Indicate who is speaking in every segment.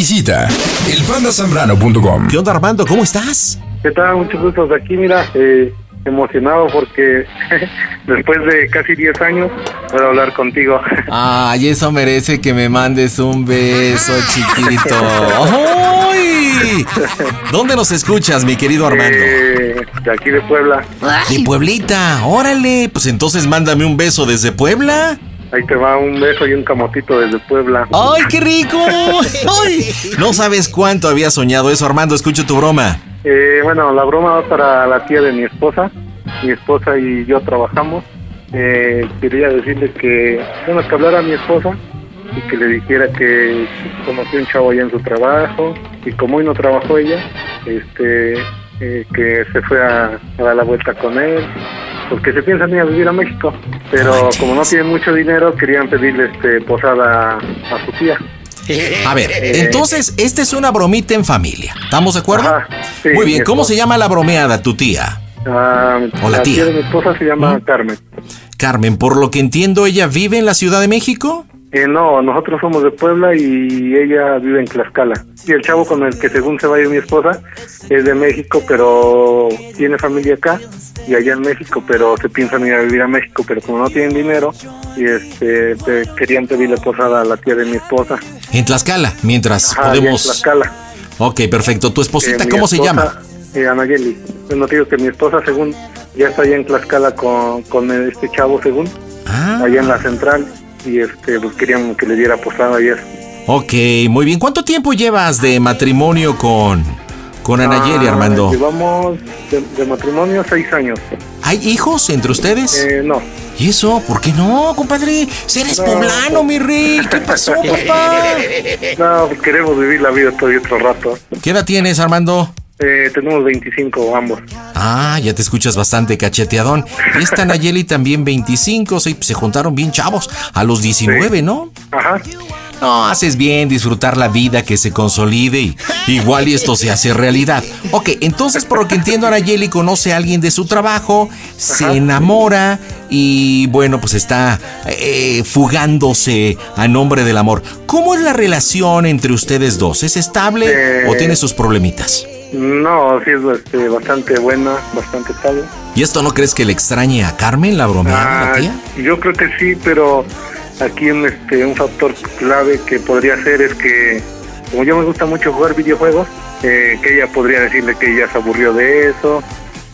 Speaker 1: Visita elpandasambrano.com.
Speaker 2: ¿Qué onda, Armando? ¿Cómo estás?
Speaker 3: ¿Qué tal? Muchos gustos aquí, mira, eh, emocionado porque después de casi 10 años puedo hablar contigo.
Speaker 2: Ay, eso merece que me mandes un beso, chiquito. ¡Ay! ¿Dónde nos escuchas, mi querido Armando?
Speaker 3: Eh, de aquí de Puebla.
Speaker 2: De Pueblita, órale. Pues entonces mándame un beso desde Puebla.
Speaker 3: Ahí te va un beso y un camotito desde Puebla.
Speaker 2: ¡Ay, qué rico! ¡Ay! No sabes cuánto había soñado eso, Armando. Escucho tu broma.
Speaker 3: Eh, bueno, la broma va para la tía de mi esposa. Mi esposa y yo trabajamos. Eh, quería decirle que, bueno, que hablara a mi esposa y que le dijera que conoció un chavo allá en su trabajo y como hoy no trabajó ella, este, eh, que se fue a, a dar la vuelta con él porque se piensan ir a vivir a México, pero como no tienen mucho dinero querían pedirle este posada a su tía.
Speaker 2: A ver, entonces, esta es una bromita en familia. ¿Estamos de acuerdo?
Speaker 3: Ajá, sí,
Speaker 2: Muy bien, ¿cómo se llama la bromeada, tu tía?
Speaker 3: Ah,
Speaker 2: O la
Speaker 3: la
Speaker 2: tía.
Speaker 3: tía de mi esposa se llama Carmen.
Speaker 2: Carmen, por lo que entiendo, ¿ella vive en la Ciudad de México?
Speaker 3: Eh, no, nosotros somos de Puebla y ella vive en Tlaxcala. Y el chavo con el que según se va a ir mi esposa es de México, pero tiene familia acá y allá en México, pero se piensan ir a vivir a México, pero como no tienen dinero, y este querían pedirle posada a la tía de mi esposa.
Speaker 2: En Tlaxcala, mientras
Speaker 3: Ajá, allá en
Speaker 2: podemos...
Speaker 3: Tlaxcala.
Speaker 2: Ok, perfecto. ¿Tu esposita
Speaker 3: Eh,
Speaker 2: cómo se llama?
Speaker 3: Eh, Anayeli. No digo que mi esposa, según, ya está allá en Tlaxcala con, con este chavo, según,
Speaker 2: Ah,
Speaker 3: allá en la central, y este pues querían que le diera posada eso.
Speaker 2: ok, muy bien. ¿Cuánto tiempo llevas de matrimonio con, con Anayeli,
Speaker 3: Ah,
Speaker 2: Armando?
Speaker 3: Llevamos de, de matrimonio seis años.
Speaker 2: ¿Hay hijos entre ustedes?
Speaker 3: Eh, no,
Speaker 2: ¿Y eso? ¿Por qué no, compadre? Si eres
Speaker 3: No.
Speaker 2: poblano, mi rey. ¿Qué pasó, papá?
Speaker 3: no, pues queremos vivir la vida todavía otro rato.
Speaker 2: ¿Qué edad tienes, Armando?
Speaker 3: Eh, tenemos 25 ambos.
Speaker 2: Ah, ya te escuchas bastante cacheteadón. Y esta Nayeli también 25, sí, se juntaron bien chavos, a los 19, ¿no?
Speaker 3: Ajá.
Speaker 2: No, haces bien disfrutar la vida que se consolide y igual y esto se hace realidad. Ok, entonces por lo que entiendo, Nayeli conoce a alguien de su trabajo, se enamora y bueno, pues está eh, fugándose a nombre del amor. ¿Cómo es la relación entre ustedes dos? ¿Es estable
Speaker 3: Eh.
Speaker 2: o tiene sus problemitas?
Speaker 3: No, sí es este, bastante buena, bastante estable.
Speaker 2: ¿Y esto no crees que le extrañe a Carmen, la bromeada, la
Speaker 3: Ah,
Speaker 2: tía?
Speaker 3: yo creo que sí, pero aquí un, este, un factor clave que podría ser es que, como yo me gusta mucho jugar videojuegos, eh, que ella podría decirle que ella se aburrió de eso,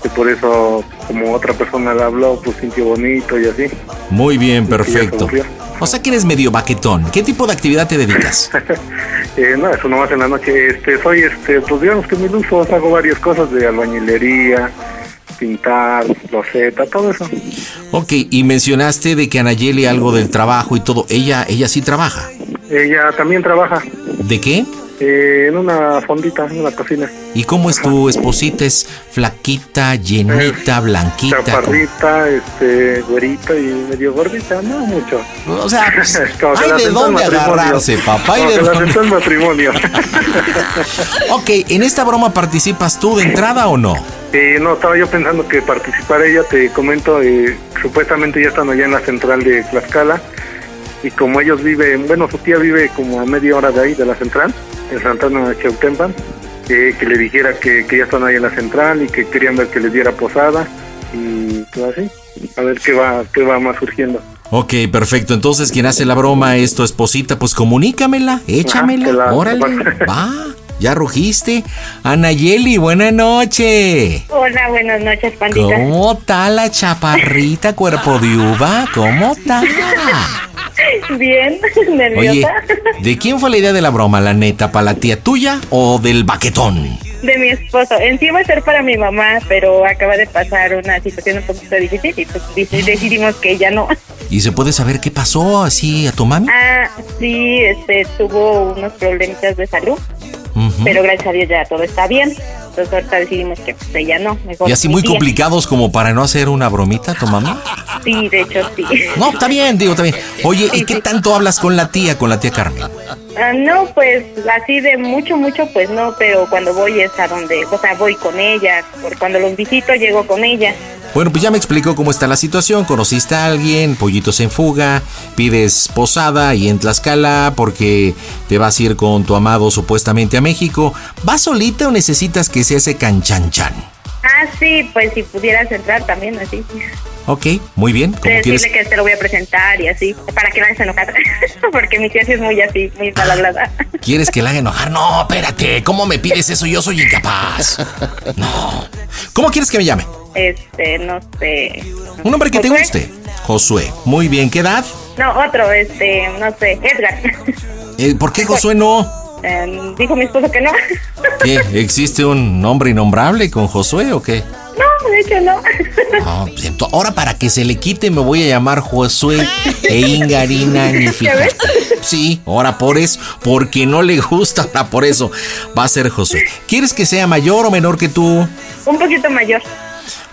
Speaker 3: que por eso, como otra persona le habló, pues sintió bonito y así.
Speaker 2: Muy bien, perfecto. O sea que eres medio baquetón. ¿Qué tipo de actividad te dedicas?
Speaker 3: Eh, no, eso nomás en la noche. Este, soy, este, pues digamos que mi uso hago varias cosas de albañilería, pintar, loseta, todo eso.
Speaker 2: Ok, y mencionaste de que Anayeli algo del trabajo y todo. Ella, ella sí trabaja.
Speaker 3: Ella también trabaja
Speaker 2: ¿De qué?
Speaker 3: Eh, en una fondita, en una cocina.
Speaker 2: ¿Y cómo es tu esposita? ¿Es flaquita, llenita, blanquita?
Speaker 3: Chaparrita, este, güerita y medio gordita, no mucho.
Speaker 2: O sea, pues,
Speaker 3: Como
Speaker 2: hay de dónde agarrarse, papá. hay
Speaker 3: Como
Speaker 2: de dónde-
Speaker 3: en matrimonio.
Speaker 2: Ok, ¿en esta broma participas tú de entrada o no?
Speaker 3: Eh, no, estaba yo pensando que participar ella, te comento, eh, supuestamente ya están allá en la central de Tlaxcala y como ellos viven, bueno, su tía vive como a media hora de ahí, de la central, en Santana de Cheutempan, eh, que le dijera que, que ya están ahí en la central y que querían ver que les diera posada y todo así, a ver qué va, qué va más surgiendo.
Speaker 2: Ok, perfecto. Entonces, quien hace la broma es tu esposita, pues comunícamela, échamela,
Speaker 3: Ah, la-
Speaker 2: órale, va. Ya rugiste. Anayeli, buena noche.
Speaker 4: Hola, buenas noches, pandita.
Speaker 2: ¿Cómo está la chaparrita cuerpo de uva? ¿Cómo está?
Speaker 4: Bien,
Speaker 2: Oye,
Speaker 4: nerviosa.
Speaker 2: ¿de quién fue la idea de la broma, la neta? ¿Para la tía tuya o del baquetón?
Speaker 4: De mi esposo. En sí iba a ser para mi mamá, pero acaba de pasar una situación un poquito difícil y pues dec- decidimos que ya no.
Speaker 2: ¿Y se puede saber qué pasó así a tu mami?
Speaker 4: Ah, sí, este, tuvo unos problemitas de salud, Pero gracias a Dios ya todo está bien. Entonces ahorita decidimos que pues ella no, mejor
Speaker 2: ¿Y así muy
Speaker 4: tía.
Speaker 2: complicados como para no hacer una bromita tu mami?
Speaker 4: Sí, de hecho sí.
Speaker 2: No, está bien, digo, está bien. Oye, ¿y
Speaker 4: Sí,
Speaker 2: qué tanto hablas con la tía, con la tía Carmen?
Speaker 4: Ah, no, pues así de mucho, mucho, pues no, pero cuando voy es a donde, o sea, voy con ella, por cuando los visito llego con ella.
Speaker 2: Bueno, pues ya me explicó cómo está la situación. Conociste a alguien, pollitos en fuga, pides posada y en Tlaxcala porque te vas a ir con tu amado supuestamente a México. ¿Vas solita o necesitas que sea ese canchanchan?
Speaker 4: Ah, sí, pues si pudieras entrar también así.
Speaker 2: Ok, muy bien. ¿Cómo
Speaker 4: Decirle
Speaker 2: quieres?
Speaker 4: que te lo voy a presentar y así, para que no vayas a enojar. Porque mi tía sí es muy así, muy mal hablada.
Speaker 2: ¿Quieres que la haga enojar? No, espérate. ¿Cómo me pides eso? Yo soy incapaz. No. ¿Cómo quieres que me llame?
Speaker 4: Este, no sé.
Speaker 2: Un nombre que te guste. Josué. Muy bien. ¿Qué edad?
Speaker 4: No, otro, este, no sé, Edgar.
Speaker 2: Eh, ¿Por qué Josué no?
Speaker 4: Em, dijo mi esposo que no.
Speaker 2: ¿Qué? ¿Existe un nombre innombrable con Josué o qué?
Speaker 4: No, de hecho no.
Speaker 2: No, pues, ento- ahora para que se le quite me voy a llamar Josué e Ingarina ni. Sí, ahora por eso, porque no le gusta, ahora por eso va a ser Josué. ¿Quieres que sea mayor o menor que tú?
Speaker 4: Un poquito mayor.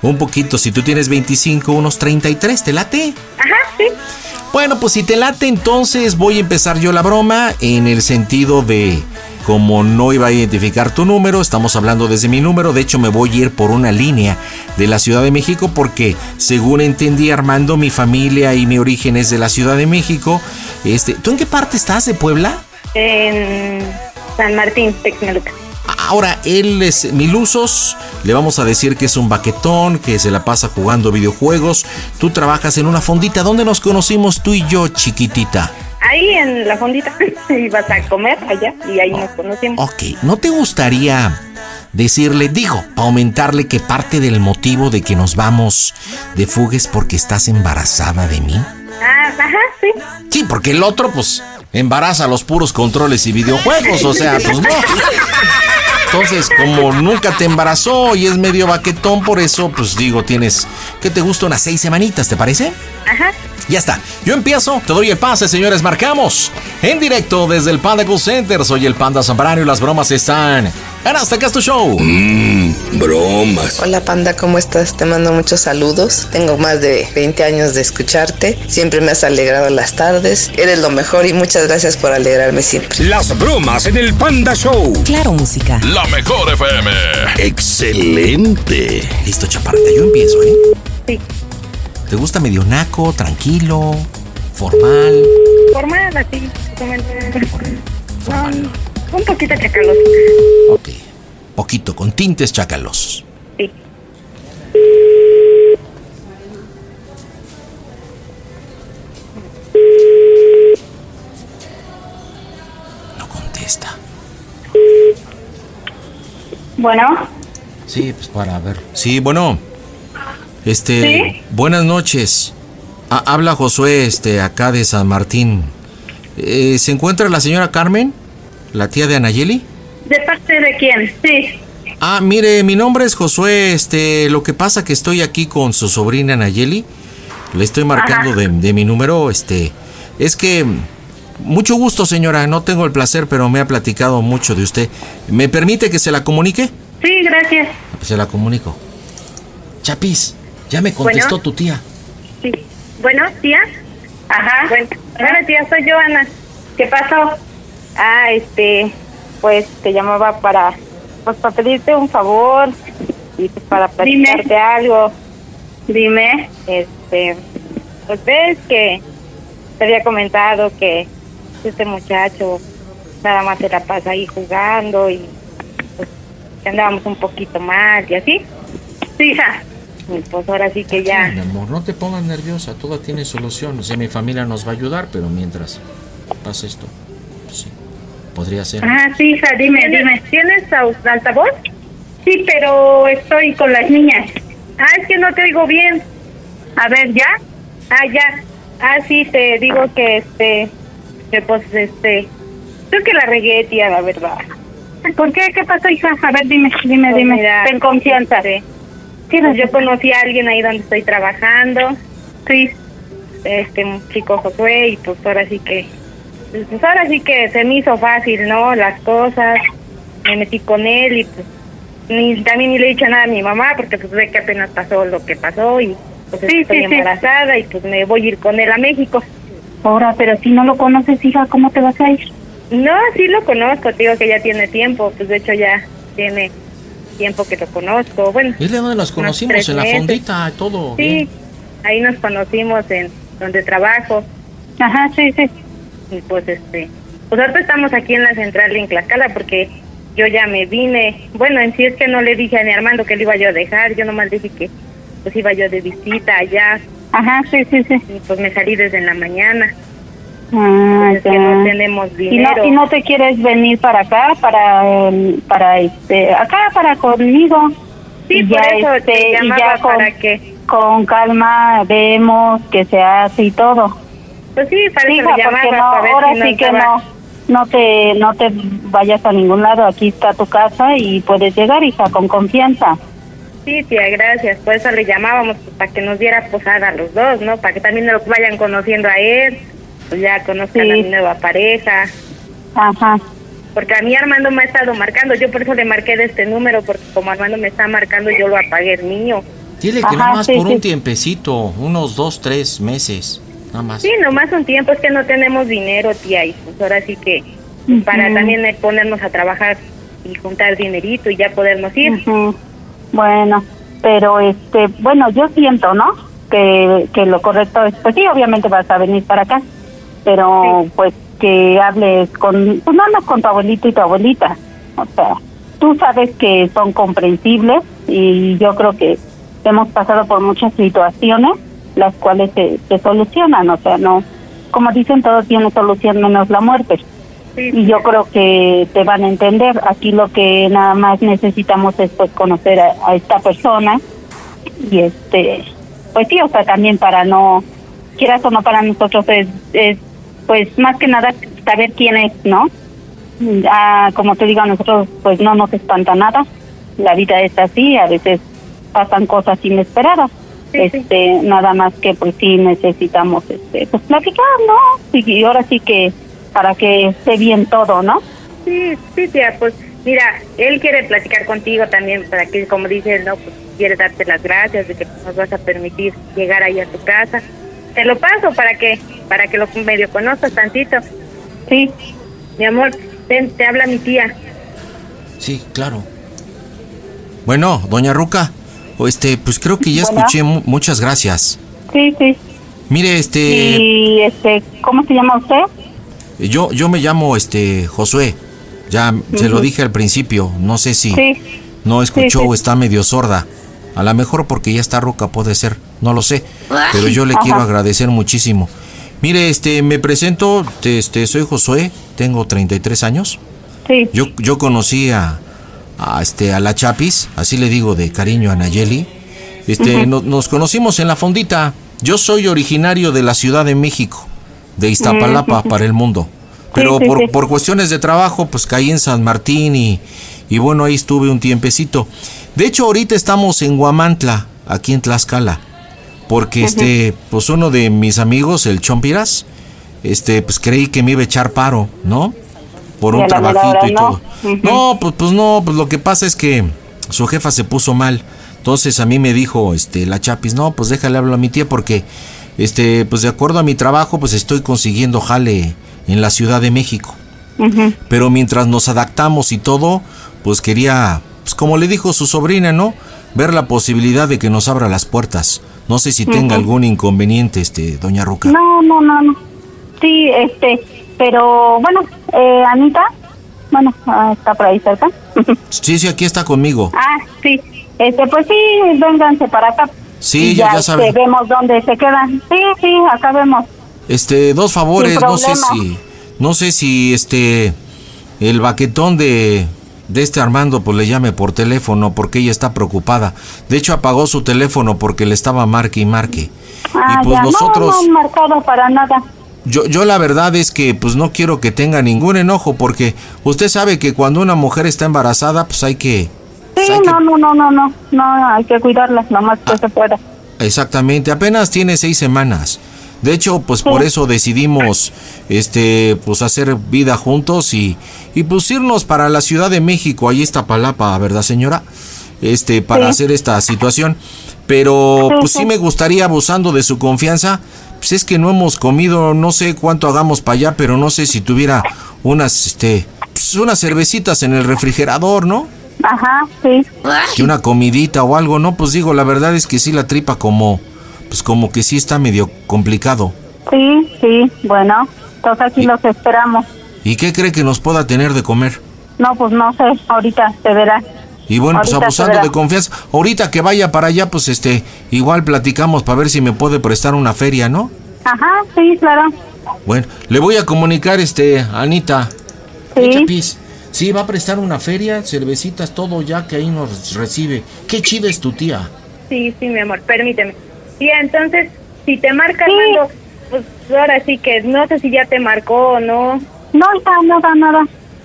Speaker 2: Un poquito, si tú tienes 25, unos 33, ¿te late?
Speaker 4: Ajá, sí.
Speaker 2: Bueno, pues si te late, entonces voy a empezar yo la broma en el sentido de como no iba a identificar tu número, estamos hablando desde mi número, de hecho me voy a ir por una línea de la Ciudad de México porque según entendí Armando, mi familia y mi origen es de la Ciudad de México. Este, ¿tú en qué parte estás de Puebla?
Speaker 4: En San Martín, Texmeluca.
Speaker 2: Ahora, él es Milusos, le vamos a decir que es un baquetón, que se la pasa jugando videojuegos. Tú trabajas en una fondita, ¿dónde nos conocimos tú y yo, chiquitita?
Speaker 4: Ahí en la fondita. Ibas a comer allá y ahí nos conocimos.
Speaker 2: Ok, ¿no te gustaría decirle, digo, aumentarle que parte del motivo de que nos vamos de fuga es porque estás embarazada de mí?
Speaker 4: Ah, ajá, sí.
Speaker 2: Sí, porque el otro, pues, embaraza los puros controles y videojuegos, o sea, pues no. Entonces, como nunca te embarazó y es medio baquetón, por eso, pues digo, tienes, ¿qué te gusta? Unas seis semanitas, ¿te parece?
Speaker 4: Ajá.
Speaker 2: Ya está. Yo empiezo, te doy el pase, señores. Marcamos en directo desde el Panda Cool Center. Soy el Panda Zambrano y las bromas están en Hasta Acá es tu Show.
Speaker 5: Bromas.
Speaker 6: Hola Panda, ¿cómo estás? Te mando muchos saludos. Tengo más de 20 años de escucharte. Siempre me has alegrado las tardes. Eres lo mejor y muchas gracias por alegrarme siempre.
Speaker 5: Las bromas en el Panda Show.
Speaker 7: Claro Música.
Speaker 8: La mejor FM.
Speaker 5: Excelente.
Speaker 2: Listo, chaparrita, yo empiezo, ¿eh?
Speaker 4: Sí.
Speaker 2: ¿Te gusta medio naco, tranquilo, formal?
Speaker 4: Formal, así.
Speaker 2: Formal.
Speaker 4: Un poquito chacaloso.
Speaker 2: Ok. Poquito, con tintes chácalos.
Speaker 4: Sí.
Speaker 2: No contesta.
Speaker 4: Bueno,
Speaker 2: Sí, pues para ver. Sí, bueno. Este,
Speaker 4: ¿Sí?
Speaker 2: buenas noches. Ha- habla Josué, este, acá de San Martín. Eh, ¿Se encuentra la señora Carmen? ¿La tía de Anayeli?
Speaker 4: ¿de parte de quién? Sí.
Speaker 2: Ah, mire, mi nombre es Josué. Este, lo que pasa que estoy aquí con su sobrina Nayeli. Le estoy marcando de, de mi número. Este, es que mucho gusto, señora. No tengo el placer, pero me ha platicado mucho de usted. ¿Me permite que se la comunique?
Speaker 4: Sí, gracias.
Speaker 2: Pues se la comunico. Chapis, ya me contestó
Speaker 4: Bueno.
Speaker 2: tu tía.
Speaker 4: Sí. Bueno, tía. Ajá. Bueno, hola, tía, soy Joana. ¿Qué pasó? Ah, este, pues te llamaba para, pues para pedirte un favor y pues para platicarte algo. Dime. Este, pues ves que te había comentado que este muchacho nada más se la pasa ahí jugando y pues que andábamos un poquito mal y así. Sí, hija.
Speaker 9: Pues ahora sí que ya.
Speaker 2: Mi amor, no te pongas nerviosa, todo tiene solución. O sea, mi familia nos va a ayudar, pero mientras pasa esto, pues sí, podría ser.
Speaker 9: Ah, sí, hija, dime, dime. ¿Tienes altavoz? Sí, pero estoy con las niñas. Ah, es que no te oigo bien. A ver, ¿ya? Ah, ya. Ah, sí, te digo que este, que pues este, creo que la regué, tía, la verdad. ¿Por qué? ¿Qué pasó, hija? A ver, dime, dime,
Speaker 4: Pues
Speaker 9: dime.
Speaker 4: mira,
Speaker 9: Ten confianza.
Speaker 4: este, Sí, pues yo conocí a alguien ahí donde estoy trabajando.
Speaker 9: Sí.
Speaker 4: Este un chico Josué y pues ahora sí que pues ahora sí que se me hizo fácil, ¿no? Las cosas. Me metí con él y pues ni también ni le he dicho nada a mi mamá porque pues ve que apenas pasó lo que pasó y pues
Speaker 9: Sí,
Speaker 4: estoy
Speaker 9: sí, sí.
Speaker 4: embarazada y pues me voy a ir con él a México.
Speaker 9: Ahora, pero si no lo conoces, hija, ¿cómo te vas a ir?
Speaker 4: No, sí lo conozco, te digo que ya tiene tiempo, pues de hecho ya tiene tiempo que lo conozco. Bueno,
Speaker 2: ¿Y de dónde nos
Speaker 4: unos
Speaker 2: conocimos? En la fondita todo.
Speaker 4: Sí,
Speaker 2: bien.
Speaker 4: ahí nos conocimos en donde trabajo.
Speaker 9: Ajá, sí, sí.
Speaker 4: Y pues este, pues ahorita estamos aquí en la central en Tlaxcala porque yo ya me vine. Bueno, en sí es que no le dije a mi Armando que le iba yo a dejar, yo nomás dije que pues iba yo de visita allá
Speaker 9: Ajá, sí, sí, sí.
Speaker 4: y pues me salí desde la mañana.
Speaker 9: Ah,
Speaker 4: es que no tenemos
Speaker 9: ¿Y
Speaker 4: dinero.
Speaker 9: no, ¿Y no te quieres venir para acá, para, el- para este, acá, para conmigo?
Speaker 4: Sí,
Speaker 9: Y
Speaker 4: por
Speaker 9: ya,
Speaker 4: eso
Speaker 9: este,
Speaker 4: te
Speaker 9: y ya con-
Speaker 4: para que,
Speaker 9: Con calma vemos qué se hace y todo.
Speaker 4: pues sí, para
Speaker 9: Sí,
Speaker 4: eso
Speaker 9: hija,
Speaker 4: llamaba
Speaker 9: no,
Speaker 4: para ver
Speaker 9: ahora
Speaker 4: si no
Speaker 9: sí que
Speaker 4: estaba-
Speaker 9: no, no te, no te vayas a ningún lado. Aquí está tu casa y puedes llegar, hija, con confianza.
Speaker 4: Sí, tía, gracias. Por eso le llamábamos, pues, para que nos diera posada a los dos, ¿no? Para que también nos vayan conociendo a él, pues ya conozcan
Speaker 9: Sí.
Speaker 4: a mi nueva pareja.
Speaker 9: Ajá.
Speaker 4: Porque a mí Armando me ha estado marcando, yo por eso le marqué de este número, porque como Armando me está marcando, yo lo apagué el mío.
Speaker 2: Dile que
Speaker 9: Ajá,
Speaker 2: nada más
Speaker 9: sí,
Speaker 2: por
Speaker 9: sí.
Speaker 2: un tiempecito, unos dos, tres meses, nada más.
Speaker 4: Sí, nomás un tiempo, es que no tenemos dinero, tía, y pues ahora sí que para también ponernos a trabajar y juntar dinerito y ya podernos ir.
Speaker 9: Bueno, pero este, bueno, yo siento, ¿no? Que, que lo correcto es, pues sí, obviamente vas a venir para acá, pero pues que hables con, pues no hablas con tu abuelito y tu abuelita, o sea, tú sabes que son comprensibles y yo creo que hemos pasado por muchas situaciones las cuales se, se solucionan, o sea, no, como dicen, todo tiene solución menos la muerte.
Speaker 4: Sí,
Speaker 9: y yo creo que te van a entender. Aquí lo que nada más necesitamos es pues conocer a, a esta persona. Y este, pues sí, o sea, también para no, quieras o no para nosotros es, es pues más que nada saber quién es, ¿no? Ah, como te digo, a nosotros pues no nos espanta nada. La vida es así, a veces pasan cosas inesperadas.
Speaker 4: Sí, sí.
Speaker 9: este, nada más que pues sí necesitamos este, pues platicar, ¿no? Y, y ahora sí que para que esté bien todo, ¿no?
Speaker 4: Sí, sí, tía, pues mira, él quiere platicar contigo también, para que, como dice él, no, pues quiere darte las gracias de que nos vas a permitir llegar ahí a tu casa. Te lo paso para que, para que lo medio conozcas tantito.
Speaker 9: Sí,
Speaker 4: Mi amor, te habla mi tía.
Speaker 2: Sí, claro. Bueno, doña Ruca, este, pues creo que ya escuché, mu- muchas gracias.
Speaker 9: sí, sí.
Speaker 2: Mire, este,
Speaker 9: Y este, ¿cómo se llama usted?
Speaker 2: yo, yo me llamo, este, Josué. Ya se lo dije al principio, no sé si
Speaker 9: Sí.
Speaker 2: no escuchó
Speaker 9: sí.
Speaker 2: o está medio sorda. A lo mejor porque ya está ruca puede ser, no lo sé. Pero yo le
Speaker 9: Ajá.
Speaker 2: quiero agradecer muchísimo. Mire, este, me presento, este, soy Josué, tengo 33 años.
Speaker 9: Sí.
Speaker 2: Yo, yo conocí a, a, este, a la Chapis, así le digo de cariño a Nayeli. Este, no- nos conocimos en la fondita. Yo soy originario de la Ciudad de México, de Iztapalapa para el mundo. Pero
Speaker 9: sí,
Speaker 2: por,
Speaker 9: sí.
Speaker 2: por cuestiones de trabajo, pues caí en San Martín y, y bueno, ahí estuve un tiempecito. De hecho, ahorita estamos en Guamantla, aquí en Tlaxcala. Porque este, pues uno de mis amigos, el Chompiras, este, pues creí que me iba a echar paro, ¿no? Por un trabajito y
Speaker 9: no.
Speaker 2: todo. No, pues, pues no, pues lo que pasa es que su jefa se puso mal. Entonces a mí me dijo, este, la Chapis, no, pues déjale hablar a mi tía porque, este, pues de acuerdo a mi trabajo, pues estoy consiguiendo jale en la Ciudad de México. Pero mientras nos adaptamos y todo, pues quería, pues como le dijo su sobrina, ¿no? Ver la posibilidad de que nos abra las puertas. No sé si tenga algún inconveniente, este, doña Ruca.
Speaker 9: No, no, no, no. Sí, este, pero bueno, eh, Anita, bueno, ah, está por ahí cerca.
Speaker 2: Sí, sí, aquí está conmigo.
Speaker 9: ah, sí, Este, pues sí, vénganse para acá.
Speaker 2: Sí, ya, ya
Speaker 9: este, vemos dónde se quedan. Sí, sí, acá vemos.
Speaker 2: Este, dos favores, no sé si, no sé si este, el baquetón de, de este Armando pues le llame por teléfono porque ella está preocupada. De hecho apagó su teléfono porque le estaba marque y marque.
Speaker 9: Ah,
Speaker 2: y pues
Speaker 9: ya.
Speaker 2: nosotros,
Speaker 9: No, no han marcado para nada.
Speaker 2: yo, yo la verdad es que pues no quiero que tenga ningún enojo porque usted sabe que cuando una mujer está embarazada pues hay que,
Speaker 9: Sí,
Speaker 2: hay que-
Speaker 9: no, no, no, no, no. No, hay que cuidarlas lo más
Speaker 2: Ah.
Speaker 9: que se pueda.
Speaker 2: Exactamente, apenas tiene seis semanas. De hecho, pues por eso decidimos, este, pues hacer vida juntos y, y pues irnos para la Ciudad de México, ahí está Palapa, ¿verdad, señora? Este, para
Speaker 9: Sí.
Speaker 2: hacer esta situación. Pero, pues sí
Speaker 9: sí.
Speaker 2: me gustaría, abusando de su confianza, pues es que no hemos comido, no sé cuánto hagamos para allá, pero no sé si tuviera unas, este, pues unas cervecitas en el refrigerador, ¿no?
Speaker 9: Ajá, sí.
Speaker 2: que una comidita o algo, ¿no? Pues digo, la verdad es que sí la tripa como, pues como que sí está medio complicado.
Speaker 9: Sí, sí, bueno. Entonces aquí los esperamos.
Speaker 2: ¿Y qué cree que nos pueda tener de comer?
Speaker 9: No, pues no sé, ahorita se verá.
Speaker 2: Y bueno, pues
Speaker 9: Ahorita
Speaker 2: abusando de confianza, ahorita que vaya para allá, pues este, igual platicamos para ver si me puede prestar una feria, ¿no?
Speaker 9: Ajá, sí, claro.
Speaker 2: Bueno, le voy a comunicar, este, Anita.
Speaker 9: Sí.
Speaker 2: Chapis. Sí, va a prestar una feria, cervecitas, todo ya que ahí nos recibe. Qué chida es tu tía.
Speaker 4: Sí, sí, mi amor, permíteme. Tía, entonces, si te marca
Speaker 9: Sí.
Speaker 4: Armando, pues ahora sí que no sé si ya te marcó o no.
Speaker 9: No, hija, nada, nada.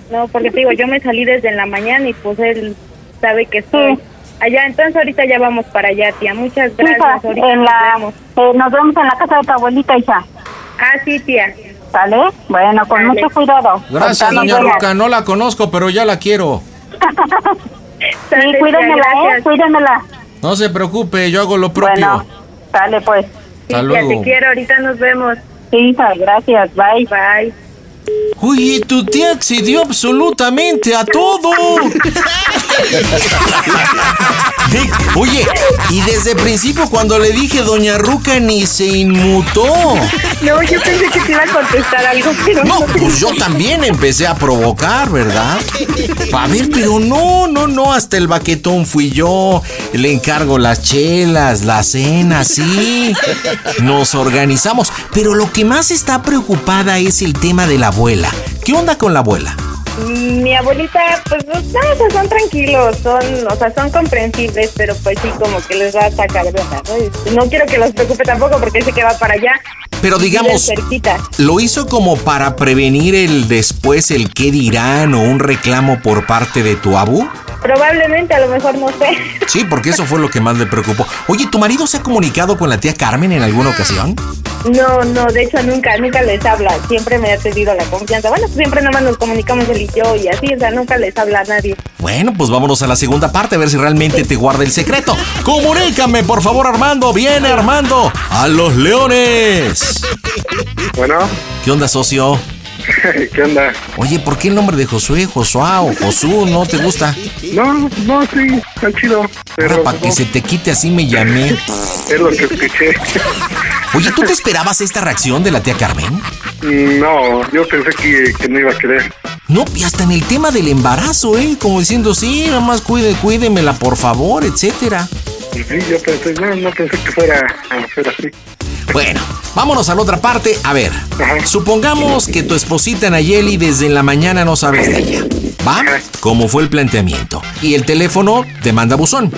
Speaker 4: No, porque te digo, yo me salí desde la mañana y pues él sabe que estoy
Speaker 9: Sí.
Speaker 4: allá. Entonces ahorita ya vamos para allá, tía. Muchas
Speaker 9: Hija,
Speaker 4: gracias. Ahorita
Speaker 9: en
Speaker 4: nos
Speaker 9: la,
Speaker 4: vemos.
Speaker 9: eh, nos vemos en la casa de tu abuelita, hija.
Speaker 4: Ah, sí, tía.
Speaker 9: ¿Sale? Bueno, con mucho cuidado.
Speaker 2: Gracias, doña
Speaker 9: vemos.
Speaker 2: Roca. No la conozco, pero ya la quiero.
Speaker 9: Sí, cuídemela, ¿eh?
Speaker 4: gracias.
Speaker 9: Cuídemela.
Speaker 2: No se preocupe, yo hago lo propio.
Speaker 9: Bueno, sale pues.
Speaker 4: Sí,
Speaker 2: Hasta luego.
Speaker 4: te quiero. Ahorita nos vemos.
Speaker 9: Sí, hija, gracias. Bye.
Speaker 4: Bye.
Speaker 2: Oye, tu tía accedió absolutamente a todo. Oye, y desde el principio cuando le dije Doña Ruca ni se inmutó.
Speaker 4: No, yo pensé que te iba a contestar algo, pero
Speaker 2: No, pues yo también empecé a provocar, ¿verdad? A ver, pero no, no, no, hasta el baquetón fui yo. Le encargo las chelas, la cena, sí. Nos organizamos. Pero lo que más está preocupada es el tema de la abuela. ¿Qué onda con la abuela?
Speaker 4: Mi abuelita, pues, no, o sea, son tranquilos, son, o sea, son comprensibles, pero pues sí, como que les va a sacar ¿no? Y No quiero que los preocupe tampoco porque dice que va para allá.
Speaker 2: Pero digamos. ¿lo hizo como para prevenir el después, el qué dirán o un reclamo por parte de tu abu?
Speaker 4: Probablemente, a lo mejor, no sé.
Speaker 2: Sí, porque eso fue lo que más le preocupó. Oye, ¿tu marido se ha comunicado con la tía Carmen en alguna ocasión?
Speaker 4: No, no, de hecho nunca, nunca les habla. Siempre me ha tenido la confianza. Bueno, pues siempre nada más nos comunicamos él y yo y así, o sea, nunca les habla a nadie.
Speaker 2: Bueno, pues vámonos a la segunda parte a ver si realmente te guarda el secreto. Comunícame, por favor, Armando. Viene Armando. A los leones.
Speaker 3: Bueno,
Speaker 2: ¿Qué onda, socio?
Speaker 3: ¿qué onda?
Speaker 2: Oye, ¿por qué el nombre de Josué, Josuá o Josú no te gusta?
Speaker 3: No, no, sí, está chido. Pero
Speaker 2: para que se te quite así me llamé.
Speaker 3: es lo que escuché.
Speaker 2: Oye, ¿tú te esperabas esta reacción de la tía Carmen?
Speaker 3: No, yo pensé que, que no iba a querer.
Speaker 2: No, y hasta en el tema del embarazo, ¿eh? Como diciendo, sí, nada más cuide, cuídemela, por favor, etcétera.
Speaker 3: Sí, yo pensé, no, no pensé que fuera a ser así.
Speaker 2: Bueno, vámonos a la otra parte. A ver,
Speaker 3: Ajá.
Speaker 2: supongamos que tu esposita Nayeli desde la mañana no sabes de ella. ¿Va? Como fue el planteamiento. Y el teléfono te manda buzón.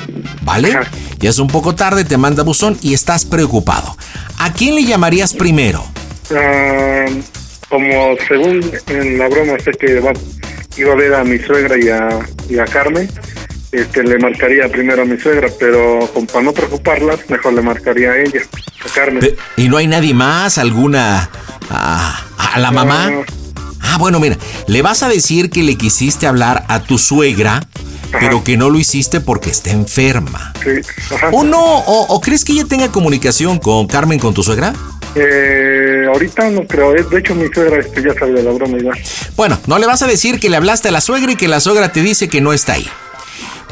Speaker 2: ¿Vale? Ya es un poco tarde, te manda buzón y estás preocupado. ¿A quién le llamarías primero?
Speaker 3: Como según en la broma sé que va- iba a ver a mi suegra y a, y a Carmen, este, le marcaría primero a mi suegra, pero para no preocuparlas, mejor le marcaría a ella, a Carmen.
Speaker 2: ¿Y no hay nadie más? ¿Alguna... a, a la mamá?
Speaker 3: No.
Speaker 2: Ah, bueno, mira, le vas a decir que le quisiste hablar a tu suegra, pero que no lo hiciste porque está enferma.
Speaker 3: Sí, ajá.
Speaker 2: ¿O no? ¿O, o crees que ella tenga comunicación con Carmen, con tu suegra?
Speaker 3: Eh, ahorita no creo, eh, de hecho mi suegra este, ya sabe de la broma igual.
Speaker 2: Bueno, no le vas a decir que le hablaste a la suegra y que la suegra te dice que no está ahí.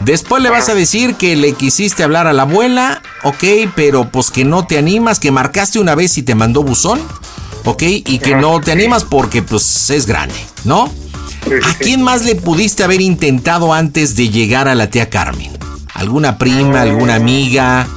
Speaker 2: Después le vas a decir que le quisiste hablar a la abuela, ok, pero pues que no te animas, que marcaste una vez y te mandó buzón, ok, y que no te animas porque pues es grande, ¿no? ¿A quién más le pudiste haber intentado antes de llegar a la tía Carmen? ¿Alguna prima, alguna amiga?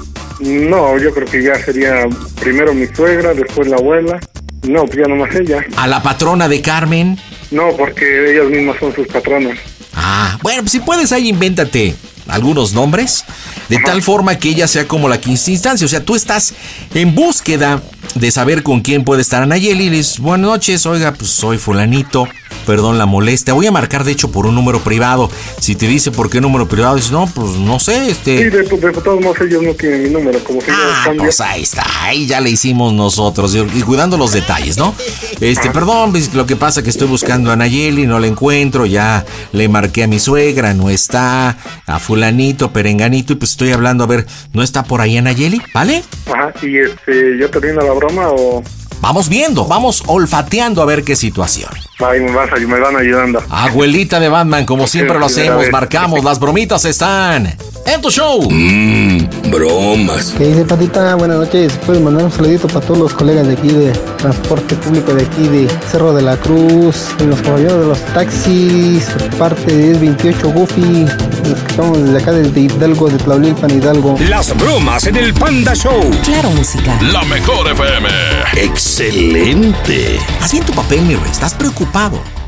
Speaker 3: No, yo creo que ya sería primero mi suegra, después la abuela. No, pues ya nomás ella.
Speaker 2: ¿A la patrona de Carmen?
Speaker 3: No, porque ellas mismas son sus patronas.
Speaker 2: Ah, bueno, pues si puedes ahí invéntate algunos nombres, de tal forma que ella sea como la quinta instancia. O sea, tú estás en búsqueda de saber con quién puede estar Anayeli y le dices, buenas noches, oiga, pues soy fulanito, perdón la molestia. Voy a marcar, de hecho, por un número privado. Si te dice por qué número privado, dices, no, pues no sé, este...
Speaker 3: Sí, de, de todos modos ellos no tienen mi número, como que
Speaker 2: Ah, pues ahí está, ahí ya le hicimos nosotros, y cuidando los detalles, ¿no? Este, perdón, pues, lo que pasa que estoy buscando a Nayeli, no la encuentro, ya le marqué a mi suegra, no está, a fulanito, perenganito, y pues estoy hablando, a ver, ¿no está por ahí Nayeli? ¿Vale?
Speaker 3: Ajá, y este, ¿ya termina la broma o...?
Speaker 2: Vamos viendo, vamos olfateando a ver qué situación.
Speaker 3: Ahí me, van ayudando.
Speaker 2: Abuelita de Batman, como siempre lo hacemos, marcamos, las bromitas están en tu show.
Speaker 5: Mmm, bromas.
Speaker 10: ¿Qué dice Patita? Buenas noches. Puedes mandar un saludito para todos los colegas de aquí de transporte público de aquí de Cerro de la Cruz, de los caballeros de los taxis, parte de 28 Goofy, los que estamos desde acá desde Hidalgo, de Tlaulilpan, Hidalgo.
Speaker 5: Las bromas en el Panda Show.
Speaker 11: Claro, música.
Speaker 12: La mejor FM.
Speaker 5: Excelente.
Speaker 2: Así en tu papel, mi rey, estás preocupado.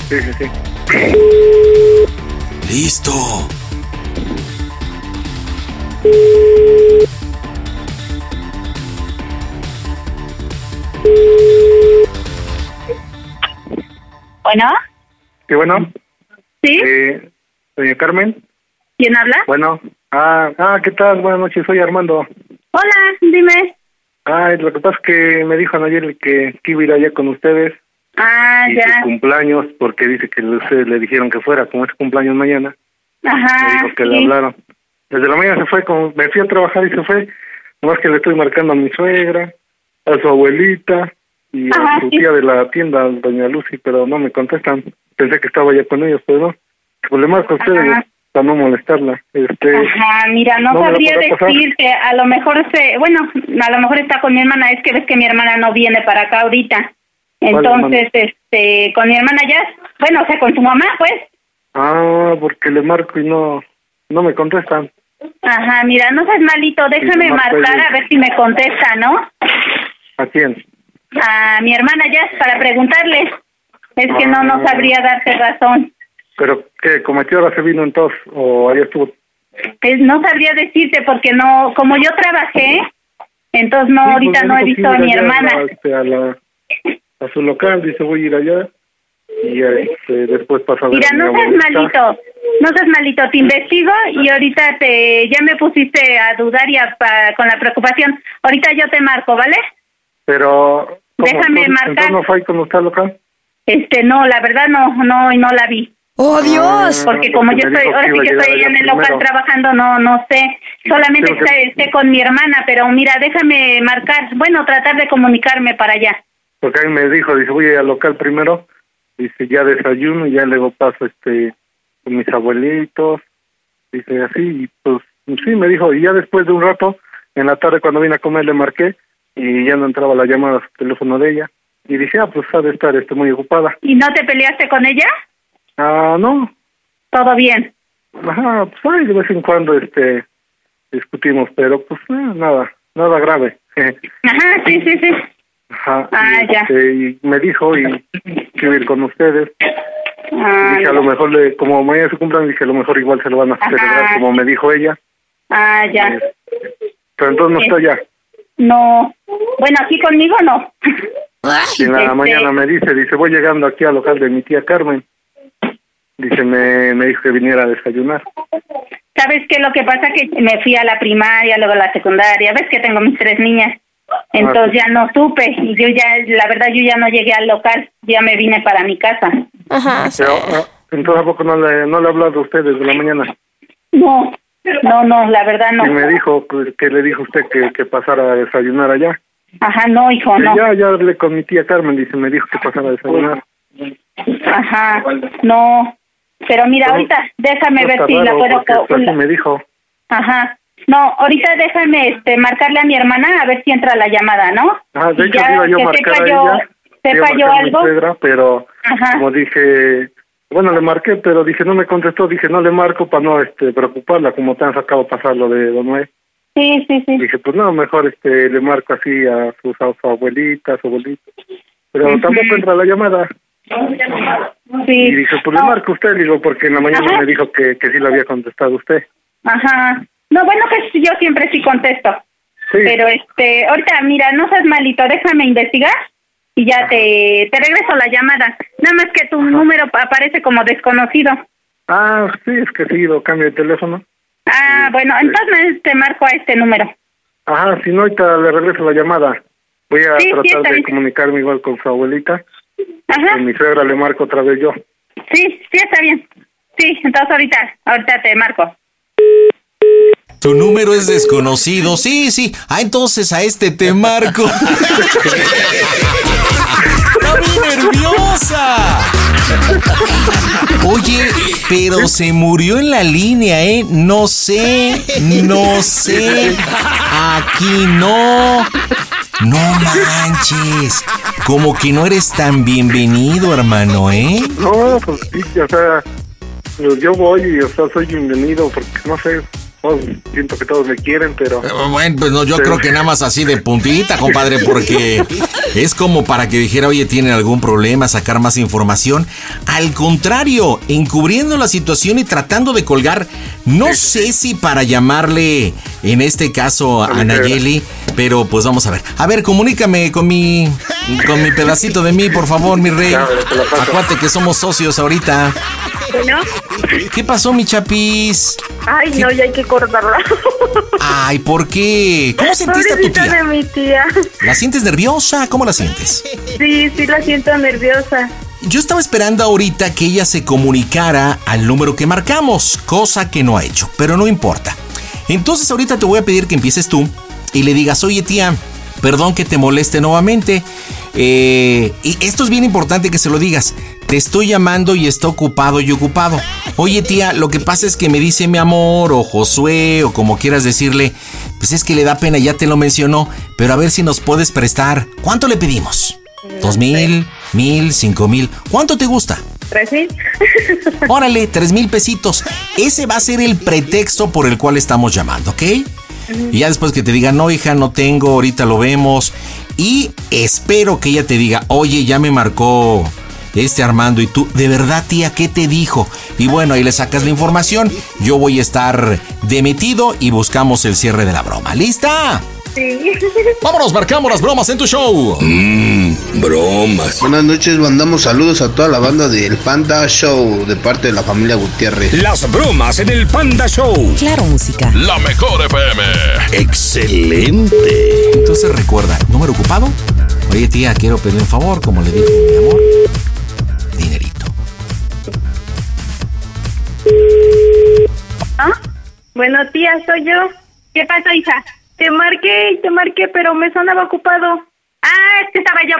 Speaker 3: Sí, sí, sí.
Speaker 2: Listo.
Speaker 9: Bueno,
Speaker 3: ¿Qué bueno?
Speaker 9: ¿sí?
Speaker 3: Eh, doña Carmen,
Speaker 9: ¿Quién habla?
Speaker 3: bueno. Ah, ah, ¿qué tal? Buenas noches, soy Armando.
Speaker 9: Hola, dime.
Speaker 3: Ah, lo que pasa es que me dijo ayer que, que iba a ir allá con ustedes
Speaker 9: Ah,
Speaker 3: y su
Speaker 9: ya.
Speaker 3: cumpleaños, porque dice que ustedes le dijeron que fuera, como es cumpleaños mañana, me
Speaker 9: Ajá.
Speaker 3: dijo que le hablaron. Desde la mañana se fue, como me fui a trabajar y se fue, nomás que le estoy marcando a mi suegra, a su abuelita y a su
Speaker 9: sí.
Speaker 3: tía de la tienda, doña Lucy, pero no me contestan. Pensé que estaba ya con ellos, pero no. Pues le marco a ustedes
Speaker 9: Ajá.
Speaker 3: para no molestarla. Este,
Speaker 9: Ajá, mira, no,
Speaker 3: ¿No me
Speaker 9: sabría decirte, a lo mejor se, bueno, a lo mejor está con mi hermana, es que ves que mi hermana no viene para acá ahorita. Entonces, este, con mi hermana ya, bueno, o sea, con su mamá, pues.
Speaker 3: Ah, porque le marco y no, no me contestan.
Speaker 9: Ajá, mira, no seas malito, déjame marcar a ver si me contesta, ¿no?
Speaker 3: ¿A quién?
Speaker 9: A mi hermana ya, para preguntarle. Es que no, no
Speaker 3: Ah.
Speaker 9: sabría darte razón.
Speaker 3: ¿Pero qué? ¿Como a qué hora se vino entonces? ¿O ahí estuvo?
Speaker 9: Es, no sabría decirte porque no, como yo trabajé, entonces no,
Speaker 3: Sí,
Speaker 9: ahorita
Speaker 3: pues,
Speaker 9: no he visto a mi hermana.
Speaker 3: A, este, a, la, a su local, dice voy a ir allá. Y este, después pasa a ver
Speaker 9: Mira, no seas
Speaker 3: abuelita.
Speaker 9: malito, no seas malito, te investigo y ahorita te, ya me pusiste a dudar y a, pa- con la preocupación. Ahorita yo te marco, ¿vale?
Speaker 3: Pero... ¿cómo?
Speaker 9: Déjame marcar.
Speaker 3: Entonces no fue usted al local.
Speaker 9: Este, no, la verdad no, no, y no la vi.
Speaker 11: ¡Oh, Dios!
Speaker 9: Porque
Speaker 3: Ah,
Speaker 9: como
Speaker 3: porque
Speaker 9: yo
Speaker 3: me
Speaker 9: estoy, ahora sí que estoy en el local trabajando, no, no sé. Solamente que- esté con mi hermana, pero mira, déjame marcar, bueno, tratar de comunicarme para allá.
Speaker 3: Porque ahí me dijo, dice voy a ir al local primero. Dice ya desayuno y ya luego paso este con mis abuelitos. Dice así y pues sí me dijo y ya después de un rato en la tarde cuando vine a comer le marqué y ya no entraba la llamada a su teléfono de ella y dije ah pues ha de estar este muy ocupada
Speaker 9: ¿Y no te peleaste con ella?
Speaker 3: ah no
Speaker 9: Todo bien.
Speaker 3: ajá pues ay, de vez en cuando este discutimos pero pues eh, nada nada grave
Speaker 9: Ajá, sí, sí, sí.
Speaker 3: Ajá
Speaker 9: Ah,
Speaker 3: y,
Speaker 9: ya.
Speaker 3: este, y me dijo y a ir con ustedes
Speaker 9: Ah,
Speaker 3: dije a lo mejor le, como mañana se cumplan dije a lo mejor igual se lo van a
Speaker 9: Ajá.
Speaker 3: celebrar como me dijo ella
Speaker 9: ah, ya.
Speaker 3: pero entonces no está ya
Speaker 9: No. Bueno, aquí conmigo no.
Speaker 3: y en la
Speaker 9: Este-
Speaker 3: mañana me dice dice voy llegando aquí al local de mi tía Carmen dice me, me dijo que viniera a desayunar
Speaker 9: ¿Sabes qué? Lo que pasa que me fui a la primaria, luego a la secundaria. ¿Ves que tengo mis tres niñas? Entonces ya no supe. Y yo ya, la verdad, yo ya no llegué al local. Ya me vine para mi casa.
Speaker 11: Ajá. sí.
Speaker 3: pero ah, entonces a poco no le no le he hablado a usted desde la mañana
Speaker 9: No, no, no, la verdad no.
Speaker 3: y me dijo que, que le dijo usted que, que pasara a desayunar allá
Speaker 9: Ajá, no, hijo,
Speaker 3: Y
Speaker 9: no.
Speaker 3: ya ya hablé con mi tía Carmen dice me dijo que pasara a desayunar
Speaker 9: Ajá, no. Pero mira, ahorita déjame
Speaker 3: No
Speaker 9: ver si la puedo...
Speaker 3: así me dijo
Speaker 9: Ajá. No, ahorita déjame este, marcarle a mi hermana a ver si entra la llamada, ¿no?
Speaker 3: Ah, de hecho
Speaker 9: ya
Speaker 3: iba yo a marcar
Speaker 9: sepa
Speaker 3: a
Speaker 9: yo,
Speaker 3: ella,
Speaker 9: sepa algo.
Speaker 3: pero
Speaker 9: Ajá.
Speaker 3: como dije, Bueno, le marqué, pero dije, no me contestó, dije, no le marco para no este, preocuparla, como te han sacado pasar lo de Don Noé.
Speaker 9: Sí, sí, sí.
Speaker 3: Dije, pues no, mejor este le marco así a su, a su abuelita, a su abuelito. Pero tampoco entra la llamada.
Speaker 9: Sí.
Speaker 3: Y dije, pues le marco a usted, digo, porque en la mañana
Speaker 9: Ajá.
Speaker 3: me dijo que, que sí le había contestado usted.
Speaker 9: Ajá. No, bueno, que sí, yo siempre sí contesto.
Speaker 3: Sí.
Speaker 9: Pero este, ahorita, mira, no seas malito, déjame investigar y ya te, te regreso la llamada. Nada más que tu número pa- aparece como desconocido.
Speaker 3: Ah, sí, es que sí, lo cambio de teléfono.
Speaker 9: Ah, bueno, entonces te marco a este número.
Speaker 3: Ajá, si no, ahorita le regreso la llamada. Voy a
Speaker 9: Sí,
Speaker 3: tratar de comunicarme igual con su abuelita.
Speaker 9: Ajá.
Speaker 3: Con mi suegra le marco otra vez yo.
Speaker 9: Sí, sí, está bien. Sí, entonces ahorita, ahorita te marco.
Speaker 2: Tu número es desconocido. Sí, sí. Ah, entonces a este te marco. Está bien nerviosa. Oye, pero se murió en la línea, ¿eh? No sé, no sé. Aquí no. No manches. Como que no eres tan bienvenido, hermano, ¿eh?
Speaker 3: No, pues sí, o sea, yo voy y, o sea, soy bienvenido porque, no sé, todos- siento que todos me quieren, pero...
Speaker 2: Bueno, pues no, yo
Speaker 3: Pero-
Speaker 2: creo que nada más así de puntita, compadre, porque es como para que dijera, oye, tienen algún problema, sacar más información. Al contrario, encubriendo la situación y tratando de colgar, no sé si para llamarle, en este caso, a Nayeli, pero pues vamos a ver. A ver, comunícame con mi, con mi pedacito de mí, por favor, mi rey.
Speaker 3: Ya, te la paso.
Speaker 2: Acuérdate que somos socios ahorita.
Speaker 4: Bueno,
Speaker 2: ¿Qué pasó, mi chapis?
Speaker 4: ay, no, ya hay que cortarla.
Speaker 2: Ay, ¿por qué? ¿Cómo sentiste a tu tía?
Speaker 4: de mi tía.
Speaker 2: ¿La sientes nerviosa? ¿Cómo la sientes?
Speaker 4: Sí, sí, la siento nerviosa.
Speaker 2: Yo estaba esperando ahorita que ella se comunicara al número que marcamos, cosa que no ha hecho, pero no importa. Entonces ahorita te voy a pedir que empieces tú y le digas, oye tía, perdón que te moleste nuevamente. Eh, y esto es bien importante que se lo digas. Te estoy llamando y está ocupado y ocupado. Oye tía, lo que pasa es que me dice mi amor o Josué o como quieras decirle, pues es que le da pena, ya te lo mencionó, pero a ver si nos puedes prestar. ¿Cuánto le pedimos? ¿Dos mil? ¿Mil? ¿Cinco mil? ¿Cuánto te gusta?
Speaker 4: ¿Tres mil?
Speaker 2: Órale, tres mil pesitos. Ese va a ser el pretexto por el cual estamos llamando, ¿ok? Y ya después que te diga, no, hija, no tengo, ahorita lo vemos. Y espero que ella te diga, oye, ya me marcó este Armando y tú, de verdad, tía, ¿qué te dijo? Y bueno, ahí le sacas la información. Yo voy a estar de metido y buscamos el cierre de la broma. ¿Lista?
Speaker 4: Sí.
Speaker 2: Vámonos, marcamos las bromas en tu show.
Speaker 5: Mmm, bromas.
Speaker 12: Buenas noches, mandamos saludos a toda la banda del Panda Show de parte de la familia Gutiérrez.
Speaker 5: Las bromas en el Panda Show.
Speaker 7: Claro, música.
Speaker 8: La mejor FM.
Speaker 5: Excelente.
Speaker 2: Entonces recuerda, número ocupado. Oye, tía, quiero pedir un favor, como le dijo mi amor. Dinerito.
Speaker 4: ¿Ah? Bueno, tía, soy yo. ¿Qué pasó, hija? Te marqué y te marqué, pero me sonaba ocupado.
Speaker 9: Ah, es que estaba yo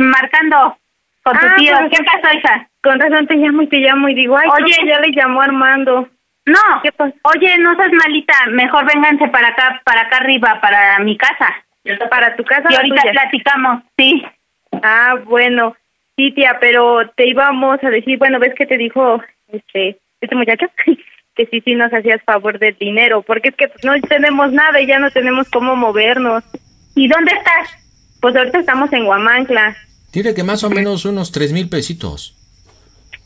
Speaker 9: marcando con tu
Speaker 4: Ah,
Speaker 9: tío.
Speaker 4: con
Speaker 9: ¿Qué pasó, hija?
Speaker 4: Con razón te llamo y te llamo y digo, ay,
Speaker 9: Oye.
Speaker 4: ya le llamó Armando.
Speaker 9: No,
Speaker 4: ¿Qué pasó?
Speaker 9: oye, no seas malita, mejor vénganse para acá, para acá arriba, para mi casa.
Speaker 4: ¿Para tu casa
Speaker 9: Y ahorita
Speaker 4: tuya?
Speaker 9: platicamos, sí.
Speaker 4: Ah, bueno. Sí, tía, pero te íbamos a decir, bueno, ¿ves que te dijo este este muchacho? Que sí, sí nos hacías favor del dinero, porque es que pues, no tenemos nada y ya no tenemos cómo movernos.
Speaker 9: ¿Y dónde estás?
Speaker 4: Pues ahorita estamos en Huamancla.
Speaker 2: Dile que más o menos unos tres mil pesitos.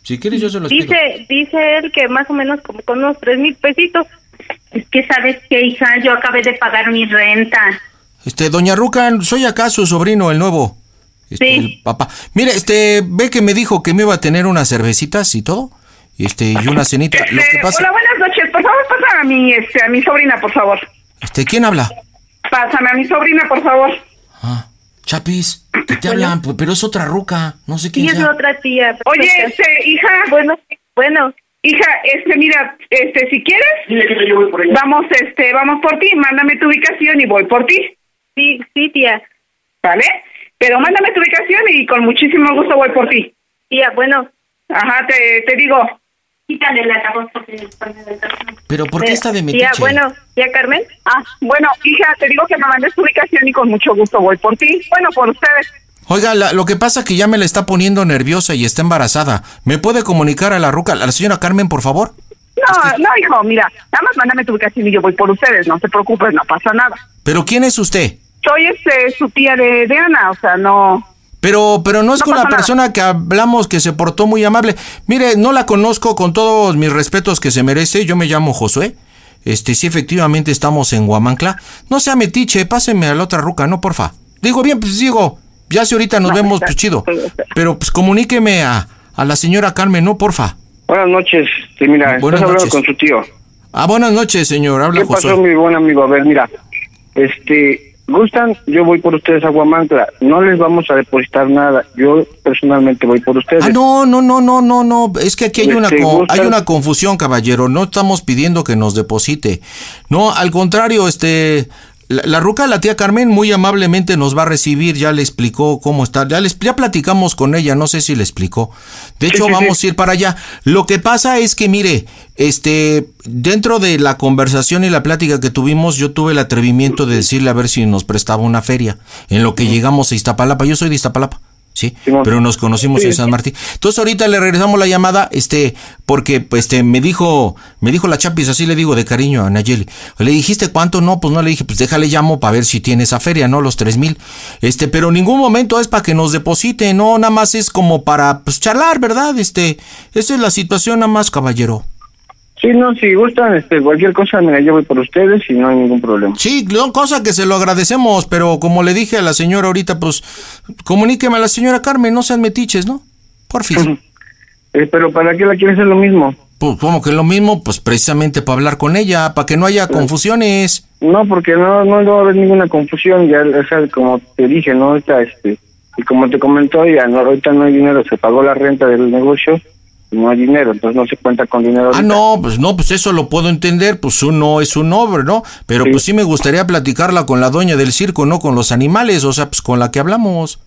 Speaker 2: Si quieres, yo se los pido.
Speaker 4: Dice, dice él que más o menos como con unos tres mil pesitos.
Speaker 9: Es que sabes qué, hija, yo acabé de pagar mi renta.
Speaker 2: Este, doña Ruca, soy acá su sobrino, el nuevo. Este,
Speaker 9: Sí.
Speaker 2: el papá. Mire, este, ve que me dijo que me iba a tener unas cervecitas y todo. Este, y una cenita. Lo que
Speaker 13: Este,
Speaker 2: pasa.
Speaker 13: Hola, buenas noches. Por favor, pásame a mi, este, a mi sobrina, por favor.
Speaker 2: Este, ¿quién habla?
Speaker 13: Pásame a mi sobrina, por favor.
Speaker 2: Ah, Chapis, que te hablan, pero es otra ruca. No sé quién
Speaker 4: Y es
Speaker 2: sea.
Speaker 4: otra tía.
Speaker 13: Oye, este, hija.
Speaker 4: Bueno, bueno.
Speaker 13: Hija, este, mira, este, si quieres, vamos, este, vamos por ti. Mándame tu ubicación y voy por ti.
Speaker 4: Sí, sí, tía.
Speaker 13: ¿Vale? Pero mándame tu ubicación y con muchísimo gusto voy por ti.
Speaker 4: Tía, bueno.
Speaker 13: Ajá, te, te digo.
Speaker 9: Quítale la voz porque.
Speaker 2: Pero ¿por qué está de metiche?
Speaker 4: Tía, bueno, tía Carmen.
Speaker 13: Ah, bueno, hija, te digo que me mandes tu ubicación y con mucho gusto voy por ti. Bueno, por ustedes.
Speaker 2: Oiga, la- lo que pasa es que ya me la está poniendo nerviosa y está embarazada. ¿Me puede comunicar a la ruca, a la señora Carmen, por favor?
Speaker 14: No, no, hijo, mira, nada más mándame tu ubicación y yo voy por ustedes, no se preocupes, no pasa nada.
Speaker 2: ¿Pero quién es usted?
Speaker 14: Soy este, su tía de, de Ana, o sea, no...
Speaker 2: Pero, pero no es
Speaker 14: No
Speaker 2: con la
Speaker 14: nada.
Speaker 2: persona que hablamos que se portó muy amable. Mire, no la conozco con todos mis respetos que se merece. Yo me llamo Josué. Este, sí, efectivamente estamos en Huamancla. No sea metiche, pásenme a la otra ruca, ¿no, porfa? Digo, bien, pues digo, ya si ahorita nos
Speaker 14: No,
Speaker 2: vemos,
Speaker 14: está-
Speaker 2: pues chido.
Speaker 14: está- está.
Speaker 2: Pero pues comuníqueme a, a la señora Carmen, ¿no, porfa?
Speaker 15: Buenas noches. Sí, mira,
Speaker 2: Buenas
Speaker 15: estás hablando
Speaker 2: noches.
Speaker 15: con su tío.
Speaker 2: Ah, buenas noches, señor. Habla
Speaker 15: ¿Qué pasó, mi buen amigo? A ver, mira, este, gustan, yo voy por ustedes a Guamantla. No les vamos a depositar nada. Yo personalmente voy por ustedes.
Speaker 2: Ah, no, no, no, no, no, no. Es que aquí hay una, hay una confusión, caballero. No estamos pidiendo que nos deposite. No, al contrario, este, la, la ruca, la tía Carmen, muy amablemente nos va a recibir. Ya le explicó cómo está. Ya, les, ya platicamos con ella. No sé si le explicó. De hecho,
Speaker 15: sí,
Speaker 2: vamos
Speaker 15: sí.
Speaker 2: a ir para allá. Lo que pasa es que, mire, este, dentro de la conversación y la plática que tuvimos, yo tuve el atrevimiento de decirle a ver si nos prestaba una feria. En lo que llegamos a Iztapalapa. Yo soy de Iztapalapa. Sí,
Speaker 15: Simón.
Speaker 2: pero nos conocimos
Speaker 15: Sí.
Speaker 2: en San Martín. Entonces ahorita le regresamos la llamada, este, porque pues, este me dijo, me dijo la Chapis, así le digo de cariño a Nayeli. Le dijiste cuánto, no, pues no le dije, pues déjale llamo para ver si tiene esa feria, ¿no? Los tres mil. Este, pero en ningún momento es para que nos deposite, no, nada más es como para pues charlar, ¿verdad? Este, esa es la situación nada más, caballero.
Speaker 15: Sí, no, si gustan, este, cualquier cosa, mira, yo voy por ustedes y no hay ningún problema.
Speaker 2: Sí, no, cosa que se lo agradecemos, pero como le dije a la señora ahorita, pues comuníqueme a la señora Carmen, no sean metiches, ¿no? Por fin.
Speaker 15: Eh, pero ¿para qué la quieres hacer lo mismo?
Speaker 2: Pues como que lo mismo, pues precisamente para hablar con ella, para que no haya confusiones.
Speaker 15: No, porque no, no, no va a haber ninguna confusión, ya, o sea, como te dije, ¿no? Ahorita, este, y como te comentó, ya, no, ahorita no hay dinero, se pagó la renta del negocio, no hay dinero, entonces no se cuenta con dinero.
Speaker 2: Ah,
Speaker 15: ahorita.
Speaker 2: no, pues no, pues eso lo puedo entender, pues uno es un hombre, ¿no? Pero pues sí me gustaría platicarla con la dueña del circo, no con los animales, o sea, pues con la que hablamos.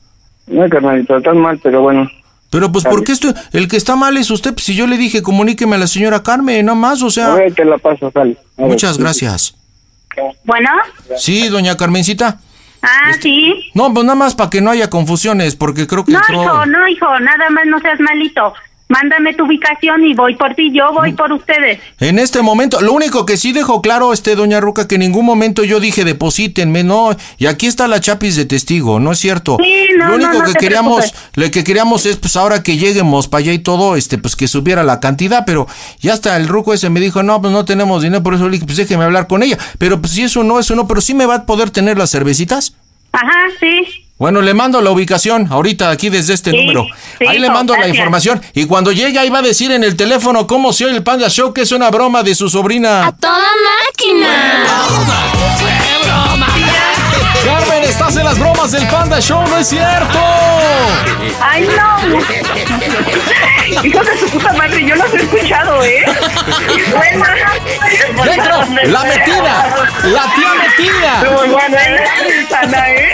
Speaker 15: No, carnalito, tan mal, pero bueno.
Speaker 2: Pero pues, ¿por qué esto? El que está mal es usted, pues si yo le dije, comuníqueme a la señora Carmen, nada más, o
Speaker 15: A
Speaker 2: sea.
Speaker 15: ver, te la paso, sale. A ver.
Speaker 2: Muchas gracias.
Speaker 9: Bueno,
Speaker 2: Sí, doña Carmencita.
Speaker 9: ah, sí.
Speaker 2: No, pues nada más para que no haya confusiones, porque creo que
Speaker 9: No,
Speaker 2: entró-
Speaker 9: hijo, no, hijo, nada más no seas malito. Mándame tu ubicación y voy por ti, yo voy por ustedes.
Speaker 2: En este momento, lo único que sí dejo claro, este doña Ruca, que en ningún momento yo dije deposítenme, no, y aquí está la chapis de testigo, no es cierto.
Speaker 9: Sí, no,
Speaker 2: lo único
Speaker 9: no, no
Speaker 2: que queríamos,
Speaker 9: preocupes.
Speaker 2: lo que queríamos es pues ahora que lleguemos para allá y todo, este, pues que subiera la cantidad, pero ya hasta el ruco ese me dijo, no, pues no tenemos dinero, por eso le dije, pues déjeme hablar con ella. Pero pues si eso no, eso no, pero sí me va a poder tener las cervecitas.
Speaker 9: Ajá, sí.
Speaker 2: Bueno, le mando la ubicación ahorita aquí desde este
Speaker 9: Sí,
Speaker 2: número.
Speaker 9: sí,
Speaker 2: ahí le mando la información. Y cuando llegue ahí va a decir en el teléfono cómo se oye el Panda Show, que es una broma de su sobrina.
Speaker 11: ¡Toda máquina!
Speaker 2: Carmen, estás en las bromas del Panda Show, ¿no es cierto?
Speaker 14: ¡Ay, no! Hijos de su puta madre, yo los he escuchado, ¿eh? Bueno,
Speaker 2: Dentro, la metida, la tía metida.
Speaker 14: Muy buena, ¿eh? Sana, ¿eh?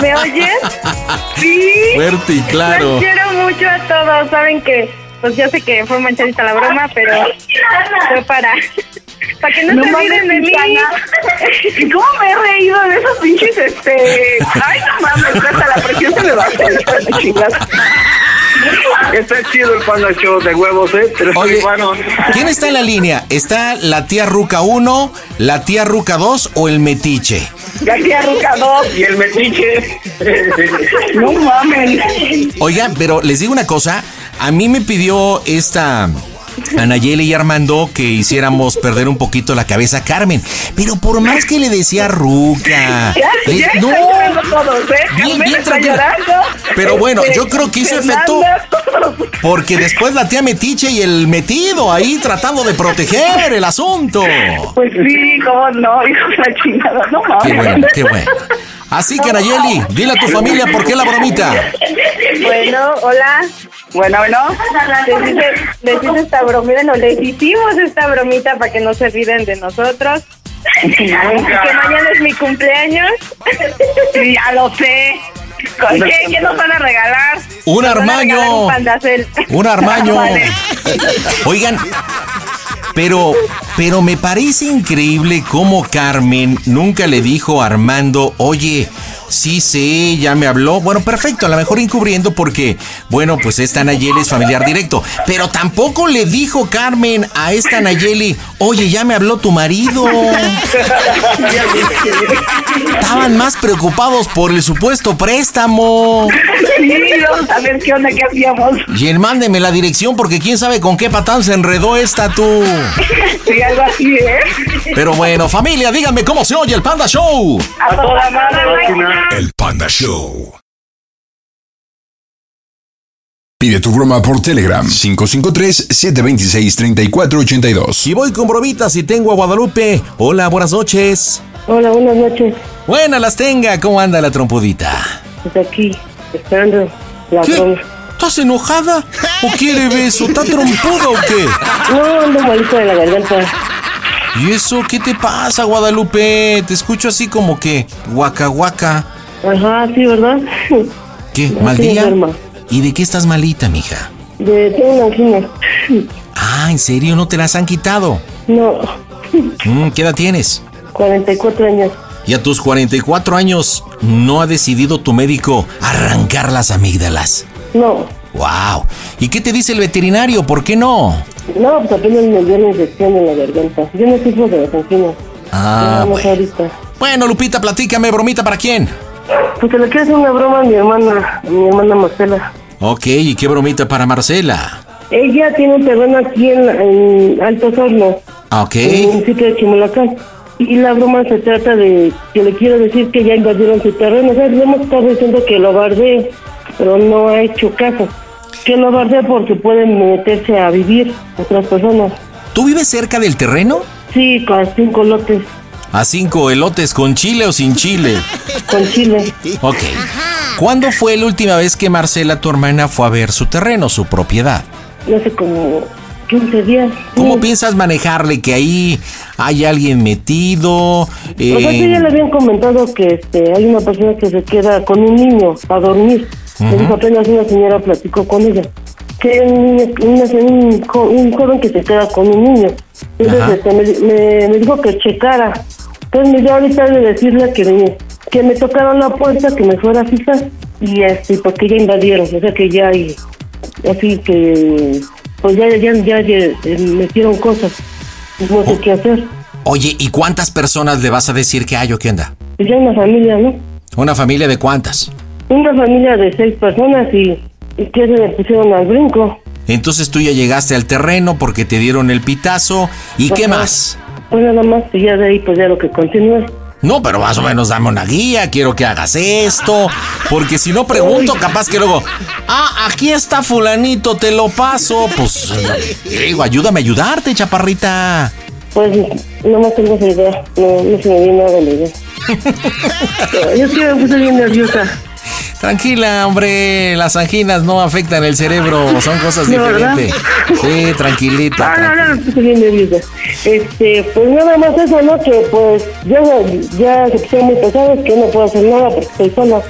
Speaker 14: ¿Me oyes? Sí.
Speaker 2: Fuerte y claro.
Speaker 4: Los quiero mucho a todos. Saben que, pues yo sé que fue manchadita la broma, pero fue para, para que no,
Speaker 14: No
Speaker 4: se olviden de mí.
Speaker 14: Susana. ¿Y cómo me he reído de esos pinches, este... Ay, no mames, hasta la presión se me va a.
Speaker 15: Está chido el Panda Show de huevos, ¿eh? Pero
Speaker 2: Oye. ¿quién está en la línea? ¿Está la tía Ruca 1, la tía Ruca 2 o el metiche?
Speaker 14: La tía Ruca 2.
Speaker 15: Y el metiche.
Speaker 14: No mames.
Speaker 2: Oigan, pero les digo una cosa, a mí me pidió esta Anayeli y Armando que hiciéramos perder un poquito la cabeza a Carmen, pero por más que le decía Ruca,
Speaker 14: Ya,
Speaker 2: le-
Speaker 14: ya
Speaker 2: no,
Speaker 14: todos, ¿eh?
Speaker 2: Bien, bien tranquila. Pero bueno,
Speaker 14: Este,
Speaker 2: yo creo que hizo efecto
Speaker 14: Fernanda.
Speaker 2: porque después la tía Metiche y el metido ahí tratando de proteger el asunto.
Speaker 14: Pues sí, cómo no, hijo la chingada, no mames.
Speaker 2: Qué bueno, qué bueno. Así que Nayeli, dile a tu familia por qué la bromita.
Speaker 4: Bueno, hola.
Speaker 14: Bueno, bueno.
Speaker 4: Les hice, les hice esta bromita, no, les hicimos esta bromita para que no se olviden de nosotros. que mañana es mi cumpleaños.
Speaker 14: Sí, ya lo sé. ¿Con qué? ¿Qué nos van a regalar?
Speaker 2: Un
Speaker 4: regalar
Speaker 2: armaño.
Speaker 4: Un.
Speaker 2: Un armaño. Oigan, pero Pero me parece increíble cómo Carmen nunca le dijo a Armando, oye, sí sé, ya me habló. Bueno, perfecto, a lo mejor encubriendo porque, bueno, pues esta Nayeli es familiar directo. Pero tampoco le dijo Carmen a esta Nayeli, oye, ya me habló tu marido. Estaban más preocupados por el supuesto préstamo.
Speaker 16: Sí, vamos a ver qué onda, qué hacíamos.
Speaker 2: Y el mándeme la dirección porque quién sabe con qué patán se enredó esta tú.
Speaker 16: Sí, algo así, ¿eh?
Speaker 2: Pero bueno, familia, díganme cómo se oye el Panda Show.
Speaker 16: A toda madre,
Speaker 5: El Panda Show.
Speaker 1: Pide tu broma por Telegram 553-726-3482.
Speaker 2: Y voy con bromitas y tengo a Guadalupe. Hola, buenas noches.
Speaker 17: Hola, buenas noches.
Speaker 2: Buenas las tenga. ¿Cómo anda la trompudita?
Speaker 17: Pues aquí, esperando la
Speaker 2: ¿Qué?
Speaker 17: broma.
Speaker 2: ¿Estás enojada? ¿O quiere beso? ¿Está trompuda o qué?
Speaker 17: No, ando malito de la garganta.
Speaker 2: ¿Y eso qué te pasa, Guadalupe? Te escucho así como que guaca guaca.
Speaker 17: Ajá, sí, ¿verdad?
Speaker 2: ¿Qué? ¿Mal día? ¿Y de qué estás malita, mija?
Speaker 17: De, tengo una angina.
Speaker 2: Ah, ¿en serio no te las han quitado?
Speaker 17: No,
Speaker 2: Mm, ¿Qué edad tienes?
Speaker 17: 44 años.
Speaker 2: Y a tus 44 años, ¿no ha decidido tu médico arrancar las amígdalas?
Speaker 17: No,
Speaker 2: ¡Wow! ¿Y qué te dice el veterinario? ¿Por qué no?
Speaker 17: no, pues apenas me dio la infección en la garganta. Yo no sufro de las anginas.
Speaker 2: Ah, bueno.
Speaker 17: ahorita.
Speaker 2: Bueno, Lupita, platícame, bromita, ¿para quién?
Speaker 17: Pues le quiero hacer una broma a mi hermana, a mi hermana Marcela.
Speaker 2: Ok, ¿y qué bromita para Marcela?
Speaker 17: Ella tiene un terreno aquí en, en Altos Hornos,
Speaker 2: Ah, ok.
Speaker 17: en el municipio de Chimolacán. Y la broma se trata de que le quiero decir que ya invadieron su terreno. O sea, le hemos estado diciendo que lo bardee, pero no ha hecho caso. Que lo bardee porque pueden meterse a vivir otras personas.
Speaker 2: ¿Tú vives cerca del terreno?
Speaker 17: Sí, con cinco lotes,
Speaker 2: A cinco elotes, ¿con chile o sin chile?
Speaker 17: con chile.
Speaker 2: Ok. ¿Cuándo fue la última vez que Marcela, tu hermana, fue a ver su terreno, su propiedad?
Speaker 17: No sé, como 15 días.
Speaker 2: ¿Cómo piensas manejarle que ahí hay alguien metido?
Speaker 17: O sea, sí,
Speaker 2: Eh,
Speaker 17: ya le habían comentado que este, hay una persona que se queda con un niño a dormir.
Speaker 2: Ujú.
Speaker 17: Entonces apenas una señora platicó con ella. Que un, un, un joven que se queda con un niño. Entonces este, me, me- me dijo que checara. Entonces me dio ahorita de decirle que me, que me tocaron la puerta, que me fuera a fijar. Y este, porque ya invadieron. O sea que ya hay, así que, pues ya, ya, ya, ya, eh, metieron cosas. No sé qué hacer.
Speaker 2: Oye, ¿y cuántas personas le vas a decir que hay o qué onda?
Speaker 17: Pues ya una familia, ¿no?
Speaker 2: ¿Una familia de cuántas?
Speaker 17: Una familia de seis personas y, y que se le pusieron al brinco.
Speaker 2: Entonces tú ya llegaste al terreno porque te dieron el pitazo. ¿Y qué más?
Speaker 17: Pues nada más, y ya de ahí, pues ya lo que continúa.
Speaker 2: No, pero más o menos dame una guía, quiero que hagas esto, porque si no pregunto, capaz que luego, ah, aquí está fulanito, te lo paso, pues digo, ayúdame a ayudarte, chaparrita.
Speaker 17: Pues no más tengo esa idea, no, no se me viene nada de la idea. Yo sí me puse bien nerviosa.
Speaker 2: Tranquila, hombre, las anginas no afectan el cerebro, son cosas
Speaker 17: No, ¿verdad?
Speaker 2: diferentes. Sí, tranquilita.
Speaker 17: Ah, no, no, me puse bien nerviosa. Este, pues nada más eso, ¿no? Que pues ya, ya se pusieron muy pesados, que no puedo hacer nada porque estoy sola.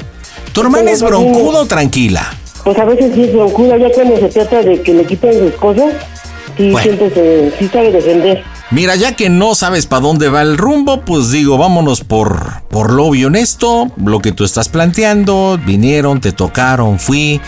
Speaker 2: ¿Tu hermana es
Speaker 17: niños.
Speaker 2: o tranquila?
Speaker 17: Pues a veces sí es broncuda, ya cuando se trata de que le quiten sus cosas, sí
Speaker 2: Bueno.
Speaker 17: siempre se, sí sabe defender.
Speaker 2: Mira, ya que no sabes para dónde va el rumbo, pues digo, vámonos por, por lo obvio honesto, lo que tú estás planteando. Vinieron, te tocaron, fui,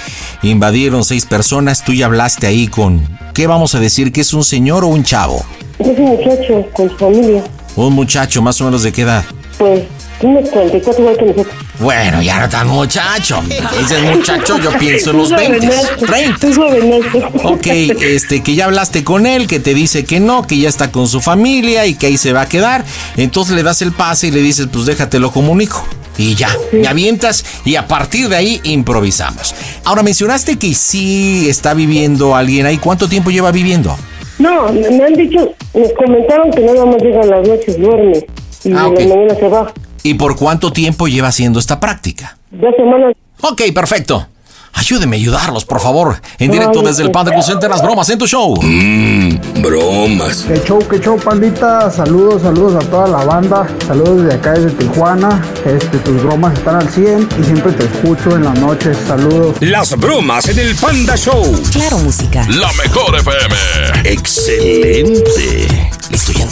Speaker 2: invadieron seis personas, tú ya hablaste ahí con, ¿qué vamos a decir? ¿Que es un señor o un chavo?
Speaker 17: Es un muchacho con su familia,
Speaker 2: Un muchacho, más o menos de qué edad.
Speaker 17: pues unos 44 igual que nosotros.
Speaker 2: Bueno, ya no tan muchacho. Ese es muchacho, yo pienso en los
Speaker 17: Un
Speaker 2: 20,
Speaker 17: jovenazo,
Speaker 2: 30.
Speaker 17: un jovenazo.
Speaker 2: Ok, este, que ya hablaste con él, que te dice que no, que ya está con su familia y que ahí se va a quedar. Entonces le das el pase y le dices, pues déjate lo comunico. Y ya, me avientas y a partir de ahí improvisamos. Ahora mencionaste que sí está viviendo alguien ahí. ¿Cuánto tiempo lleva viviendo?
Speaker 17: No, me han dicho, me comentaron que nada más llega a las noches, duerme. Y
Speaker 2: Ah,
Speaker 17: en la mañana se va.
Speaker 2: ¿Y por cuánto tiempo lleva haciendo esta práctica?
Speaker 17: Dos semanas.
Speaker 2: Ok, perfecto. Ayúdeme a ayudarlos, por favor. En directo
Speaker 10: Ay,
Speaker 2: desde el Panda Center, las bromas en tu show.
Speaker 5: Mmm, bromas.
Speaker 10: Que show, que show, pandita. Saludos, saludos a toda la banda. Saludos desde acá, desde Tijuana. Este, tus bromas están al 100 y siempre te escucho en las noches. Saludos.
Speaker 5: Las bromas en el Panda Show.
Speaker 18: Claro, música.
Speaker 5: La mejor FM. Excelente.
Speaker 2: Listo, ya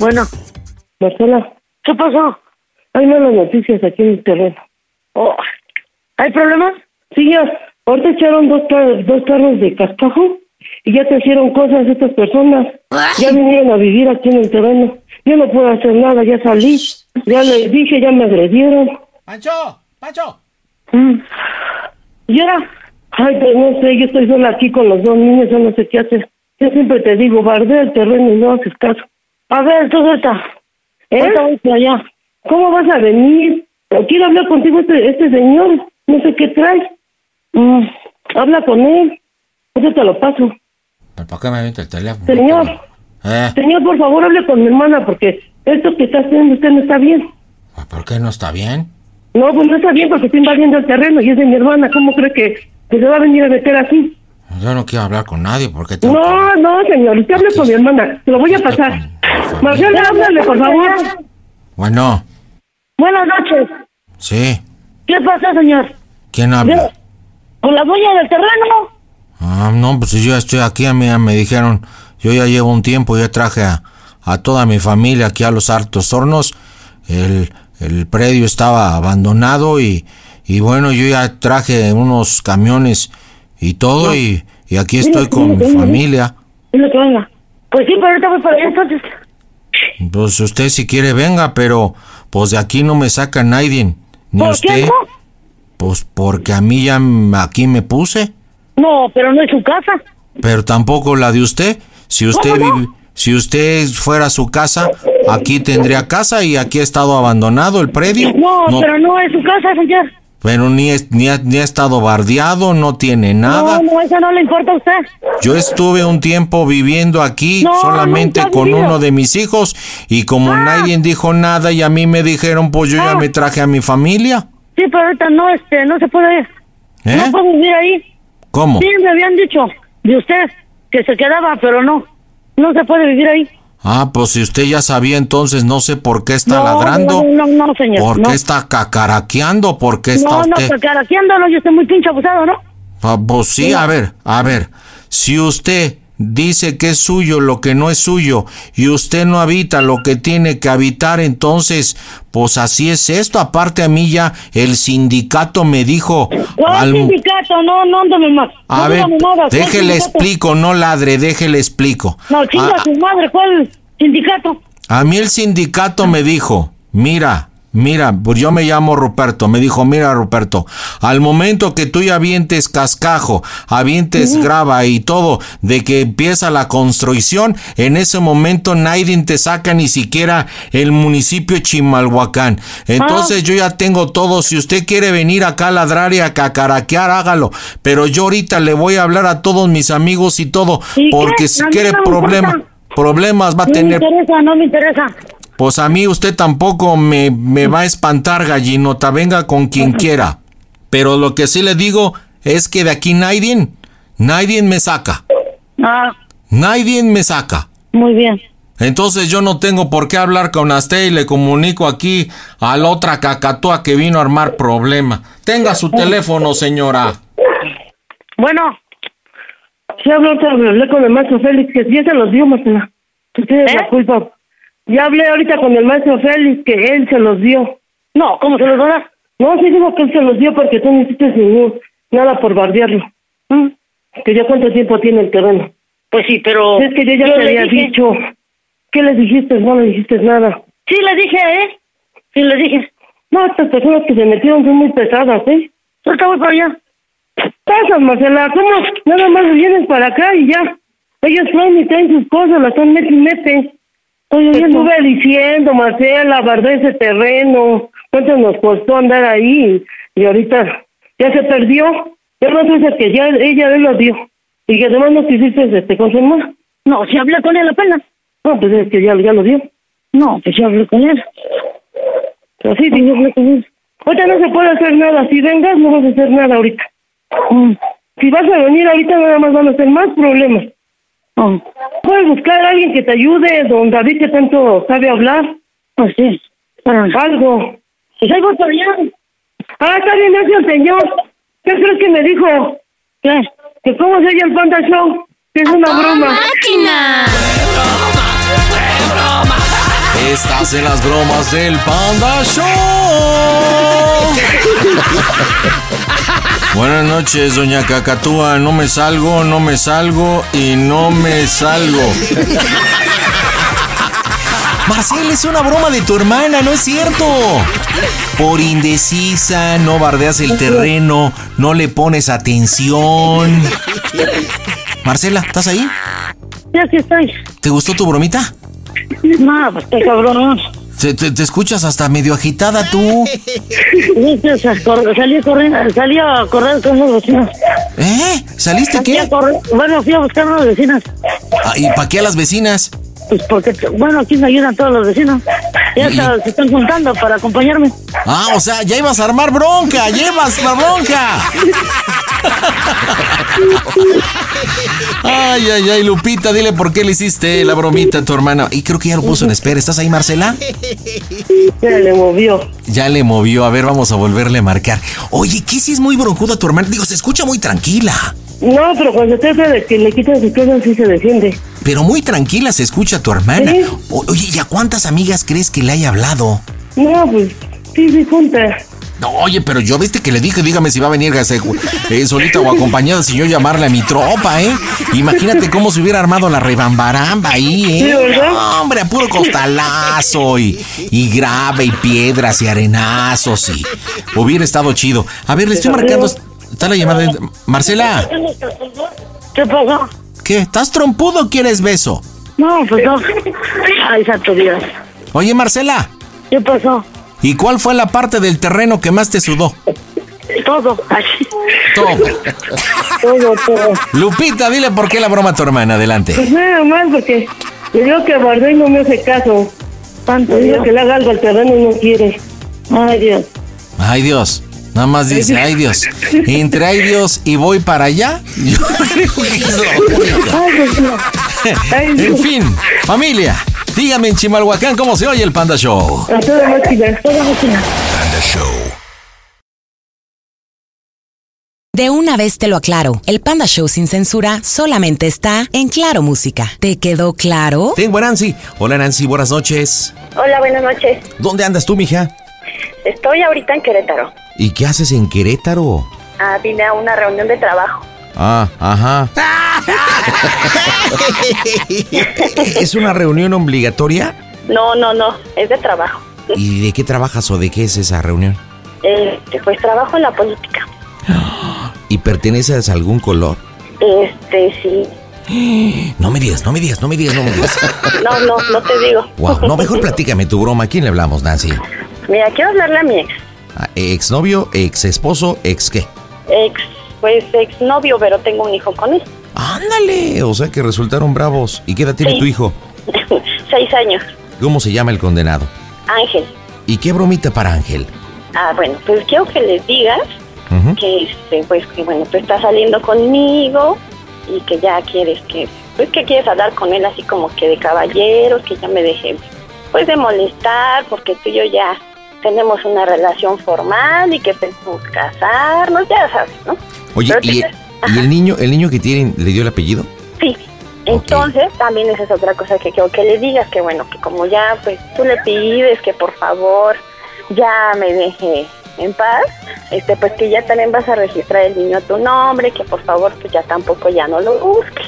Speaker 17: Bueno. Marcela. ¿Qué pasó? Hay malas noticias aquí en el terreno. Oh. ¿Hay problemas? Sí, ya. Ahorita echaron dos, car- dos carros de cascajo y ya te hicieron cosas estas personas. Ya vinieron a vivir aquí en el terreno. Yo no puedo hacer nada, ya salí. Ya les dije, ya me agredieron.
Speaker 2: ¡Pancho! ¡Pancho!
Speaker 17: Mm. ¿Y ahora? Ay, pues no sé, yo estoy sola aquí con los dos niños, yo no sé qué hacer. Yo siempre te digo, bardea el terreno y no haces caso. A ver, tú suelta. ¿Eh? Ahorita voy para allá. ¿Cómo vas a venir? Quiero hablar contigo este, este señor. No sé qué trae. Mm, Habla con él. Yo te lo paso.
Speaker 2: ¿Para qué me avienta el teléfono?
Speaker 17: Señor,
Speaker 2: ¿Eh?
Speaker 17: señor, por favor, hable con mi hermana porque esto que está haciendo usted no está bien.
Speaker 2: ¿Por qué no está bien?
Speaker 17: No, pues no está bien porque está invadiendo el terreno y es de mi hermana. ¿Cómo cree que, que se va a venir a meter así?
Speaker 2: Yo no quiero hablar con nadie porque tengo...
Speaker 17: No, no, señor. Usted hable con mi hermana. Se lo voy a pasar. Marcela, háblale, por favor.
Speaker 2: Bueno,
Speaker 17: Buenas noches.
Speaker 2: sí.
Speaker 17: ¿Qué pasa, señor?
Speaker 2: ¿Quién habla?
Speaker 17: ¿Con la dueña del terreno?
Speaker 2: Ah, no, pues yo ya estoy aquí, a mí me dijeron, yo ya llevo un tiempo, ya traje a, a toda mi familia aquí a los Altos Hornos, el, el predio estaba abandonado y, y bueno, yo ya traje unos camiones y todo y, y aquí estoy con mi familia.
Speaker 17: Dile que venga. Pues sí, pero ahorita voy para allá entonces.
Speaker 2: Pues usted si quiere venga, pero pues de aquí no me saca nadie, ni
Speaker 17: ¿Por
Speaker 2: usted.
Speaker 17: qué no?
Speaker 2: Pues porque a mí ya aquí me puse.
Speaker 17: No, pero no es su casa.
Speaker 2: Pero tampoco la de usted. Si usted
Speaker 17: ¿Cómo no?
Speaker 2: vive- si usted fuera a su casa, aquí tendría casa y aquí ha estado abandonado el predio.
Speaker 17: No, pero no es su casa, señor.
Speaker 2: Pero ni, es- ni, ha, ni ha estado bardeado, no tiene nada.
Speaker 17: No, no, eso no le importa a usted.
Speaker 2: Yo estuve un tiempo viviendo aquí
Speaker 17: No,
Speaker 2: solamente con uno de mis hijos y como nadie dijo nada y a mí me dijeron, pues yo ya
Speaker 17: Ah.
Speaker 2: me traje a mi familia.
Speaker 17: Sí, pero ahorita no, este, no se puede ir.
Speaker 2: ¿Eh?
Speaker 17: No puede vivir ahí.
Speaker 2: ¿Cómo?
Speaker 17: Sí, me habían dicho de usted que se quedaba, pero no. No se puede vivir ahí.
Speaker 2: Ah, pues si usted ya sabía entonces no sé por qué está
Speaker 17: no,
Speaker 2: ladrando.
Speaker 17: No, no, no, señor.
Speaker 2: ¿Por
Speaker 17: no.
Speaker 2: qué está cacaraqueando? ¿Por qué está
Speaker 17: No, no,
Speaker 2: usted?
Speaker 17: porque araqueándolo yo estoy muy pinche abusado, ¿no?
Speaker 2: Ah, Pues sí, a ver, a ver. Si usted dice que es suyo lo que no es suyo y usted no habita lo que tiene que habitar, entonces, pues así es esto. Aparte a mí ya el sindicato me dijo...
Speaker 17: ¿Cuál
Speaker 2: al-
Speaker 17: sindicato? No, no, ándame más.
Speaker 2: a
Speaker 17: no
Speaker 2: ver,
Speaker 17: dígame nada. ¿Cuál
Speaker 2: déjele explico, no ladre, déjele explico.
Speaker 17: No, chinga
Speaker 2: Ah,
Speaker 17: su madre, ¿cuál sindicato?
Speaker 2: A mí el sindicato me dijo, mira, mira, pues yo me llamo Ruperto, me dijo, mira Ruperto, al momento que tú ya avientes cascajo, avientes grava y todo, de que empieza la construcción, en ese momento nadie te saca ni siquiera el municipio de Chimalhuacán. Entonces yo ya tengo todo, si usted quiere venir acá a ladrar y a cacaraquear, hágalo, pero yo ahorita le voy a hablar a todos mis amigos y todo,
Speaker 17: ¿Y qué?
Speaker 2: porque si quiere
Speaker 17: no
Speaker 2: problema, problemas va a
Speaker 17: No me
Speaker 2: tener
Speaker 17: interesa, no me interesa.
Speaker 2: Pues a mí usted tampoco me, me va a espantar, gallinota. Venga con quien quiera. Pero lo que sí le digo es que de aquí nadie, nadie me saca.
Speaker 17: Ah,
Speaker 2: Nadie me saca.
Speaker 17: muy bien.
Speaker 2: Entonces yo no tengo por qué hablar con usted y le comunico aquí a la otra cacatúa que vino a armar problema. Tenga su teléfono, señora.
Speaker 17: Bueno. Sí, hablé, ahorita, hablé con el maestro Félix, que ya se los dio, Marcela. Tú tienes
Speaker 4: ¿Eh?
Speaker 17: la culpa. Ya hablé ahorita con el maestro Félix, que él se los dio. No, ¿cómo se los va a dar? No, sí digo que él se los dio porque tú no hiciste ningún- nada por bardearlo. ¿Mm? Que ya cuánto tiempo tiene el terreno.
Speaker 4: Pues sí, pero...
Speaker 17: Es que yo ya
Speaker 4: yo
Speaker 17: te había
Speaker 4: dije-
Speaker 17: dicho. ¿Qué le dijiste? No le dijiste nada.
Speaker 4: Sí, le dije a él. Sí, le dije.
Speaker 17: No, estas personas que se metieron son muy pesadas, ¿eh?
Speaker 4: Ahorita voy para allá.
Speaker 17: Pasas, Marcela, ¿cómo? Nada más vienes para acá y ya. Ellos traen y traen sus cosas, las están mete y mete. Oye, yo estuve diciendo, Marcela, guardé ese terreno. ¿Cuánto nos costó andar ahí? Y ahorita ya se perdió. Ya no sé que ya ella él lo dio. Y que además no quisiste este, con su hermana.
Speaker 4: No, si hablé con él apenas.
Speaker 17: No, pues es que ya, ya lo dio.
Speaker 4: No, pues yo hablé con él.
Speaker 17: Pero sí, yo hablé con él. Ahorita no se puede hacer nada. Si vengas, no vas a hacer nada ahorita. Mm. Si vas a venir ahorita, nada más van a ser más problemas.
Speaker 4: Oh.
Speaker 17: Puedes buscar a alguien que te ayude, don David, que tanto sabe hablar.
Speaker 4: Pues sí.
Speaker 17: Algo.
Speaker 4: Pues ahí voy para allá.
Speaker 17: Ah, está bien, gracias, señor. ¿Qué crees que me dijo?
Speaker 4: ¿Qué?
Speaker 17: Que cómo se oye el Panda Show.
Speaker 19: Es una broma.
Speaker 17: máquina!
Speaker 2: Estás en las bromas del Panda Show. Buenas noches, doña Cacatúa. No me salgo, no me salgo y no me salgo. Marcel, es una broma de tu hermana, no es cierto. Por indecisa, no bardeas el terreno, no le pones atención. Marcela, ¿estás ahí?
Speaker 19: Ya aquí estoy.
Speaker 2: ¿Te gustó tu bromita?
Speaker 19: No, pues qué cabrón.
Speaker 2: Te, te- te escuchas hasta medio agitada tú.
Speaker 19: Salí a correr, salí a correr con unos vecinos.
Speaker 2: ¿Eh? ¿Saliste
Speaker 19: Salí
Speaker 2: qué?
Speaker 19: a correr- Bueno, fui a buscar unas vecinas.
Speaker 2: Ah, ¿Y para qué a las vecinas?
Speaker 19: Pues porque, bueno, aquí me ayudan todos los vecinos. Ya está- se están juntando para acompañarme.
Speaker 2: Ah, o sea, ya ibas a armar bronca, llevas la bronca. Ay, ay, ay, Lupita, dile por qué le hiciste la bromita a tu hermana. Y creo que ya lo puso en espera. ¿Estás ahí, Marcela?
Speaker 19: Ya le movió.
Speaker 2: Ya le movió. A ver, vamos a volverle a marcar. Oye, ¿qué si es muy broncuda tu hermana? Digo, se escucha muy tranquila.
Speaker 19: No, pero cuando trata de que le quitas sus cosas, sí se defiende.
Speaker 2: Pero muy tranquila se escucha tu hermana. Oye, ¿y a cuántas amigas crees que le haya hablado?
Speaker 19: No, pues sí, sí, junta.
Speaker 2: No, oye, pero yo viste que le dije, dígame si va a venir eh, solita o acompañada, si yo llamarle a mi tropa, ¿eh? Imagínate cómo se hubiera armado la rebambaramba ahí, ¿eh? No, hombre, a puro costalazo y, y grave y piedras y arenazos y hubiera estado chido. A ver, le estoy marcando, está la llamada. de- Marcela,
Speaker 19: ¿Qué pasó?
Speaker 2: ¿qué? ¿Estás trompudo o quieres beso?
Speaker 19: No, pues no. Ay, santo Dios.
Speaker 2: Oye, Marcela,
Speaker 19: ¿Qué pasó?
Speaker 2: ¿Y cuál fue la parte del terreno que más te sudó?
Speaker 19: Todo. Ay,
Speaker 2: Todo.
Speaker 19: todo, todo.
Speaker 2: Lupita, dile por qué la broma a tu hermana, adelante.
Speaker 19: Pues nada más porque le digo que Bardé no me hace caso. Tanto digo que le haga algo al terreno y no quiere. Ay, Dios.
Speaker 2: Ay Dios, nada más dice, ay Dios. Entre ay Dios y voy para allá, yo creo que es lo único. En fin, familia, dígame en Chimalhuacán cómo se oye el Panda Show.
Speaker 19: A toda máquina, toda máquina.
Speaker 20: Panda Show.
Speaker 21: De una vez te lo aclaro, el Panda Show sin censura solamente está en Claro Música. ¿Te quedó claro?
Speaker 2: Tengo a Nancy. Hola Nancy, buenas noches.
Speaker 22: Hola, buenas noches.
Speaker 2: ¿Dónde andas tú, mija?
Speaker 22: Estoy ahorita en Querétaro.
Speaker 2: ¿Y qué haces en Querétaro?
Speaker 22: Ah, vine a una reunión de trabajo.
Speaker 2: Ah, ajá. ¿Es una reunión obligatoria?
Speaker 22: No, no, no, es de trabajo.
Speaker 2: ¿Y de qué trabajas o de qué es esa reunión?
Speaker 22: Este, pues trabajo en la política.
Speaker 2: ¿Y perteneces a algún color?
Speaker 22: Este, sí.
Speaker 2: No me digas, no me digas, no me digas, no me digas.
Speaker 22: No, no, no te digo.
Speaker 2: Wow, no, mejor platícame tu broma. ¿A quién le hablamos, Nancy?
Speaker 22: Mira, quiero hablarle a mi ex.
Speaker 2: ¿A ¿Exnovio, ex esposo, ex qué?
Speaker 22: Ex, pues ex novio, pero tengo un hijo con él.
Speaker 2: Ándale, o sea que resultaron bravos. ¿Y qué edad tiene
Speaker 22: Sí.
Speaker 2: tu hijo?
Speaker 22: Seis años.
Speaker 2: ¿Cómo se llama el condenado?
Speaker 22: Ángel.
Speaker 2: ¿Y qué bromita para Ángel?
Speaker 22: Ah, bueno, pues quiero que les digas que, este, pues, que bueno, tú estás saliendo conmigo y que ya quieres que, pues, que quieres hablar con él así como que de caballeros, que ya me deje, pues, de molestar, porque tú y yo ya tenemos una relación formal y que pensamos casarnos, ya sabes, ¿no?
Speaker 2: Oye,
Speaker 22: Pero
Speaker 2: ¿y, el niño, el niño que tiene, le dio el apellido?
Speaker 22: Sí. Entonces, también esa es otra cosa que quiero que le digas, que bueno, que como ya, pues tú le pides que por favor ya me deje en paz, este, pues que ya también vas a registrar el niño a tu nombre, que por favor pues ya tampoco ya no lo busques.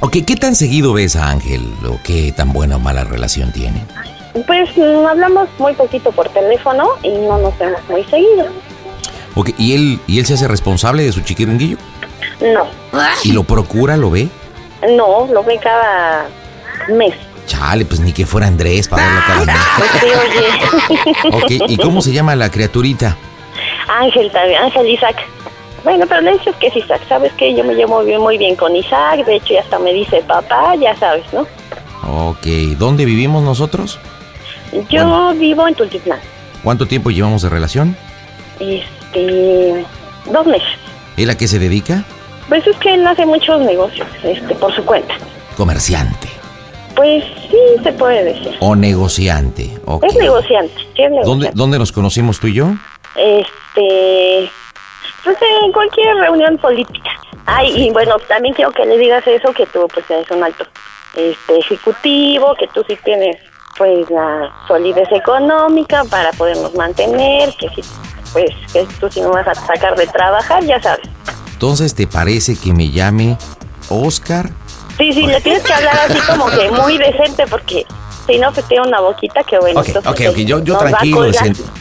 Speaker 2: Ok, ¿qué tan seguido ves a Ángel o qué tan buena o mala relación tienen?
Speaker 22: Pues mm, hablamos muy poquito por teléfono y no nos vemos muy seguido.
Speaker 2: Ok, ¿y él, ¿y él se hace responsable de su chiquiringuillo?
Speaker 22: No,
Speaker 2: ¿Y lo procura, lo ve?
Speaker 22: no, lo ve cada mes.
Speaker 2: Chale, pues ni que fuera Andrés para verlo cada mes.
Speaker 22: Pues sí, oye.
Speaker 2: Ok, ¿y cómo se llama la criaturita?
Speaker 22: Ángel también, Ángel Isaac. Bueno, pero le dices que es Isaac, ¿sabes que Yo me llevo bien, muy bien con Isaac, de hecho ya hasta me dice papá, ya sabes, ¿no?
Speaker 2: Ok, ¿dónde vivimos nosotros?
Speaker 22: Yo vivo en Tultitlán,
Speaker 2: ¿Cuánto tiempo llevamos de relación?
Speaker 22: este, dos meses.
Speaker 2: ¿Él a qué se dedica?
Speaker 22: Pues es que él hace muchos negocios, este, por su cuenta.
Speaker 2: Comerciante
Speaker 22: Pues sí, se puede decir.
Speaker 2: o negociante.
Speaker 22: Es negociante, sí es negociante.
Speaker 2: ¿Dónde, ¿Dónde nos conocimos tú y yo?
Speaker 22: Este, pues en cualquier reunión política. Ay, y bueno, también quiero que le digas eso, que tú pues eres un alto este ejecutivo, que tú sí tienes pues la solidez económica para podernos mantener, que sí, pues que tú sí me vas a sacar de trabajar, ya sabes.
Speaker 23: Entonces, ¿te parece que me llame Oscar?
Speaker 22: Sí, sí, le tienes que hablar así como que muy decente porque si no, pues tiene una boquita que bueno.
Speaker 23: Ok, ok, ok, yo, yo tranquilo,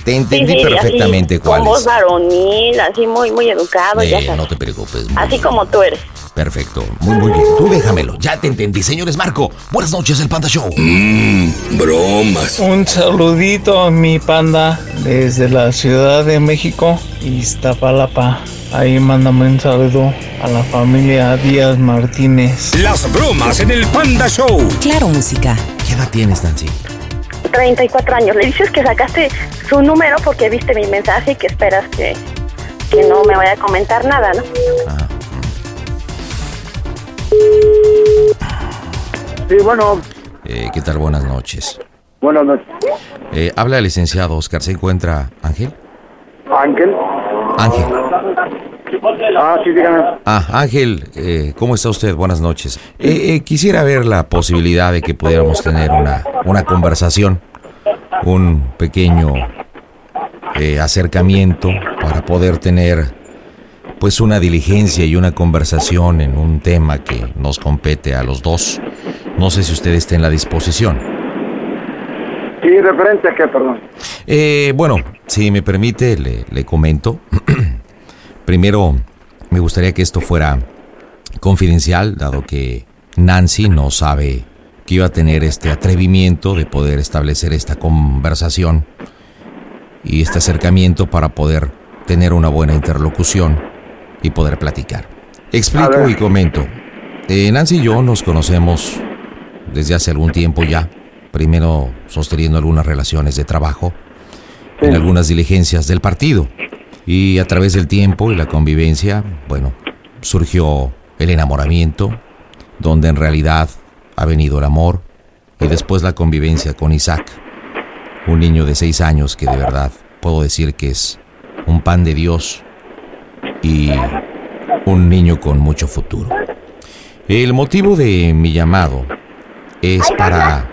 Speaker 23: te entendí
Speaker 22: Sí, sí,
Speaker 23: perfectamente cuál
Speaker 22: Con voz varonil, así muy, muy educado, ya
Speaker 23: Eh,
Speaker 22: sabes.
Speaker 23: no te preocupes.
Speaker 22: Así como tú eres.
Speaker 23: Perfecto, muy, muy bien. Tú déjamelo, ya te entendí. Señores Marco, buenas noches, el Panda Show.
Speaker 5: Mmm, bromas.
Speaker 24: Un saludito a mi panda desde la Ciudad de México, Iztapalapa. Ahí mándame un saludo a la familia Díaz Martínez.
Speaker 5: Las bromas en el Panda Show.
Speaker 7: Claro Música.
Speaker 23: ¿Qué edad tienes, Nancy?
Speaker 22: 34 años. Le dices que sacaste su número porque viste mi mensaje y que esperas que, que no me vaya a comentar nada, ¿no?
Speaker 18: Sí, bueno,
Speaker 23: Eh, ¿Qué tal? Buenas noches.
Speaker 18: buenas noches.
Speaker 23: Eh, habla el licenciado Oscar. ¿Se encuentra Ángel?
Speaker 18: Ángel.
Speaker 23: Ángel.
Speaker 18: Ah, sí, dígame.
Speaker 23: Ah, Ángel, eh, ¿cómo está usted? Buenas noches. Eh, eh, quisiera ver la posibilidad de que pudiéramos tener una, una conversación, un pequeño eh, acercamiento para poder tener pues una diligencia y una conversación en un tema que nos compete a los dos. No sé si usted esté en la disposición.
Speaker 18: Sí, referente a qué, perdón.
Speaker 23: Eh, bueno, si me permite, le, le comento. Primero, me gustaría que esto fuera confidencial, dado que Nancy no sabe que iba a tener este atrevimiento de poder establecer esta conversación y este acercamiento para poder tener una buena interlocución y poder platicar. Explico y comento. Eh, Nancy y yo nos conocemos desde hace algún tiempo ya, primero sosteniendo algunas relaciones de trabajo en algunas diligencias del partido. Y a través del tiempo y la convivencia, bueno, surgió el enamoramiento, donde en realidad ha venido el amor, y después la convivencia con Isaac, un niño de seis años que de verdad puedo decir que es un pan de Dios y un niño con mucho futuro. El motivo de mi llamado es para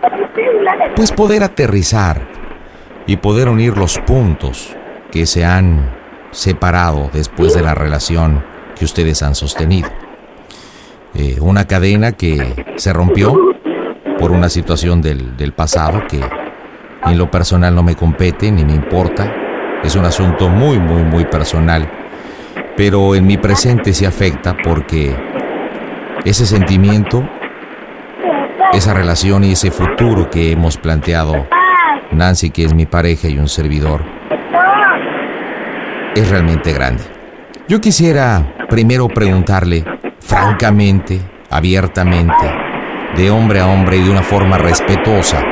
Speaker 23: pues poder aterrizar y poder unir los puntos que se han separado después de la relación que ustedes han sostenido. Eh, una cadena que se rompió por una situación del, del pasado que en lo personal no me compete ni me importa. Es un asunto muy, muy, muy personal. Pero en mi presente se afecta porque ese sentimiento, esa relación y ese futuro que hemos planteado, Nancy, que es mi pareja y un servidor, es realmente grande. Yo quisiera primero preguntarle, francamente, abiertamente, de hombre a hombre y de una forma respetuosa,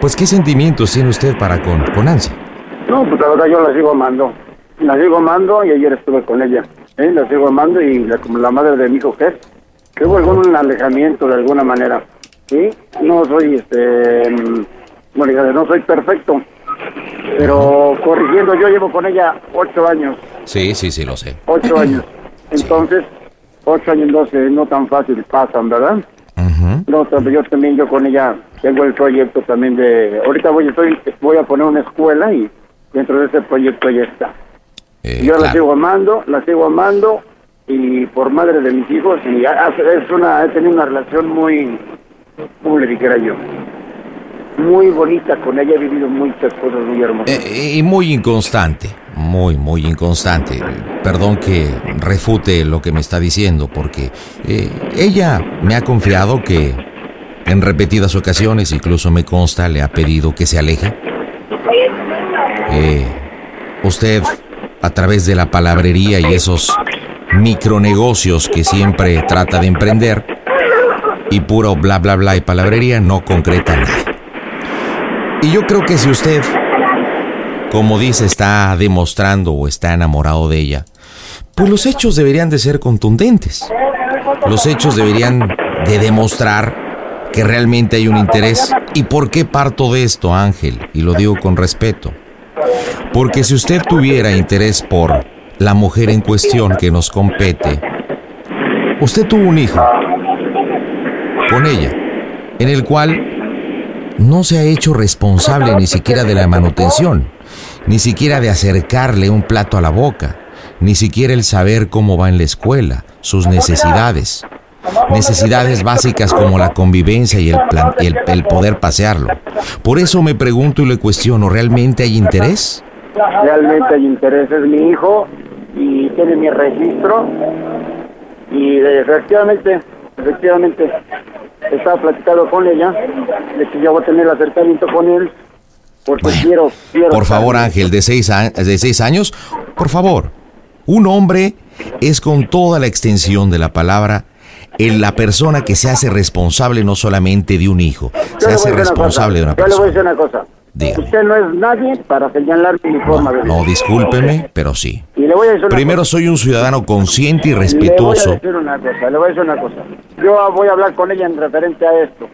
Speaker 23: pues qué sentimientos tiene usted para con, Nancy.
Speaker 18: No, pues la verdad yo la sigo amando. La sigo amando y ayer estuve con ella. ¿eh? La sigo amando y la, como la madre de mi hijo que es, que hubo algún alejamiento de alguna manera. ¿sí? No soy, este, mm, bueno, no soy perfecto, pero corrigiendo, yo llevo con ella ocho años,
Speaker 23: Sí, sí, sí, lo sé.
Speaker 18: ocho años. Entonces, ocho años no, se, no tan fácil pasan, ¿verdad? No, pero yo también, yo con ella tengo el proyecto también de... Ahorita voy, estoy, voy a poner una escuela y dentro de ese proyecto ya está.
Speaker 23: Eh,
Speaker 18: yo la sigo amando, la sigo amando y por madre de mis hijos y es una, he tenido una relación muy, ¿cómo le dijera yo? Muy bonita con ella, he vivido muchas cosas muy hermosas.
Speaker 23: Eh, y muy inconstante, muy, muy inconstante. Perdón que refute lo que me está diciendo, porque eh, ella me ha confiado que en repetidas ocasiones, incluso me consta, le ha pedido que se aleje. Eh, usted, a través de la palabrería y esos micronegocios que siempre trata de emprender, y puro bla bla bla y palabrería, no concreta nada. Y yo creo que si usted como dice, está demostrando o está enamorado de ella, pues los hechos deberían de ser contundentes. Los hechos deberían de demostrar que realmente hay un interés. ¿Y por qué parto de esto, Ángel? Y lo digo con respeto. Porque si usted tuviera interés por la mujer en cuestión que nos compete, usted tuvo un hijo con ella, en el cual no se ha hecho responsable ni siquiera de la manutención, ni siquiera de acercarle un plato a la boca, ni siquiera el saber cómo va en la escuela, sus necesidades. Necesidades básicas como la convivencia y el, plan- el, el poder pasearlo. Por eso me pregunto y le cuestiono, ¿realmente hay interés?
Speaker 18: Realmente hay interés, es mi hijo y tiene mi registro y eh, efectivamente, efectivamente, estaba platicando con ella de que yo voy a tener acercamiento con él porque quiero, quiero.
Speaker 23: Por favor, Ángel, de seis, a- de seis años, por favor. Un hombre es con toda la extensión de la palabra el- la persona que se hace responsable no solamente de un hijo, se hace responsable de una
Speaker 18: cosa, Yo le voy a
Speaker 23: persona.
Speaker 18: decir una cosa. Usted no es nadie para señalar mi forma de
Speaker 23: No, discúlpeme, pero sí.
Speaker 18: Y le voy a decir una
Speaker 23: Primero
Speaker 18: cosa.
Speaker 23: soy un ciudadano consciente y
Speaker 18: Le voy a
Speaker 23: respetuoso.
Speaker 18: decir una cosa, le voy a decir una cosa. Yo voy a hablar con ella en referente a esto.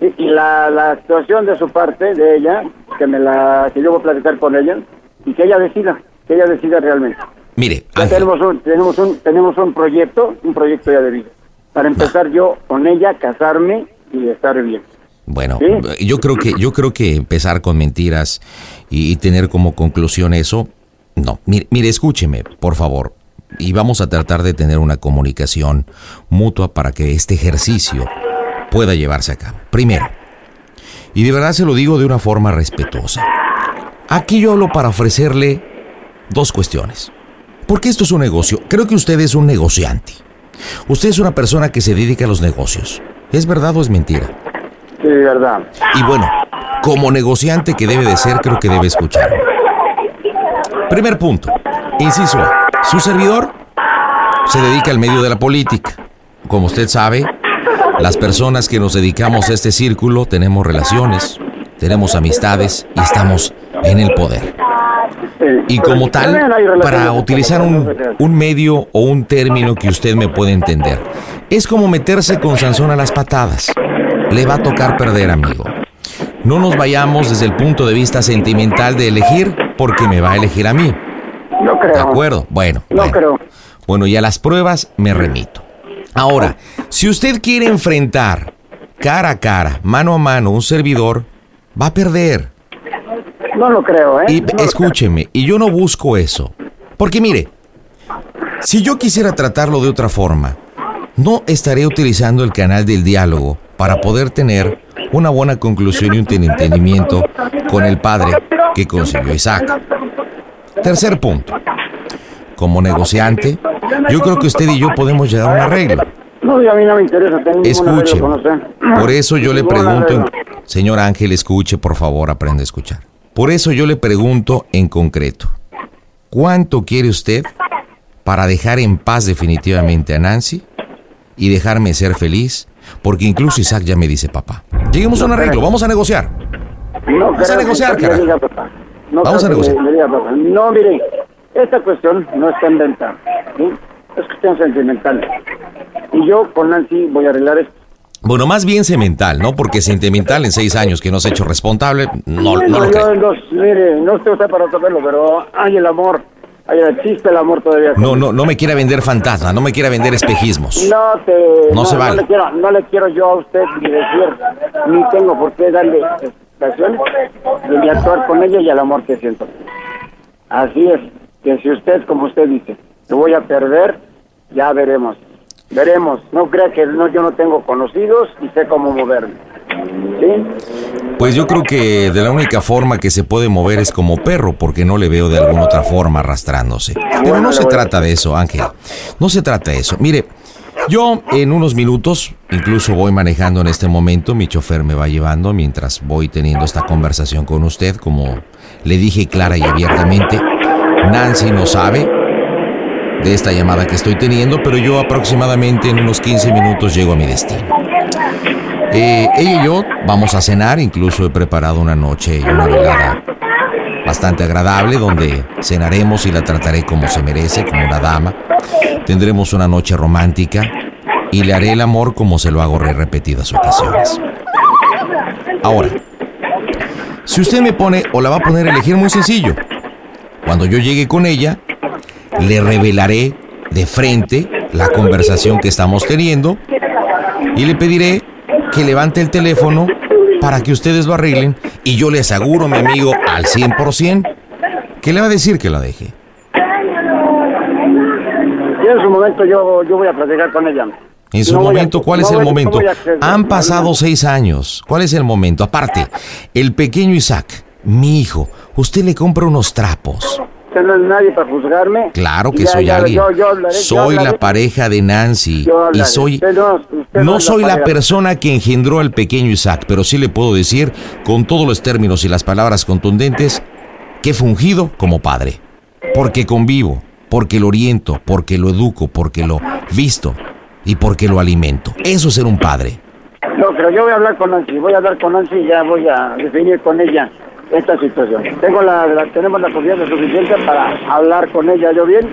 Speaker 18: Y, y la, la actuación de su parte, de ella, que me la, que yo voy a platicar con ella, y que ella decida, que ella decida realmente.
Speaker 23: Mire,
Speaker 18: Ya tenemos un, tenemos un, tenemos un proyecto, un proyecto ya de vida. Para empezar yo con ella, casarme y estar bien.
Speaker 23: Bueno, yo creo que yo creo que empezar con mentiras y, y tener como conclusión eso, no. Mire, mire, escúcheme, por favor. Y vamos a tratar de tener una comunicación mutua para que este ejercicio pueda llevarse a cabo. Primero, y de verdad se lo digo de una forma respetuosa. Aquí yo hablo para ofrecerle dos cuestiones. Porque esto es un negocio. Creo que usted es un negociante. Usted es una persona que se dedica a los negocios. ¿Es verdad o es mentira?
Speaker 18: Sí, verdad.
Speaker 23: Y bueno, como negociante que debe de ser, creo que debe escuchar. Primer punto. Inciso A. Su servidor se dedica al medio de la política. Como usted sabe, las personas que nos dedicamos a este círculo tenemos relaciones, tenemos amistades y estamos en el poder. Y como tal, para utilizar un, un medio o un término que usted me puede entender, es como meterse con Sansón a las patadas. Le va a tocar perder, amigo. No nos vayamos desde el punto de vista sentimental de elegir porque me va a elegir a mí.
Speaker 18: No creo.
Speaker 23: ¿De acuerdo? Bueno.
Speaker 18: No
Speaker 23: bueno.
Speaker 18: creo.
Speaker 23: Bueno, y a las pruebas me remito. Ahora, si usted quiere enfrentar cara a cara, mano a mano, un servidor, va a perder.
Speaker 18: No lo creo, ¿eh?
Speaker 23: Y
Speaker 18: No
Speaker 23: escúcheme, y yo no busco eso. Porque mire, si yo quisiera tratarlo de otra forma, no estaré utilizando el canal del diálogo para poder tener una buena conclusión y un entendimiento con el padre que consiguió Isaac. Tercer punto. Como negociante, yo creo que usted y yo podemos llegar a un arreglo.
Speaker 18: No, a mí no me interesa
Speaker 23: Escuche. Por eso yo le pregunto, señor Ángel, escuche, por favor, aprende a escuchar. Por eso yo le pregunto en concreto, ¿cuánto quiere usted para dejar en paz definitivamente a Nancy y dejarme ser feliz? Porque incluso Isaac ya me dice papá. Lleguemos a un arreglo, vamos a negociar.
Speaker 18: No
Speaker 23: Vamos a negociar, carajo.
Speaker 18: diga, papá. No
Speaker 23: Vamos a negociar.
Speaker 18: le diga, papá. No, mire, esta cuestión no está inventada. ¿sí? Es cuestión sentimental. Y yo con Nancy voy a arreglar esto.
Speaker 23: Bueno, más bien semental, ¿no? Porque sentimental en seis años que no se ha hecho responsable, no, no
Speaker 18: Bueno,
Speaker 23: lo creo.
Speaker 18: no- mire, no estoy usted para saberlo, pero hay el amor. Existe el amor todavía.
Speaker 23: No, no, no me quiera vender fantasma, no me quiera vender espejismos.
Speaker 18: No te.
Speaker 23: No se vale.
Speaker 18: le quiero, no le quiero yo a usted ni decir, ni tengo por qué darle explicaciones de mi actuar con ella y el amor que siento. Así es, que si usted, como usted dice, lo voy a perder, ya veremos. Veremos. No crea que no, yo no tengo conocidos y sé cómo moverme.
Speaker 23: Pues yo creo que de la única forma que se puede mover es como perro, porque no le veo de alguna otra forma arrastrándose. Pero no se trata de eso, Ángel. No se trata de eso. Mire, yo en unos minutos, incluso voy manejando en este momento, mi chofer me va llevando mientras voy teniendo esta conversación con usted, como le dije clara y abiertamente. Nancy no sabe de esta llamada que estoy teniendo, pero yo aproximadamente en unos 15 minutos llego a mi destino. Eh, ella y yo vamos a cenar, incluso he preparado una noche y una velada bastante agradable donde cenaremos y la trataré como se merece, como una dama. Tendremos una noche romántica y le haré el amor como se lo hago repetidas ocasiones. Ahora, Si usted me pone o la va a poner a elegir muy sencillo. Cuando yo llegue con ella, le revelaré de frente la conversación que estamos teniendo y le pediré que levante el teléfono para que ustedes lo arreglen y yo le aseguro, mi amigo, al 100% que le va a decir que la deje.
Speaker 18: Y en su momento yo, yo voy a platicar con ella.
Speaker 23: En su
Speaker 18: No voy a-
Speaker 23: momento, ¿cuál
Speaker 18: no
Speaker 23: es el momento?
Speaker 18: acceder.
Speaker 23: Han pasado seis años. ¿Cuál es el momento? Aparte, el pequeño Isaac, mi hijo, usted le compra unos trapos.
Speaker 18: Usted no es nadie para juzgarme.
Speaker 23: Claro que
Speaker 18: Ya,
Speaker 23: soy
Speaker 18: ya,
Speaker 23: alguien.
Speaker 18: yo- yo hablaré, yo
Speaker 23: soy la pareja de Nancy y soy
Speaker 18: Usted no- usted
Speaker 23: no soy la
Speaker 18: pareja.
Speaker 23: persona que engendró al pequeño Isaac, pero sí le puedo decir con todos los términos y las palabras contundentes que he fungido como padre, porque convivo, porque lo oriento, porque lo educo, porque lo visto y porque lo alimento. Eso es ser un padre.
Speaker 18: No, pero yo voy a hablar con Nancy, voy a hablar con Nancy y ya voy a definir con ella esta situación. Tengo la, la- tenemos la confianza suficiente para hablar con ella yo bien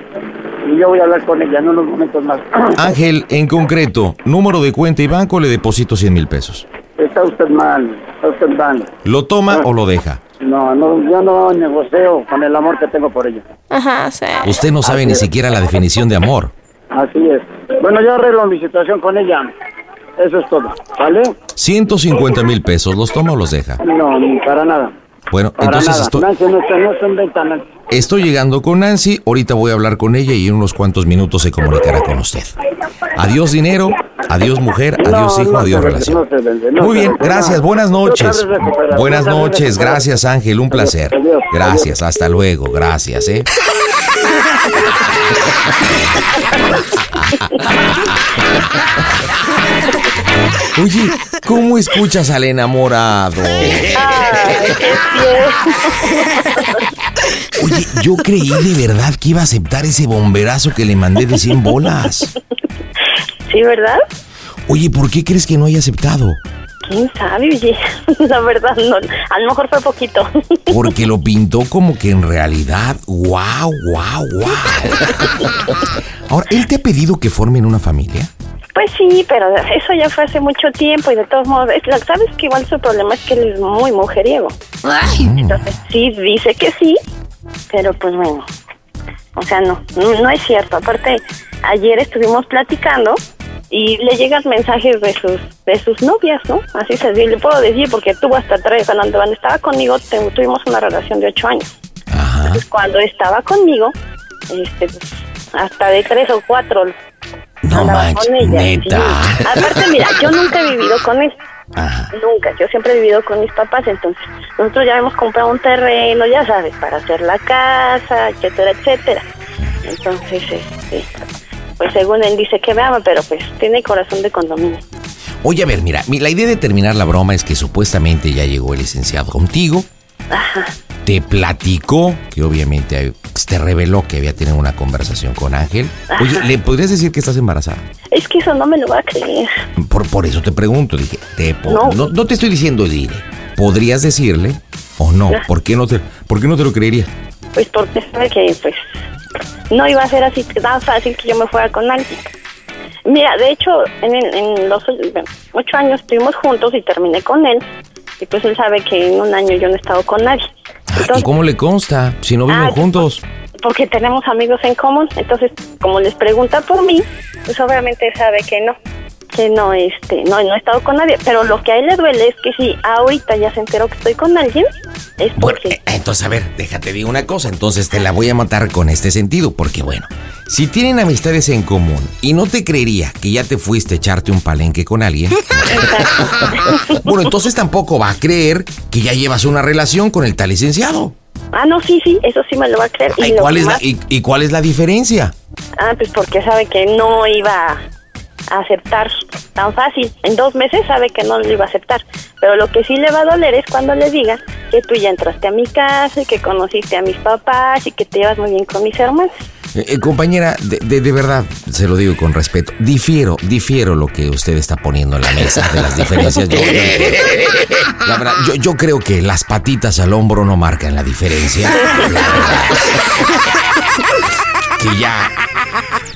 Speaker 18: y yo voy a hablar con ella en unos momentos más.
Speaker 23: Ángel, en concreto, número de cuenta y banco le deposito 100 mil pesos.
Speaker 18: Está usted mal, está usted mal.
Speaker 23: ¿Lo toma o lo deja?
Speaker 18: No, no, yo no negocio con el amor que tengo por ella.
Speaker 11: Ajá, sí.
Speaker 23: Usted no sabe ni siquiera la definición de amor.
Speaker 18: Así es. Bueno, yo arreglo mi situación con ella. Eso es todo, ¿vale?
Speaker 23: 150 mil pesos, ¿los toma o los deja?
Speaker 18: No, ni para nada.
Speaker 23: Bueno,
Speaker 18: Para
Speaker 23: entonces
Speaker 18: nada.
Speaker 23: estoy,
Speaker 18: Nancy no no
Speaker 23: estoy llegando con Nancy, ahorita voy a hablar con ella y en unos cuantos minutos se comunicará con usted. Adiós dinero, adiós mujer, adiós hijo,
Speaker 18: no
Speaker 23: adiós
Speaker 18: vende,
Speaker 23: relación.
Speaker 18: no vende,
Speaker 23: Muy bien,
Speaker 18: vende,
Speaker 23: gracias, buenas noches. Buenas noches, gracias Ángel, un placer.
Speaker 18: adiós,
Speaker 23: Gracias, hasta luego, gracias, ¿eh? Oye, ¿cómo escuchas al enamorado? Oye, yo creí de verdad que iba a aceptar ese bomberazo que le mandé de 100 bolas.
Speaker 22: Sí, ¿verdad?
Speaker 23: Oye, ¿por qué crees que no haya aceptado?
Speaker 22: ¿Quién sabe, oye? La verdad, no. A lo mejor fue poquito.
Speaker 23: Porque lo pintó como que en realidad, wow, wow, wow. Ahora, ¿él te ha pedido que formen una familia?
Speaker 22: Pues sí, pero eso ya fue hace mucho tiempo y de todos modos, sabes que igual su problema es que él es muy mujeriego. Entonces sí, dice que sí, pero pues bueno, o sea, no, no, no es cierto. Aparte, ayer estuvimos platicando y le llegan mensajes de sus de sus novias, ¿no? Así se le puedo decir porque tuvo hasta tres, cuando, estaba conmigo te- tuvimos una relación de ocho años. Entonces, cuando estaba conmigo, este, hasta de tres o cuatro
Speaker 23: No manches,
Speaker 22: con ella.
Speaker 23: neta.
Speaker 22: sí. Aparte, mira, yo nunca he vivido con él. Nunca, yo siempre he vivido con mis papás, entonces nosotros ya hemos comprado un terreno, ya sabes, para hacer la casa, etcétera, etcétera. Entonces, este, pues según él dice que me ama, pero pues tiene corazón de condominio.
Speaker 23: Oye, a ver, mira, mi- la idea de terminar la broma es que supuestamente ya llegó el licenciado contigo,
Speaker 22: Ajá.
Speaker 23: Te platicó, que obviamente pues, te reveló que había tenido una conversación con Ángel. Oye. ¿le podrías decir que estás embarazada?
Speaker 22: Es que eso no me lo va a creer.
Speaker 23: Por, por eso te pregunto, dije, te
Speaker 22: No.
Speaker 23: no. no te estoy diciendo dile. ¿Podrías decirle o no?
Speaker 22: No.
Speaker 23: ¿Por qué no te, por qué no te lo creería?
Speaker 22: Pues porque sabe que pues no iba a ser así tan fácil que yo me fuera con alguien. Mira, de hecho, en, en los ocho años estuvimos juntos y terminé con él. Y pues él sabe que en un año yo no he estado con nadie.
Speaker 23: ¿Y cómo le consta si no viven
Speaker 22: Ah,
Speaker 23: juntos?
Speaker 22: Porque tenemos amigos en común. Entonces, como les pregunta por mí, pues obviamente sabe que no. Que no, este, no, no he estado con nadie. Pero lo que a él le duele es que si ahorita ya se enteró que estoy con alguien, es porque...
Speaker 23: Entonces, a ver, déjate digo una cosa. Entonces te la voy a matar con este sentido. Porque, bueno, si tienen amistades en común y no te creería que ya te fuiste a echarte un palenque con alguien, bueno, entonces tampoco va a creer que ya llevas una relación con el tal licenciado.
Speaker 22: Ah, no, sí, sí, eso sí me lo va a creer.
Speaker 23: Ay,
Speaker 22: lo
Speaker 23: ¿cuál es la, y, y cuál es la diferencia?
Speaker 22: Ah, pues porque sabe que no iba aceptar tan fácil. En dos meses sabe que no lo iba a aceptar. Pero lo que sí le va a doler es cuando le diga que tú ya entraste a mi casa y que conociste a mis papás y que te llevas muy bien con mis hermanos.
Speaker 23: Eh, eh, compañera, de, de- verdad, se lo digo con respeto, difiero, difiero lo que usted está poniendo en la mesa de las diferencias. Yo, la verdad, yo, yo creo que las patitas al hombro no marcan la diferencia. Que ya,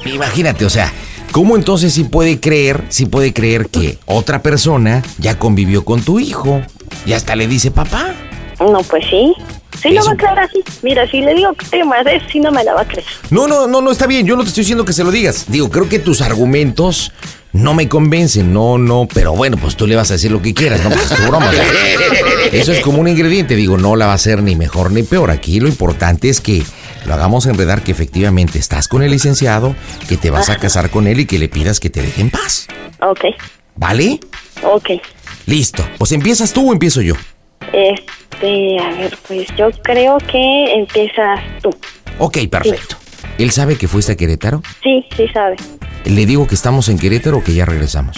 Speaker 23: imagínate, o sea, ¿cómo entonces si puede creer, si puede creer que otra persona ya convivió con tu hijo y hasta le dice papá?
Speaker 22: No, pues sí. Sí lo va a creer así. Mira, si le digo que más de sí no me la va a creer.
Speaker 23: No, no, no, no está bien. Yo no te estoy diciendo que se lo digas. Digo, creo que tus argumentos no me convencen. No, no. Pero bueno, pues tú le vas a decir lo que quieras. No, pues es tu broma. Eso es como un ingrediente. Digo, no la va a hacer ni mejor ni peor. Aquí lo importante es que lo hagamos enredar que efectivamente estás con el licenciado, que te vas a casar con él y que le pidas que te deje en paz.
Speaker 22: Ok,
Speaker 23: ¿Vale?
Speaker 22: ok.
Speaker 23: Listo. Pues empiezas tú o empiezo yo.
Speaker 22: Este, a ver, pues yo creo que empiezas tú.
Speaker 23: Ok, perfecto. ¿Él sabe que fuiste a Querétaro?
Speaker 22: Sí, sí sabe.
Speaker 23: Le digo que estamos en Querétaro o que ya regresamos.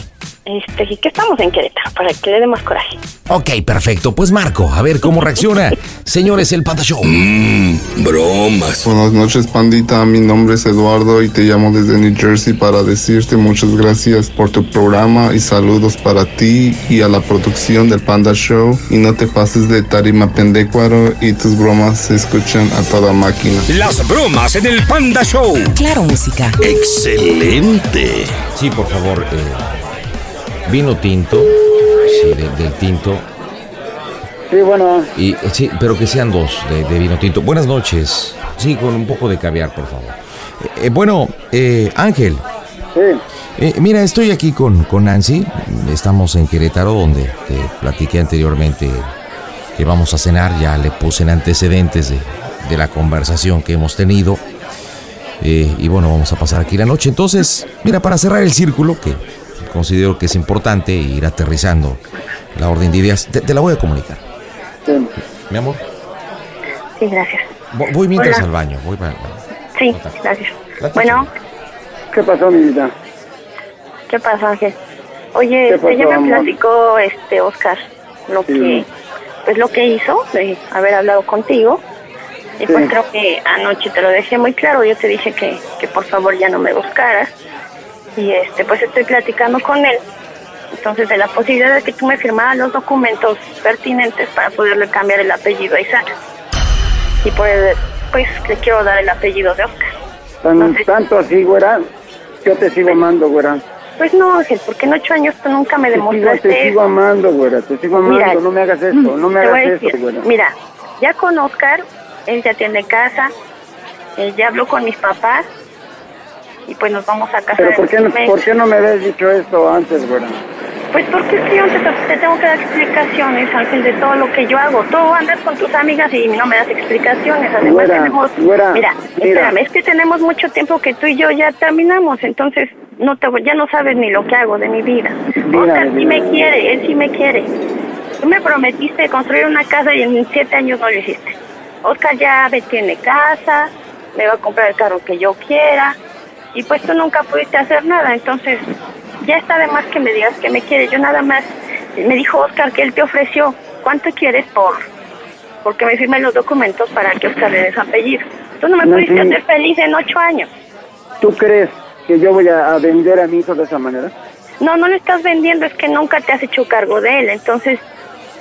Speaker 22: Este, que estamos en Querétaro, para que le dé más coraje.
Speaker 23: Ok, perfecto. Pues Marco, a ver cómo reacciona. Señores, el Panda Show.
Speaker 5: Mmm, bromas.
Speaker 25: Buenas noches, pandita. Mi nombre es Eduardo y te llamo desde New Jersey para decirte muchas gracias por tu programa y saludos para ti y a la producción del Panda Show. Y no te pases de tarima pendecuaro y tus bromas se escuchan a toda máquina.
Speaker 5: Las bromas en el Panda Show.
Speaker 7: Claro, música.
Speaker 5: Excelente.
Speaker 23: Sí, por favor. eh, vino tinto. Sí, de- del tinto.
Speaker 18: Sí, bueno.
Speaker 23: Y, sí, pero que sean dos de, de vino tinto. Buenas noches. Sí, con un poco de caviar, por favor. Eh, eh, bueno, eh, Ángel. Eh, mira, estoy aquí con, con Nancy. Estamos en Querétaro, donde te platiqué anteriormente que vamos a cenar. Ya le puse en antecedentes de, de la conversación que hemos tenido. Eh, y bueno, vamos a pasar aquí la noche. Entonces, mira, para cerrar el círculo, que considero que es importante ir aterrizando la orden de ideas, te, te la voy a comunicar.
Speaker 18: Sí.
Speaker 23: Mi amor,
Speaker 22: Sí, gracias.
Speaker 23: vo- voy mientras
Speaker 22: Hola.
Speaker 23: al baño. Voy para-
Speaker 22: Sí, gracias. Bueno,
Speaker 18: ¿Qué pasó, mi vida?
Speaker 22: ¿qué pasa, Ángel? Oye,
Speaker 18: ¿Qué
Speaker 22: este, ya
Speaker 18: pasó,
Speaker 22: me
Speaker 18: amor?
Speaker 22: platicó este Oscar lo
Speaker 18: Sí.
Speaker 22: que, pues lo que hizo de haber hablado contigo. Y
Speaker 18: Sí.
Speaker 22: pues creo que anoche te lo dejé muy claro. Yo te dije que, que por favor ya no me buscaras. Y este, pues estoy platicando con él. Entonces, de la posibilidad de que tú me firmaras los documentos pertinentes para poderle cambiar el apellido a Isaac. Y por el, pues le quiero dar el apellido de Oscar.
Speaker 18: Tan, Tanto así, güera. Yo te sigo amando, güera.
Speaker 22: Pues no, Ángel, porque en ocho años tú nunca me
Speaker 18: Te sigo,
Speaker 22: demostraste.
Speaker 18: te sigo amando, güera. Te sigo amando.
Speaker 22: Mira,
Speaker 18: no me hagas esto. No me hagas esto, güera.
Speaker 22: Mira, ya con Oscar, él ya tiene casa, él ya habló con mis papás y pues nos vamos a casar.
Speaker 18: Pero ¿por qué, no,
Speaker 22: un mes.
Speaker 18: ¿por qué no me habías dicho esto antes, güera?
Speaker 22: Pues porque es que yo te, te tengo que dar explicaciones, Ángel, de todo lo que yo hago. Tú andas con tus amigas y no me das explicaciones. Además
Speaker 18: Güera,
Speaker 22: tenemos...
Speaker 18: güera,
Speaker 22: mira,
Speaker 18: mira.
Speaker 22: espérame, es que tenemos mucho tiempo que tú y yo ya terminamos, entonces no te, ya no sabes ni lo que hago de mi vida. Oscar sí me quiere, él sí me quiere. Tú me prometiste construir una casa y en siete años no lo hiciste. Oscar ya me tiene casa, me va a comprar el carro que yo quiera y pues tú nunca pudiste hacer nada, entonces ya está de más que me digas que me quiere. Yo nada más, me dijo Oscar que él te ofreció, ¿cuánto quieres por? Porque me firme los documentos para que Oscar le dé su apellido. Tú no me
Speaker 18: No,
Speaker 22: pudiste
Speaker 18: sí.
Speaker 22: hacer feliz en ocho años.
Speaker 18: ¿Tú crees que yo voy a, vender a mi hijo de esa manera?
Speaker 22: No, no le estás vendiendo, es que nunca te has hecho cargo de él. Entonces,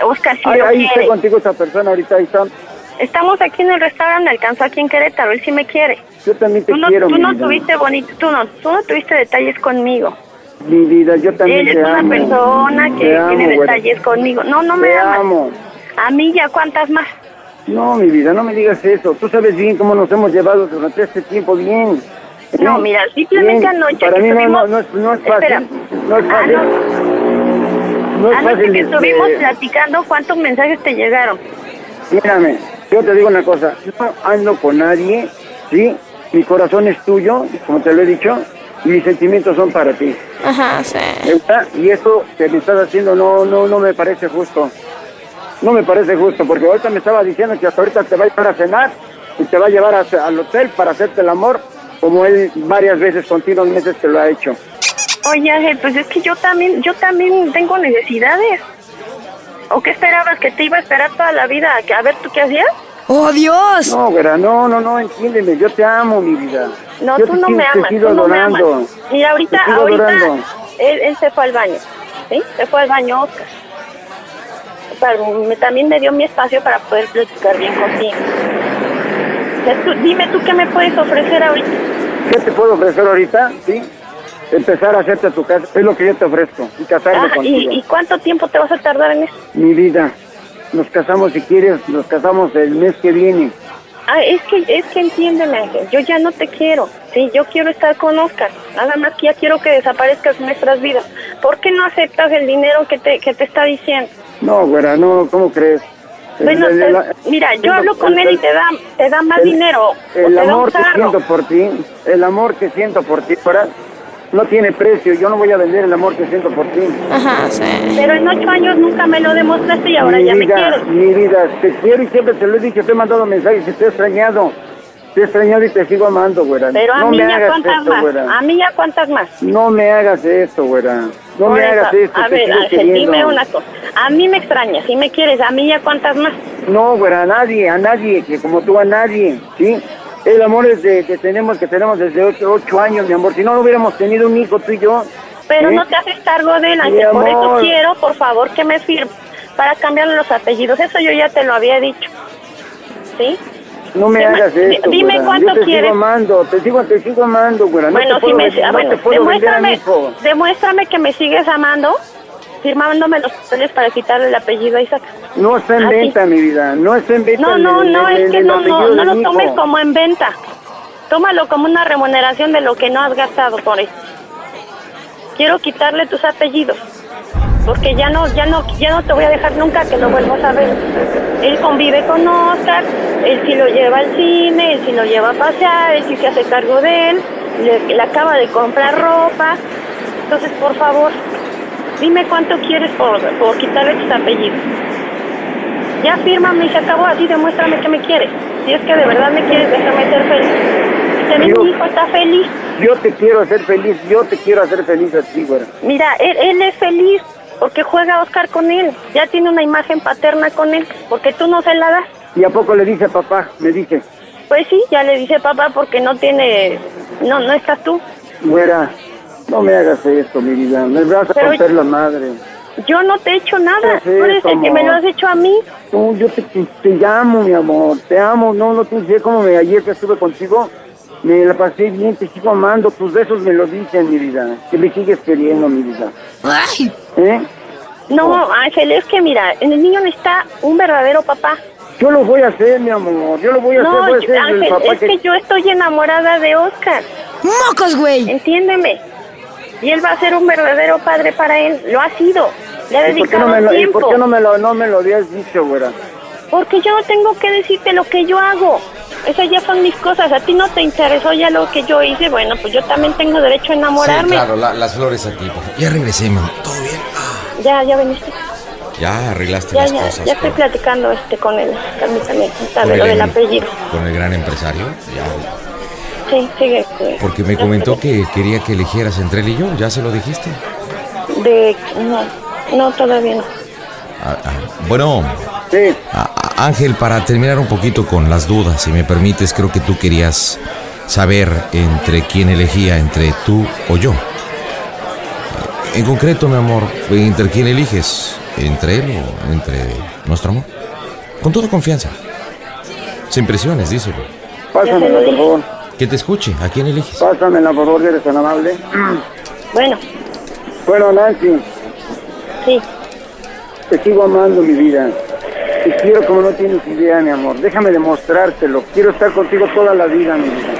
Speaker 22: Oscar sí
Speaker 18: Ahí,
Speaker 22: lo
Speaker 18: ahí está
Speaker 22: quiere.
Speaker 18: contigo esa persona, ahorita ahí está.
Speaker 22: Estamos aquí en el restaurante, alcanzó aquí en Querétaro, él sí me quiere.
Speaker 18: Yo también te
Speaker 22: Tú no,
Speaker 18: quiero,
Speaker 22: tú
Speaker 18: mi
Speaker 22: no
Speaker 18: vida.
Speaker 22: tuviste bonito, tú no, tú no tuviste detalles conmigo.
Speaker 18: Mi vida, yo también
Speaker 22: Él es
Speaker 18: te
Speaker 22: una
Speaker 18: amo.
Speaker 22: persona que
Speaker 18: amo,
Speaker 22: tiene
Speaker 18: güera.
Speaker 22: detalles conmigo. No, no me
Speaker 18: Te
Speaker 22: amas.
Speaker 18: amo.
Speaker 22: A mí ya cuántas más.
Speaker 18: No, mi vida, no me digas eso. Tú sabes bien cómo nos hemos llevado durante este tiempo, bien.
Speaker 22: No,
Speaker 18: Bien,
Speaker 22: mira, simplemente
Speaker 18: bien.
Speaker 22: anoche
Speaker 18: Para
Speaker 22: que
Speaker 18: mí no,
Speaker 22: estuvimos-
Speaker 18: no, no, es, no es fácil.
Speaker 22: Espera.
Speaker 18: No es
Speaker 22: Ah,
Speaker 18: fácil. No es
Speaker 22: Anoche
Speaker 18: fácil.
Speaker 22: que
Speaker 18: este,
Speaker 22: estuvimos platicando, ¿cuántos mensajes te llegaron?
Speaker 18: Mírame, yo te digo una cosa. No ando con nadie, ¿sí? Mi corazón es tuyo, como te lo he dicho, y mis sentimientos son para ti.
Speaker 11: Ajá, sí.
Speaker 18: ¿Verdad? Y eso que me estás haciendo no, no, no me parece justo. No me parece justo, porque ahorita me estaba diciendo que hasta ahorita te va a llevar a cenar y te va a llevar a- al hotel para hacerte el amor, como él varias veces, continuos meses que lo ha hecho.
Speaker 22: Oye, Ángel, pues es que yo también, yo también tengo necesidades. ¿O qué esperabas? ¿Que te iba a esperar toda la vida a, que- a ver tú qué hacías?
Speaker 11: ¡Oh, Dios!
Speaker 18: No, güera, no, no, no, entiéndeme, yo te amo, mi vida.
Speaker 22: No,
Speaker 18: Yo
Speaker 22: tú
Speaker 18: te
Speaker 22: no me
Speaker 18: te
Speaker 22: amas,
Speaker 18: sigo
Speaker 22: tú no me amas. Y ahorita, ahorita, él, él se fue al baño, ¿sí? Se fue al baño, Oscar. Pero me- también me dio mi espacio para poder platicar bien contigo. Tú- dime tú qué me puedes ofrecer ahorita.
Speaker 18: ¿Qué te puedo ofrecer ahorita? ¿Sí? Empezar a hacerte tu casa, es lo que yo te ofrezco, y casarme
Speaker 22: Ah,
Speaker 18: contigo.
Speaker 22: ¿y, ¿Y cuánto tiempo te vas a tardar en eso?
Speaker 18: Mi vida, nos casamos si quieres, nos casamos el mes que viene.
Speaker 22: Ah, es que, es que entiéndeme, Ángel, yo ya no te quiero, sí, yo quiero estar con Oscar, nada más que ya quiero que desaparezcas de nuestras vidas. ¿Por qué no aceptas el dinero que te, que te está diciendo?
Speaker 18: No, güera, no, ¿cómo crees?
Speaker 22: Bueno,
Speaker 18: El- el-
Speaker 22: te- mira, yo hablo con él y te da, te da más dinero,
Speaker 18: El amor que siento por ti, el amor que siento por ti, fuera, no tiene precio. Yo no voy a vender el amor que siento por ti.
Speaker 11: Ajá, sí.
Speaker 22: Pero en ocho años nunca me lo demostraste y ahora
Speaker 18: mi
Speaker 22: ya me
Speaker 18: vida,
Speaker 22: quieres.
Speaker 18: mi vida, te quiero y siempre te lo he dicho, te he mandado mensajes y te he extrañado. Te he extrañado y te sigo amando, güera.
Speaker 22: Pero a
Speaker 18: no
Speaker 22: mí
Speaker 18: me
Speaker 22: ya
Speaker 18: hagas
Speaker 22: cuántas
Speaker 18: esto,
Speaker 22: más,
Speaker 18: güera.
Speaker 22: a mí ya cuántas más.
Speaker 18: No me hagas esto, güera. No
Speaker 22: Por
Speaker 18: me
Speaker 22: eso,
Speaker 18: hagas esto.
Speaker 22: A
Speaker 18: te
Speaker 22: ver, Ángel, dime una cosa. A mí me extrañas, si me quieres, a mí ya cuántas más.
Speaker 18: No, güera, a nadie, a nadie, que como tú a nadie, ¿sí? El amor es de, que tenemos, que tenemos desde ocho, ocho años, mi amor. Si no, no hubiéramos tenido un hijo tú y yo.
Speaker 22: Pero
Speaker 18: ¿sí?
Speaker 22: no te haces cargo de él, Ángel. Por eso quiero, por favor, que me firmes para cambiarle los apellidos. Eso yo ya te lo había dicho. ¿Sí?
Speaker 18: No me hagas esto,
Speaker 22: dime
Speaker 18: güera.
Speaker 22: cuánto
Speaker 18: Yo te
Speaker 22: quieres.
Speaker 18: sigo amando, te sigo, te sigo amando, güera. No
Speaker 22: bueno,
Speaker 18: te
Speaker 22: si
Speaker 18: puedo,
Speaker 22: me, ah,
Speaker 18: no
Speaker 22: bueno,
Speaker 18: te puedo a mi
Speaker 22: demuéstrame,
Speaker 18: hijo.
Speaker 22: demuéstrame que me sigues amando, firmándome los papeles para quitarle el apellido a Isaac.
Speaker 18: No está en
Speaker 22: ¿A ti?
Speaker 18: venta, mi vida. No está en venta.
Speaker 22: No, no,
Speaker 18: el-
Speaker 22: no,
Speaker 18: el-
Speaker 22: es que no, no, no lo tomes como en venta. Tómalo como una remuneración de lo que no has gastado por eso. Quiero quitarle tus apellidos, porque ya no, ya no, ya no te voy a dejar nunca que lo vuelvas a ver. Él convive con Oscar, él sí lo lleva al cine, él sí lo lleva a pasear, él sí se hace cargo de él, le, le acaba de comprar ropa. Entonces, por favor, dime cuánto quieres por, por quitarle tus apellidos. Ya fírmame y se acabó, así demuéstrame que me quieres. Si es que de verdad me quieres, déjame ser feliz. Y también
Speaker 18: Yo-
Speaker 22: mi hijo está feliz.
Speaker 18: Yo te quiero hacer feliz, yo te quiero hacer feliz a ti, güera.
Speaker 22: Mira, él, él es feliz porque juega Oscar con él. Ya tiene una imagen paterna con él, porque tú no se la das.
Speaker 18: ¿Y a poco le dice papá? Me dice,
Speaker 22: Pues sí, ya le dice papá porque no tiene, no, no estás tú.
Speaker 18: güera, no me hagas esto, mi vida. Me vas a
Speaker 22: Pero-
Speaker 18: romper la madre.
Speaker 22: Yo no te he hecho nada, tú eres el que me lo has hecho a mí.
Speaker 18: No, yo te, te, te amo, mi amor, te amo. No, no te sé cómo me, ayer que estuve contigo, me la pasé bien, te sigo amando. Tus besos me lo dicen, mi vida. Que me sigues queriendo, mi vida.
Speaker 11: Ay,
Speaker 18: ¿Eh?
Speaker 22: No, Ángel, es que mira, en el niño necesita un verdadero papá.
Speaker 18: Yo lo voy a hacer, mi amor. Yo lo voy a
Speaker 22: No,
Speaker 18: hacer. Voy a
Speaker 22: yo-
Speaker 18: ser el
Speaker 22: Ángel,
Speaker 18: papá
Speaker 22: es que yo estoy enamorada de Oscar.
Speaker 11: ¡Mocos, güey!
Speaker 22: Entiéndeme. Y él va a ser un verdadero padre para él. Lo ha sido. Le ha
Speaker 18: ¿Y por qué
Speaker 22: dedicado
Speaker 18: no me lo,
Speaker 22: tiempo.
Speaker 18: por qué no me lo, no me lo habías dicho, güera?
Speaker 22: Porque yo no tengo que decirte lo que yo hago. Esas ya son mis cosas. A ti no te interesó ya lo que yo hice. Bueno, pues yo también tengo derecho a enamorarme.
Speaker 2: Sí, claro, la- las flores aquí. favor. Ya regresé, mamá. ¿Todo bien?
Speaker 22: Ya, ya veniste.
Speaker 2: Ya arreglaste
Speaker 22: Ya,
Speaker 2: las
Speaker 22: ya,
Speaker 2: cosas
Speaker 22: ya estoy
Speaker 2: con,
Speaker 22: platicando este con él. Permítame, lo
Speaker 2: el,
Speaker 22: del apellido.
Speaker 2: con el gran empresario. Ya,
Speaker 22: Sí, sigue.
Speaker 2: porque me comentó que quería que eligieras entre él y yo. ¿Ya se lo dijiste?
Speaker 22: De. No, no, todavía no.
Speaker 2: Ah, ah, bueno,
Speaker 18: Sí.
Speaker 2: a- Ángel, para terminar un poquito con las dudas, si me permites, creo que tú querías saber entre quién elegía, entre tú o yo. En concreto, mi amor, ¿entre quién eliges? ¿Entre él o entre nuestro amor? Con toda confianza. Sin presiones, díselo.
Speaker 18: Pásamela, por favor.
Speaker 2: Que te escuche. ¿A quién eliges?
Speaker 18: Pásamela, por favor, eres tan amable.
Speaker 22: Bueno,
Speaker 18: Bueno, Nancy,
Speaker 22: sí.
Speaker 18: te sigo amando, mi vida. Te quiero como no tienes idea, mi amor. Déjame demostrártelo. Quiero estar contigo toda la vida, mi vida.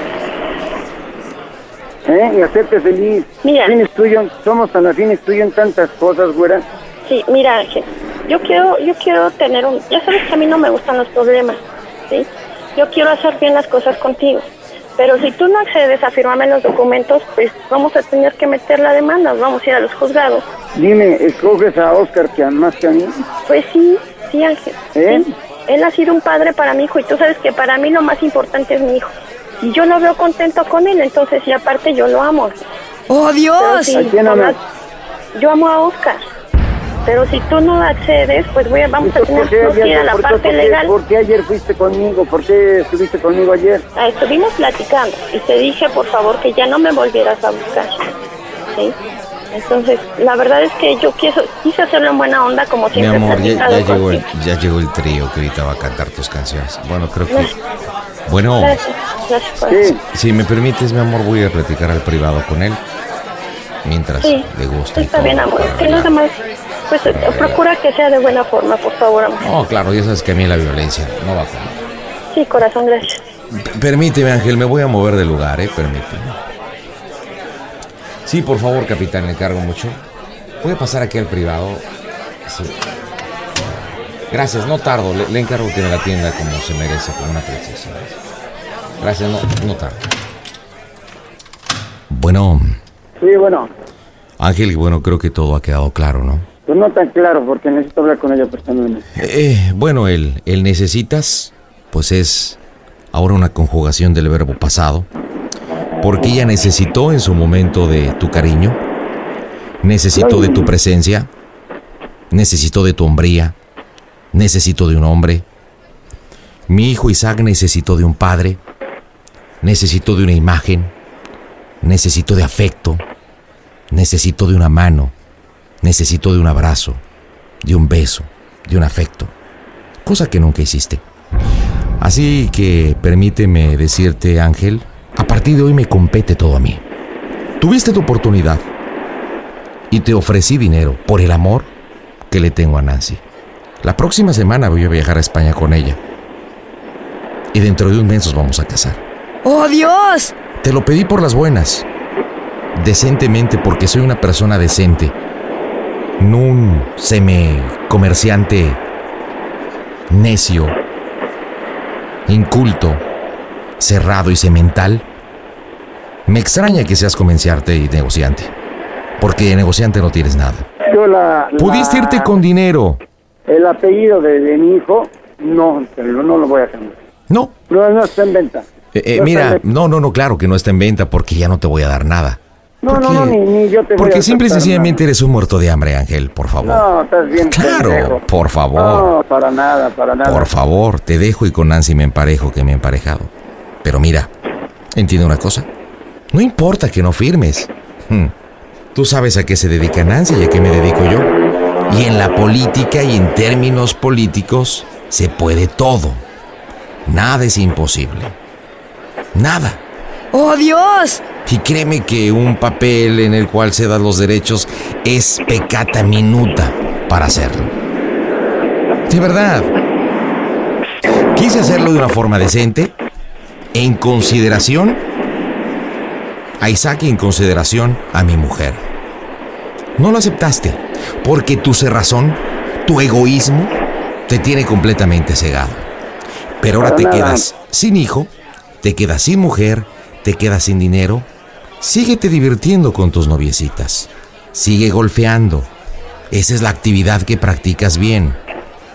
Speaker 18: ¿Eh? Y hacerte feliz.
Speaker 22: Mira.
Speaker 18: Tuyo, somos tan afines tuyo en tantas cosas, güera.
Speaker 22: Sí, mira, Ángel, yo quiero, yo quiero tener un, ya sabes que a mí no me gustan los problemas, ¿sí? Yo quiero hacer bien las cosas contigo. Pero si tú no accedes a firmarme los documentos, pues vamos a tener que meter la demanda, vamos a ir a los juzgados.
Speaker 18: Dime, ¿escoges a Oscar que más que a mí?
Speaker 22: Pues sí, sí, Ángel.
Speaker 18: ¿Eh?
Speaker 22: sí. Él ha sido un padre para mi hijo y tú sabes que para mí lo más importante es mi hijo. Y yo lo veo contento con él, entonces, y aparte yo lo amo.
Speaker 11: ¡Oh, Dios!
Speaker 22: sí,
Speaker 18: ¿A quién amas?
Speaker 22: Tomás, yo amo a Oscar. Pero si tú no accedes, pues voy a, vamos a
Speaker 18: ¿Por
Speaker 22: tener que ir a la parte legal.
Speaker 18: por qué ayer fuiste conmigo? ¿Por qué estuviste conmigo ayer?
Speaker 22: Ah, estuvimos platicando y te dije, por favor, que ya no me volvieras a buscar. ¿Sí? Entonces, la verdad es que yo quiso, quise hacerlo en buena onda, como
Speaker 2: Mi
Speaker 22: siempre he
Speaker 2: amor, ya, llegó el, ya llegó el trío que ahorita va a cantar tus canciones. Bueno, creo que... Bueno,
Speaker 22: Gracias, gracias por
Speaker 18: Sí.
Speaker 2: si me permites, mi amor, voy a platicar al privado con él.
Speaker 23: mientras
Speaker 22: Sí,
Speaker 23: le gusta.
Speaker 22: Está
Speaker 23: todo.
Speaker 22: bien, amor. Que nada más, pues procura que sea de buena forma, por favor, amor.
Speaker 23: Oh, claro, ya sabes que a mí la violencia no va conmigo.
Speaker 22: Sí, corazón, gracias.
Speaker 23: P- Permíteme, Ángel, me voy a mover de lugar, ¿eh? Permíteme. Sí, por favor, capitán, le encargo mucho. Voy a pasar aquí al privado. Sí. Gracias, no tardo. Le, le encargo que me la atienda como se merece, como una princesa. Gracias, no, no tardo. Bueno,
Speaker 18: Sí, bueno,
Speaker 23: Ángel, bueno, creo que todo ha quedado claro, ¿no?
Speaker 18: Pues no tan claro porque necesito hablar con ella personalmente.
Speaker 23: Eh, bueno, el, el necesitas, pues es ahora una conjugación del verbo pasado, porque ella necesitó en su momento de tu cariño, necesitó de tu presencia, necesitó de tu hombría, necesitó de un hombre. Mi hijo Isaac necesitó de un padre, necesitó de una imagen, necesitó de afecto, necesitó de una mano, necesito de un abrazo, de un beso, de un afecto, cosa que nunca hiciste. Así que permíteme decirte, Ángel, a partir de hoy me compete todo a mí. Tuviste tu oportunidad y te ofrecí dinero por el amor que le tengo a Nancy. La próxima semana voy a viajar a España con ella. Y dentro de un mes nos vamos a casar.
Speaker 11: ¡Oh, Dios!
Speaker 23: Te lo pedí por las buenas. Decentemente porque soy una persona decente. No un semi comerciante necio, inculto, cerrado y semental. Me extraña que seas comerciante y negociante. Porque de negociante no tienes nada.
Speaker 18: Yo la, la-
Speaker 23: Pudiste irte con dinero.
Speaker 18: El apellido de, de mi hijo, no, pero no lo voy a cambiar.
Speaker 23: No.
Speaker 18: No, no está en venta.
Speaker 23: Eh, eh,
Speaker 18: No está
Speaker 23: mira,
Speaker 18: en-
Speaker 23: no, no, no, claro que no está en venta porque ya no te voy a dar nada.
Speaker 18: No, no, no, ni, ni yo te voy a
Speaker 23: Porque simple y sencillamente eres un muerto de hambre, Ángel, por favor.
Speaker 18: No, estás bien
Speaker 23: Claro,
Speaker 18: pendejo.
Speaker 23: por favor.
Speaker 18: No, para nada, para nada.
Speaker 23: Por favor, te dejo y con Nancy me emparejo que me he emparejado. Pero mira, entiende una cosa. No importa que no firmes. Hmm. Tú sabes a qué se dedica Nancy y a qué me dedico yo. Y en la política y en términos políticos se puede todo. Nada es imposible. Nada.
Speaker 11: ¡Oh, Dios!
Speaker 23: Y créeme que un papel en el cual se dan los derechos es pecata minuta para hacerlo. De verdad. Quise hacerlo de una forma decente, en consideración a Isaac y en consideración a mi mujer. No lo aceptaste, porque tu cerrazón, tu egoísmo, te tiene completamente cegado. Pero ahora te quedas sin hijo, te quedas sin mujer, te quedas sin dinero. Síguete divirtiendo con tus noviecitas. Sigue golfeando. Esa es la actividad que practicas bien.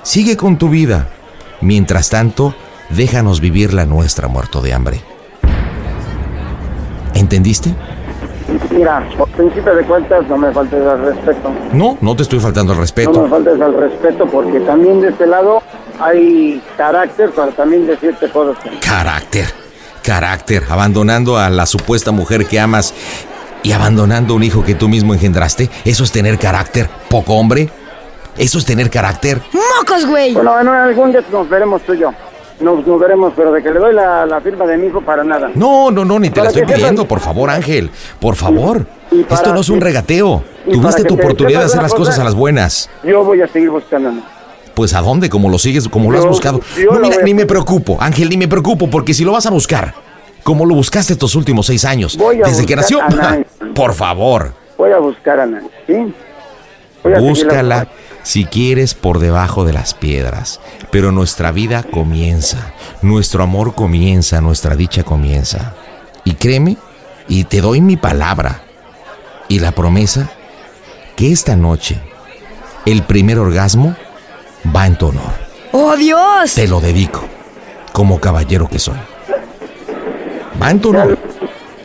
Speaker 23: Sigue con tu vida. Mientras tanto, déjanos vivir la nuestra muerto de hambre. ¿Entendiste?
Speaker 18: Mira, por principio de cuentas no me faltes al respeto.
Speaker 23: No, no te estoy faltando el
Speaker 18: No me
Speaker 23: respeto.
Speaker 18: faltes al respeto porque también de este lado hay carácter para también decirte cosas.
Speaker 23: Carácter, carácter, abandonando a la supuesta mujer que amas y abandonando un hijo que tú mismo engendraste. Eso es tener carácter, poco hombre. Eso es tener carácter.
Speaker 11: ¡Mocos, güey!
Speaker 18: Bueno, bueno, algún día nos veremos tú y yo. Nos, nos veremos, pero de que le doy la, la firma de mi hijo para nada.
Speaker 23: No, no, no, ni te la estoy
Speaker 18: sepas-
Speaker 23: pidiendo, por favor, Ángel. Por favor.
Speaker 18: y para
Speaker 23: Esto no es un regateo. Tuviste tu oportunidad de hacer las cosas
Speaker 18: cosa-
Speaker 23: a las buenas.
Speaker 18: Yo voy a seguir buscando.
Speaker 23: Pues a dónde, como lo sigues, como lo has buscado. No, mira, ni me preocupo, Ángel, ni me preocupo, porque si lo vas a buscar, como lo buscaste estos últimos seis años, desde que nació, por favor,
Speaker 18: Voy a buscar a Nancy, ¿sí?
Speaker 23: Búscala si quieres por debajo de las piedras. Pero nuestra vida comienza, nuestro amor comienza, nuestra dicha comienza. Y créeme, y te doy mi palabra y la promesa que esta noche el primer orgasmo va en tu honor.
Speaker 11: ¡Oh, Dios!
Speaker 23: Te lo dedico, como caballero que soy. Va en tu honor.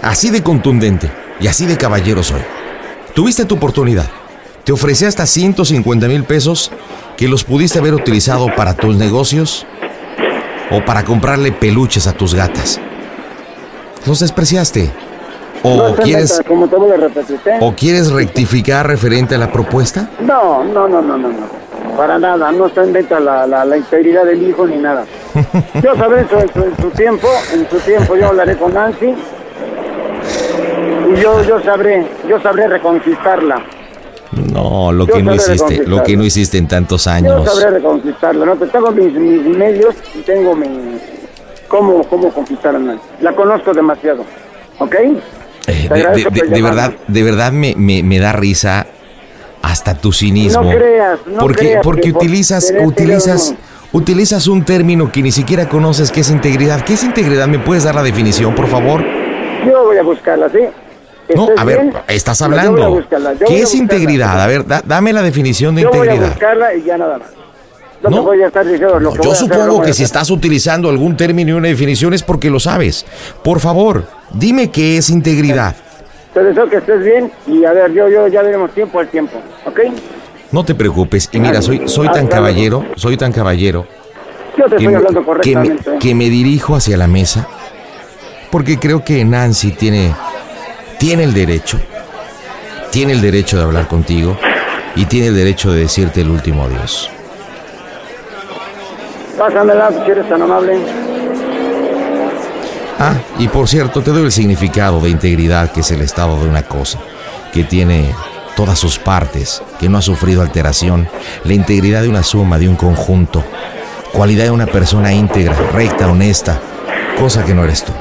Speaker 23: Así de contundente y así de caballero soy. Tuviste tu oportunidad. Te ofrecí hasta 150 mil pesos que los pudiste haber utilizado para tus negocios o para comprarle peluches a tus gatas. Los despreciaste. ¿O quieres,
Speaker 18: venta, como te voy a repetir, ¿eh?
Speaker 23: ¿O quieres rectificar referente a la propuesta?
Speaker 18: No, no, no, no, no, no. Para nada, no está en venta la, la, la integridad del hijo ni nada. Yo sabré eso en su, en su tiempo, en su tiempo yo hablaré con Nancy Y yo, yo sabré, yo sabré reconquistarla.
Speaker 23: No, lo
Speaker 18: Yo
Speaker 23: que no hiciste, lo que no hiciste en tantos
Speaker 18: Yo
Speaker 23: años.
Speaker 18: sabré reconquistarla, ¿no? Pues tengo mis, mis medios y tengo mi... ¿Cómo, cómo conquistar a nadie? La conozco demasiado, ¿ok?
Speaker 23: Eh, de, de- verdad, de verdad me, me- me da risa hasta tu cinismo.
Speaker 18: No creas, no
Speaker 23: porque
Speaker 18: creas
Speaker 23: porque
Speaker 18: que por
Speaker 23: utilizas utilizas utilizas un término que ni siquiera conoces que es integridad. ¿Qué es integridad? ¿Me puedes dar la definición, por favor?
Speaker 18: Yo voy a buscarla, ¿sí?
Speaker 23: No,
Speaker 18: ¿Estés
Speaker 23: a ver,
Speaker 18: bien?
Speaker 23: estás hablando.
Speaker 18: buscarla,
Speaker 23: ¿Qué es integridad? A ver, da- dame la definición de
Speaker 18: Yo voy a
Speaker 23: integridad.
Speaker 18: buscarla y ya nada más. No,
Speaker 23: No.
Speaker 18: voy a estar diciendo lo que voy
Speaker 23: Yo
Speaker 18: a hacer, lo
Speaker 23: supongo que si estás utilizando algún término y una definición es porque lo sabes. Por favor, dime qué es integridad.
Speaker 18: Te deseo que estés bien y a ver, yo, yo ya veremos tiempo al tiempo, ¿ok?
Speaker 23: No te preocupes. Y mira, soy, soy tan caballero, soy tan caballero
Speaker 18: Yo te
Speaker 23: que,
Speaker 18: estoy
Speaker 23: me-
Speaker 18: hablando
Speaker 23: que me,
Speaker 18: correctamente.
Speaker 23: que me dirijo hacia la mesa porque creo que Nancy tiene, tiene el derecho, tiene el derecho de hablar contigo y tiene el derecho de decirte el último adiós.
Speaker 18: Pásamela si eres tan amable.
Speaker 23: Ah, y por cierto, te doy el significado de integridad, que es el estado de una cosa, que tiene todas sus partes, que no ha sufrido alteración, la integridad de una suma, de un conjunto, cualidad de una persona íntegra, recta, honesta, cosa que no eres tú.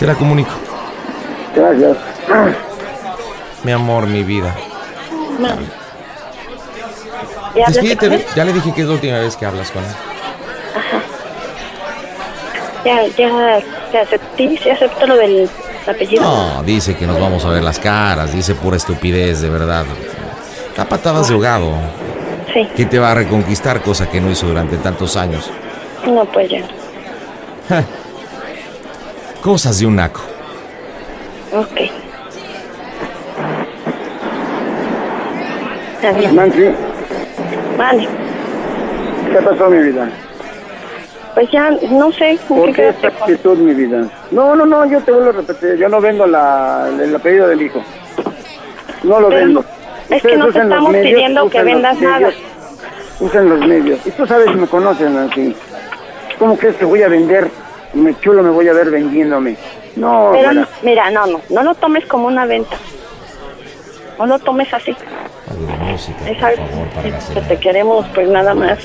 Speaker 23: Te la comunico.
Speaker 18: Gracias.
Speaker 23: Mi amor, mi vida.
Speaker 22: ¿Ya hablaste
Speaker 23: Despídete, ya le dije que es la última vez que hablas con él.
Speaker 22: Ya, ya, ya acepté, acepto lo del apellido.
Speaker 23: No, dice que nos vamos a ver las caras, dice pura estupidez, de verdad. Da patadas de ahogado.
Speaker 22: Sí.
Speaker 23: Que te va a reconquistar, cosa que no hizo durante tantos años.
Speaker 22: No, pues ya.
Speaker 23: Ja. Cosas de un naco.
Speaker 22: Ok. Está bien.
Speaker 18: Nancy,
Speaker 22: Vale.
Speaker 18: ¿qué pasó, mi vida?
Speaker 22: Pues ya, no sé.
Speaker 18: ¿Por qué esta actitud, mi vida? No, no, no, yo te vuelvo a repetir. Yo no vendo la, el apellido del hijo. No lo
Speaker 22: Pero
Speaker 18: vendo.
Speaker 22: es que no te estamos
Speaker 18: medios,
Speaker 22: pidiendo que vendas nada.
Speaker 18: Usen los medios. Y tú sabes, me conocen, Nancy. ¿Cómo crees que voy a vender? Me chulo me voy a ver vendiéndome. No,
Speaker 22: Pero mira, no, no, no lo tomes como una venta. No lo tomes así. Es algo que te queremos, pues nada más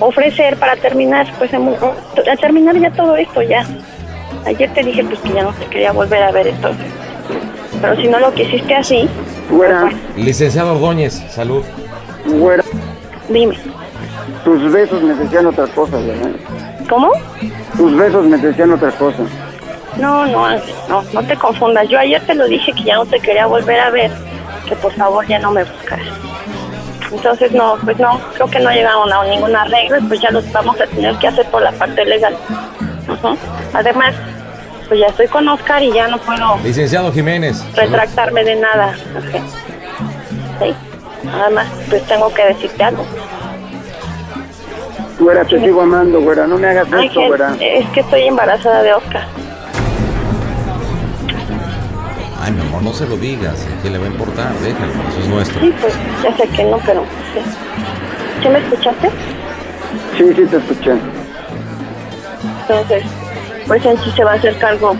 Speaker 22: ofrecer para terminar, pues hemos- a terminar ya todo esto ya. Ayer te dije pues que ya no te quería volver a ver entonces. Pero si no lo quisiste así,
Speaker 18: Güera,
Speaker 23: Licenciado Ordóñez, salud.
Speaker 18: güera,
Speaker 22: dime.
Speaker 18: tus besos me decían otra cosa, ¿verdad?
Speaker 22: ¿Cómo?
Speaker 18: Tus besos me decían otra cosa.
Speaker 22: No, no, Ángel, no, no te confundas. Yo ayer te lo dije que ya no te quería volver a ver, que por favor ya no me buscaras. Entonces no, pues no, creo que no llegamos a ningún arreglo y pues ya lo vamos a tener que hacer por la parte legal. Además, pues ya estoy con Oscar y ya no puedo
Speaker 23: Licenciado Jiménez.
Speaker 22: retractarme de nada. Ángel. Sí. Además, pues tengo que decirte algo.
Speaker 18: Güera, te sigo amando, güera. No me hagas esto,
Speaker 22: Ángel,
Speaker 18: güera.
Speaker 22: es que estoy embarazada de Oscar.
Speaker 23: Ay, mi amor, no se lo digas. ¿Qué le va a importar? Déjalo, eso es nuestro.
Speaker 22: Sí, pues ya sé que no, pero sí. ¿Sí me escuchaste?
Speaker 18: Sí, sí, te escuché.
Speaker 22: Entonces, pues él sí se va a hacer cargo,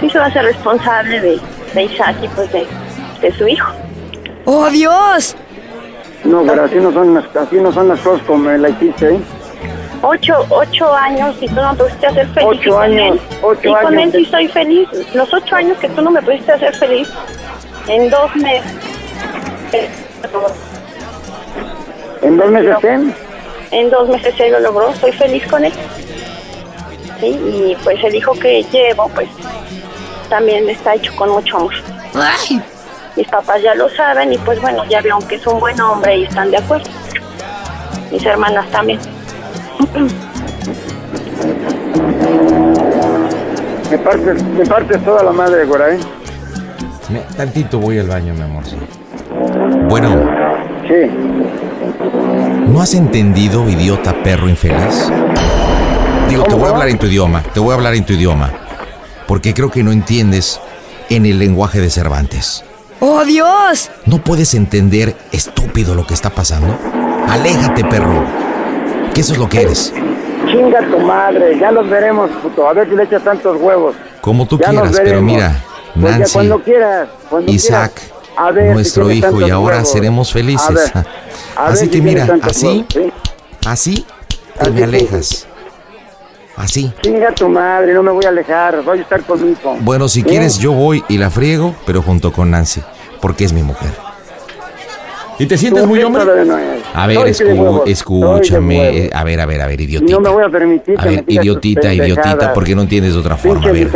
Speaker 22: sí se va a hacer responsable de, de Isaac y pues de, de su hijo.
Speaker 11: ¡Oh, Dios!
Speaker 18: No, güera, así no son las, así no son las cosas como la hiciste, ¿eh?
Speaker 22: Ocho, ocho años y tú no me pudiste hacer feliz.
Speaker 18: Ocho
Speaker 22: y con
Speaker 18: años,
Speaker 22: él-
Speaker 18: ocho
Speaker 22: y con
Speaker 18: años
Speaker 22: él
Speaker 18: de-
Speaker 22: sí soy feliz. Los ocho años que tú no me pudiste hacer feliz, en dos meses.
Speaker 18: ¿En dos meses?
Speaker 22: En dos meses él lo logró, soy feliz con él. Sí, y pues el hijo que llevo, pues también está hecho con mucho amor. Mis papás ya lo saben y pues bueno, ya vieron que es un buen hombre y están de acuerdo. Mis hermanas también.
Speaker 18: Me partes, me partes toda la madre, ¿eh?
Speaker 23: Me- tantito voy al baño, mi amor. sí. Bueno.
Speaker 18: Sí.
Speaker 23: ¿No has entendido, idiota perro infeliz? Digo, te voy a hablar en tu idioma, te voy a hablar en tu idioma. Porque creo que no entiendes en el lenguaje de Cervantes.
Speaker 11: ¡Oh, Dios!
Speaker 23: ¿No puedes entender, estúpido, lo que está pasando? Aléjate, perro. Que eso es lo que eres.
Speaker 18: Chinga tu madre, ya los veremos, puto. A ver si le echas tantos huevos.
Speaker 23: Como tú
Speaker 18: Ya nos
Speaker 23: quieras, pero mira,
Speaker 18: Pues
Speaker 23: Nancy,
Speaker 18: cuando quieras. Cuando
Speaker 23: Isaac,
Speaker 18: quieras. A ver si
Speaker 23: nuestro
Speaker 18: tienes
Speaker 23: hijo, y ahora
Speaker 18: huevos.
Speaker 23: seremos felices.
Speaker 18: A ver, a
Speaker 23: así que
Speaker 18: si
Speaker 23: mira, así,
Speaker 18: huevos, ¿sí?
Speaker 23: así te
Speaker 18: Así
Speaker 23: me
Speaker 18: sí.
Speaker 23: alejas. Así.
Speaker 18: Chinga tu madre, no me voy a alejar, voy a estar conmigo.
Speaker 23: Bueno, si
Speaker 18: ¿Eh?
Speaker 23: quieres yo voy y la friego, pero junto con Nancy, porque es mi mujer. ¿Y te sientes muy hombre? A ver, escu- escúchame. eh, A ver, a ver, a ver, idiotita.
Speaker 18: no me voy a permitir
Speaker 23: A ver, idiotita, idiotita, porque no entiendes de otra forma. A ver.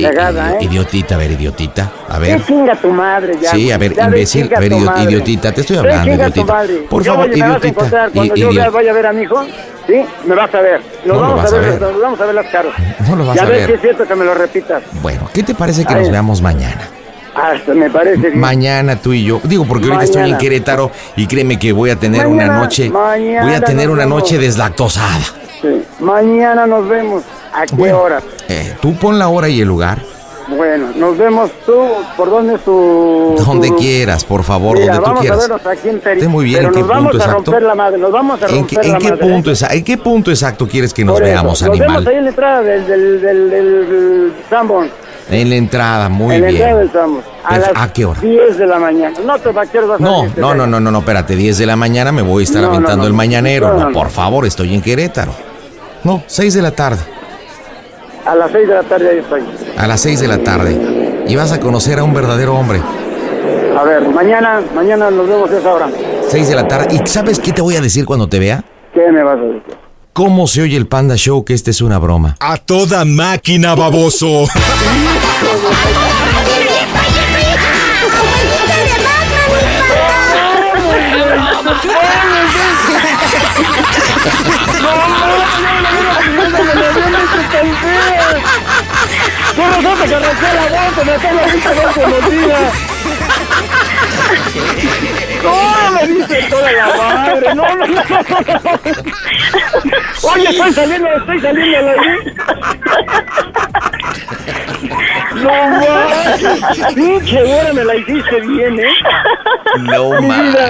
Speaker 18: cagada,
Speaker 23: i-
Speaker 18: ¿eh?
Speaker 23: Idiotita, a ver, idiotita. A ver.
Speaker 18: chinga tu madre ya.
Speaker 23: Sí, a ver, imbécil, a ver, idiotita, te estoy hablando, idiotita. Por favor,
Speaker 18: a
Speaker 23: idiotita.
Speaker 18: Cuando yo vaya a ver a mi hijo, sí, me vas a ver. Nos vamos a
Speaker 23: a
Speaker 18: ver,
Speaker 23: ver.
Speaker 18: nos vamos a ver las caras.
Speaker 23: No lo vas a
Speaker 18: ves
Speaker 23: ver.
Speaker 18: si es cierto que me lo repitas.
Speaker 23: Bueno, ¿qué te parece que nos veamos mañana?
Speaker 18: Hasta me parece bien.
Speaker 23: Mañana tú y yo. Digo, porque ahorita estoy en
Speaker 18: Mañana.
Speaker 23: Querétaro y créeme que voy a tener una
Speaker 18: Mañana,
Speaker 23: noche.
Speaker 18: mañana
Speaker 23: Voy a tener
Speaker 18: nos
Speaker 23: una
Speaker 18: vemos.
Speaker 23: noche deslactosada.
Speaker 18: Sí. Mañana nos vemos. ¿A qué
Speaker 23: Bueno.
Speaker 18: hora?
Speaker 23: Eh, tú pon la hora y el lugar.
Speaker 18: Bueno, nos vemos tú. ¿Por dónde tu...?
Speaker 23: Donde
Speaker 18: tu-
Speaker 23: quieras, por favor,
Speaker 18: Mira,
Speaker 23: donde tú
Speaker 18: vamos
Speaker 23: quieras.
Speaker 18: a vernos aquí en.
Speaker 23: Esté muy bien,
Speaker 18: Pero
Speaker 23: ¿en qué
Speaker 18: nos vamos
Speaker 23: punto
Speaker 18: a
Speaker 23: exacto?
Speaker 18: romper la madre, nos vamos a
Speaker 23: ¿En
Speaker 18: romper
Speaker 23: qué, en
Speaker 18: la
Speaker 23: qué
Speaker 18: madre. ¿eh?
Speaker 23: punto exa- ¿En qué punto exacto quieres que nos
Speaker 18: Por eso,
Speaker 23: veamos,
Speaker 18: Nos vemos
Speaker 23: animal?
Speaker 18: ahí en la entrada del, del, del, del, del.
Speaker 23: En la entrada, muy
Speaker 18: en la entrada
Speaker 23: bien.
Speaker 18: A
Speaker 23: Perf-
Speaker 18: las
Speaker 23: ¿a qué hora?
Speaker 18: 10 de la mañana. No te vas a
Speaker 23: No, no, no, no, no, no, espérate, 10 de la mañana me voy a estar
Speaker 18: No,
Speaker 23: aventando
Speaker 18: no,
Speaker 23: el mañanero.
Speaker 18: No.
Speaker 23: por favor, estoy en Querétaro. No, 6 de la tarde.
Speaker 18: A las 6 de la tarde ahí estoy.
Speaker 23: A las 6 de la tarde. Y vas a conocer a un verdadero hombre.
Speaker 18: A ver, mañana, mañana nos vemos a esa hora.
Speaker 23: 6 de la tarde. ¿Y sabes qué te voy a decir cuando te vea?
Speaker 18: ¿Qué me vas a decir?
Speaker 23: ¿Cómo se oye el Panda Show que esta es una broma?
Speaker 2: A toda máquina, baboso
Speaker 18: me dice toda la madre! ¡No, no, no! ¡Oye, estoy saliendo, estoy saliendo la! ¡No mames! ¡Pinche hora me la hiciste bien, eh!
Speaker 23: No
Speaker 18: vida.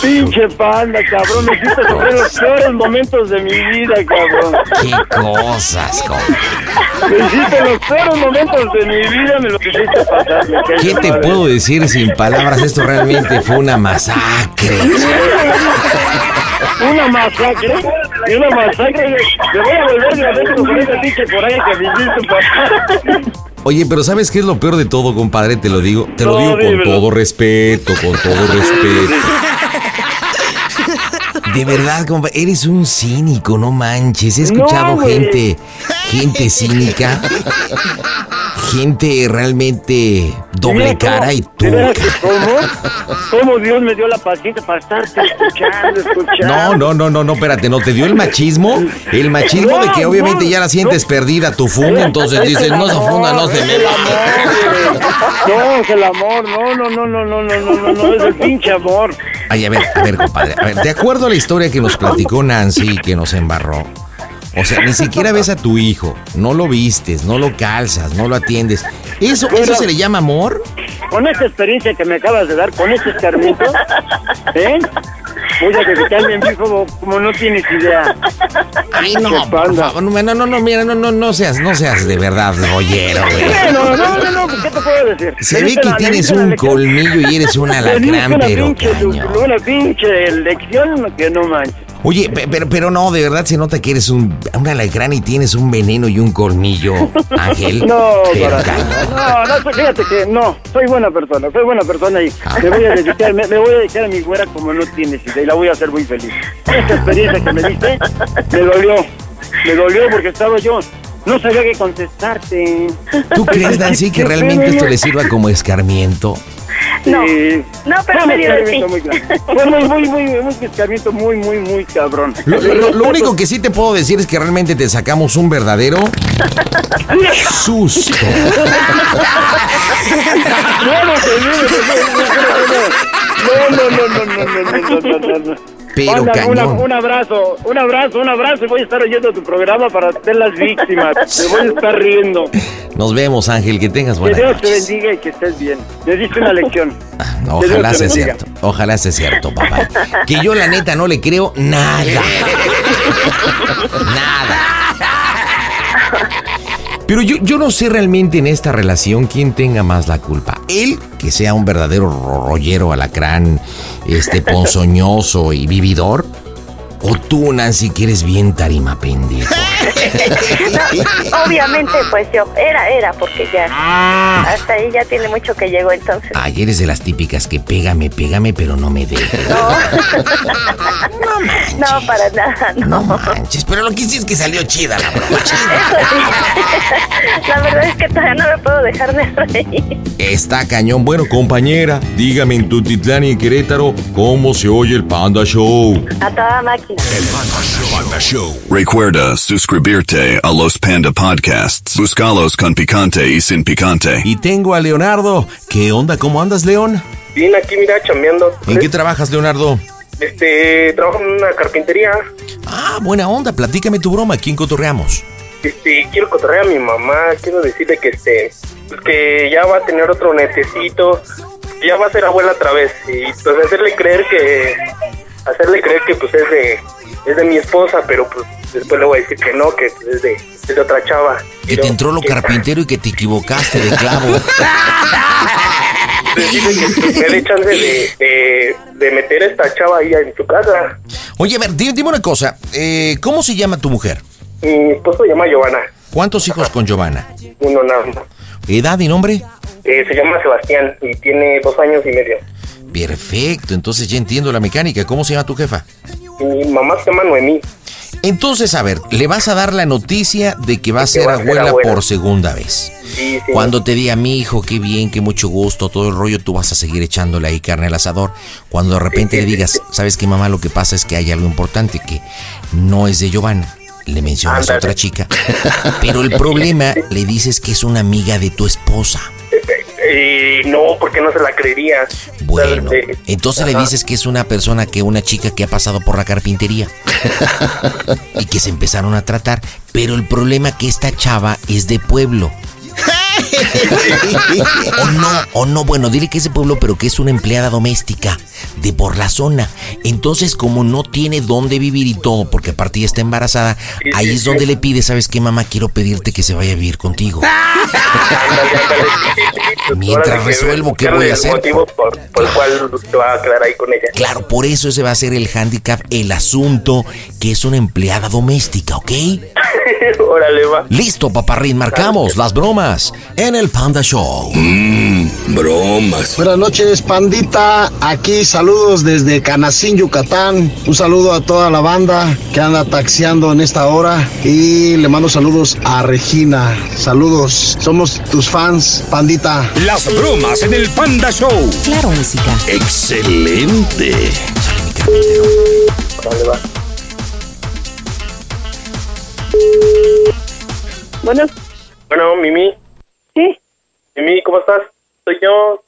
Speaker 18: Pinche panda, cabrón, me hiciste sufrir los peores momentos de mi vida, cabrón.
Speaker 23: ¡Qué cosas, compa!
Speaker 18: Me hiciste los peores momentos de mi vida, me lo hiciste pasar.
Speaker 23: ¿Qué te puedo decir sin palabras? Esto realmente fue una masacre.
Speaker 18: Una masacre, y una masacre. Me voy a volver de adentro con ese pinche coraje que me hiciste pasar.
Speaker 23: Oye, pero ¿sabes qué es lo peor de todo, compadre? Te lo digo, te lo
Speaker 18: No,
Speaker 23: digo con todo respeto, con todo respeto. De verdad, compa, eres un cínico, no manches. He escuchado
Speaker 18: No,
Speaker 23: gente, gente cínica, gente realmente doble
Speaker 18: Mira
Speaker 23: cara y tú.
Speaker 18: ¿Cómo? ¿Cómo Dios me dio la paciencia para estarte escuchando, escuchando?
Speaker 23: No, no, no, no, no, espérate, ¿no te dio el machismo? El machismo de que obviamente
Speaker 18: no,
Speaker 23: ya la sientes perdida tu funda, entonces dices, no, esa funda no se me.
Speaker 18: No, es el amor, no, no, no, no, no, no, no, no, no, es el pinche amor.
Speaker 23: Ay, a ver, a ver, compadre. A ver, de acuerdo a la historia que nos platicó Nancy, que nos embarró. O sea, ni siquiera ves a tu hijo, no lo vistes, no lo calzas, no lo atiendes. ¿Eso, eso se le llama amor?
Speaker 18: Con esta experiencia que me acabas de dar, con este escarmiento, ¿eh? Voy a dedicarme en mí como, no tienes idea.
Speaker 23: Ay, no, por favor, no, no, no, mira, no, no, no seas, no seas de verdad rollero, güey.
Speaker 18: No, no, no, no, ¿qué te puedo decir?
Speaker 23: Se ve que tienes un colmillo y eres un alacrán, pero cañón.
Speaker 18: una pinche lección que no manches.
Speaker 23: Oye, pe- pero, pero no, de verdad se nota que eres un, un alacrán y tienes un veneno y un colmillo, Ángel.
Speaker 18: No,
Speaker 23: Pero.
Speaker 18: No, no, fíjate que no, soy buena persona, soy buena persona y me voy a dedicar, me, me voy a dedicar a mi güera como no tienes idea y la voy a hacer muy feliz. Esta experiencia que me diste me dolió, me dolió porque estaba yo, no sabía qué contestarte.
Speaker 23: ¿Tú crees, Nancy, que realmente esto le sirva como escarmiento?
Speaker 18: No,
Speaker 22: no, pero
Speaker 18: fue
Speaker 22: me
Speaker 18: un
Speaker 22: divertí.
Speaker 18: escarmiento muy. Fue muy, muy, muy, muy escarmiento muy, muy, muy cabrón.
Speaker 23: Lo, lo- lo único que sí te puedo decir es que realmente te sacamos un verdadero susto.
Speaker 18: No, no, no, no, no, no, no, no, no, no, no, no, no.
Speaker 23: Pero
Speaker 18: Manda
Speaker 23: cañón.
Speaker 18: una- un abrazo, un abrazo, un abrazo y voy a estar oyendo tu programa para ser las víctimas. Me voy a estar riendo.
Speaker 23: Nos vemos, Ángel, que tengas
Speaker 18: Que
Speaker 23: buena
Speaker 18: Dios
Speaker 23: noche.
Speaker 18: te bendiga y que estés bien. Me diste una lección. Que
Speaker 23: Ojalá
Speaker 18: Dios te
Speaker 23: sea cierto, ojalá sea cierto, papá. Que yo la neta no le creo nada. Nada. Pero yo, yo no sé realmente en esta relación quién tenga más la culpa. Él, que sea un verdadero ro- rollero alacrán, este ponzoñoso y vividor. O tú, Nancy, que eres bien tarima pendejo.
Speaker 22: No, obviamente, pues yo, era, era, porque ya, hasta ahí ya tiene mucho que llegó entonces.
Speaker 23: Ay, eres de las típicas que pégame, pégame, pero no me dejes.
Speaker 22: No, para nada, no.
Speaker 23: No manches, pero lo que sí es que salió chida la broma.
Speaker 22: La verdad es que todavía no me puedo dejar de reír.
Speaker 23: Está cañón. Bueno, compañera, dígame en Tutitlán y en Querétaro cómo se oye el Panda Show.
Speaker 22: A toda máquina.
Speaker 5: Panda Show.
Speaker 26: Recuerda suscribirte a los Panda Podcasts. Buscalos con picante y sin picante.
Speaker 23: Y tengo a Leonardo. ¿Qué onda? ¿Cómo andas, León?
Speaker 27: Bien, aquí mira, chambeando.
Speaker 23: ¿En qué trabajas, Leonardo?
Speaker 27: Este, trabajo en una carpintería.
Speaker 23: Ah, buena onda. Platícame tu broma. ¿Quién cotorreamos?
Speaker 27: Este, quiero cotorrear a mi mamá. Quiero decirle que este, pues que ya va a tener otro netecito. Ya va a ser abuela otra vez. Y pues hacerle creer que, hacerle creer que pues es de, es de mi esposa, pero pues después le voy a decir que no, que es de, es de otra chava.
Speaker 23: Que te entró lo carpintero y que te equivocaste de clavo.
Speaker 27: Pues, me dé chance de, de, de meter a esta chava ahí en su casa.
Speaker 23: Oye, a ver, dime, dime una cosa. eh, ¿Cómo se llama tu mujer?
Speaker 27: Mi esposo se llama Giovanna.
Speaker 23: ¿Cuántos hijos con Giovanna?
Speaker 27: Uno nada más.
Speaker 23: ¿Edad y nombre?
Speaker 27: Eh, se llama Sebastián y tiene dos años y medio.
Speaker 23: Perfecto, entonces ya entiendo la mecánica. ¿Cómo se llama tu jefa?
Speaker 27: Mi mamá se llama Noemí.
Speaker 23: Entonces, a ver, le vas a dar la noticia de que va a ser
Speaker 27: va a ser
Speaker 23: abuela por segunda vez.
Speaker 27: Sí, sí.
Speaker 23: Cuando te diga, mi hijo, qué bien, qué mucho gusto, todo el rollo, tú vas a seguir echándole ahí carne al asador. Cuando de repente le digas, ¿sabes qué, mamá? Lo que pasa es que hay algo importante que no es de Giovanna. Le mencionas a otra chica. Pero el problema, le dices que es una amiga de tu esposa.
Speaker 27: Eh, no, porque no se la creería.
Speaker 23: Bueno,
Speaker 27: Eh,
Speaker 23: entonces le dices que es una persona que una chica que ha pasado por la carpintería y que se empezaron a tratar, pero el problema que esta chava es de pueblo. o no, o no, bueno, dile que es de pueblo, pero que es una empleada doméstica de por la zona. Entonces, como no tiene dónde vivir y todo, porque aparte ya está embarazada, ahí es donde le pide, ¿sabes qué, mamá? Quiero pedirte que se vaya a vivir contigo. Mientras resuelvo qué voy a hacer.
Speaker 27: por, por el cual te va a quedar ahí con ella.
Speaker 23: Claro, por eso ese va a ser el handicap, el asunto, que es una empleada doméstica, ¿ok?
Speaker 27: Órale, va.
Speaker 23: Listo, paparrín, marcamos las bromas en el Panda Show.
Speaker 5: Mmm, bromas.
Speaker 28: Buenas noches, pandita. Aquí saludos desde Canacín, Yucatán. Un saludo a toda la banda que anda taxiando en esta hora. Y le mando saludos a Regina. Saludos. Somos tus fans, pandita.
Speaker 5: Las bromas en el Panda Show.
Speaker 7: Claro, música.
Speaker 5: Excelente.
Speaker 27: Órale, va.
Speaker 16: Bueno,
Speaker 27: Bueno, Mimi. Mimi, ¿cómo estás? Soy yo.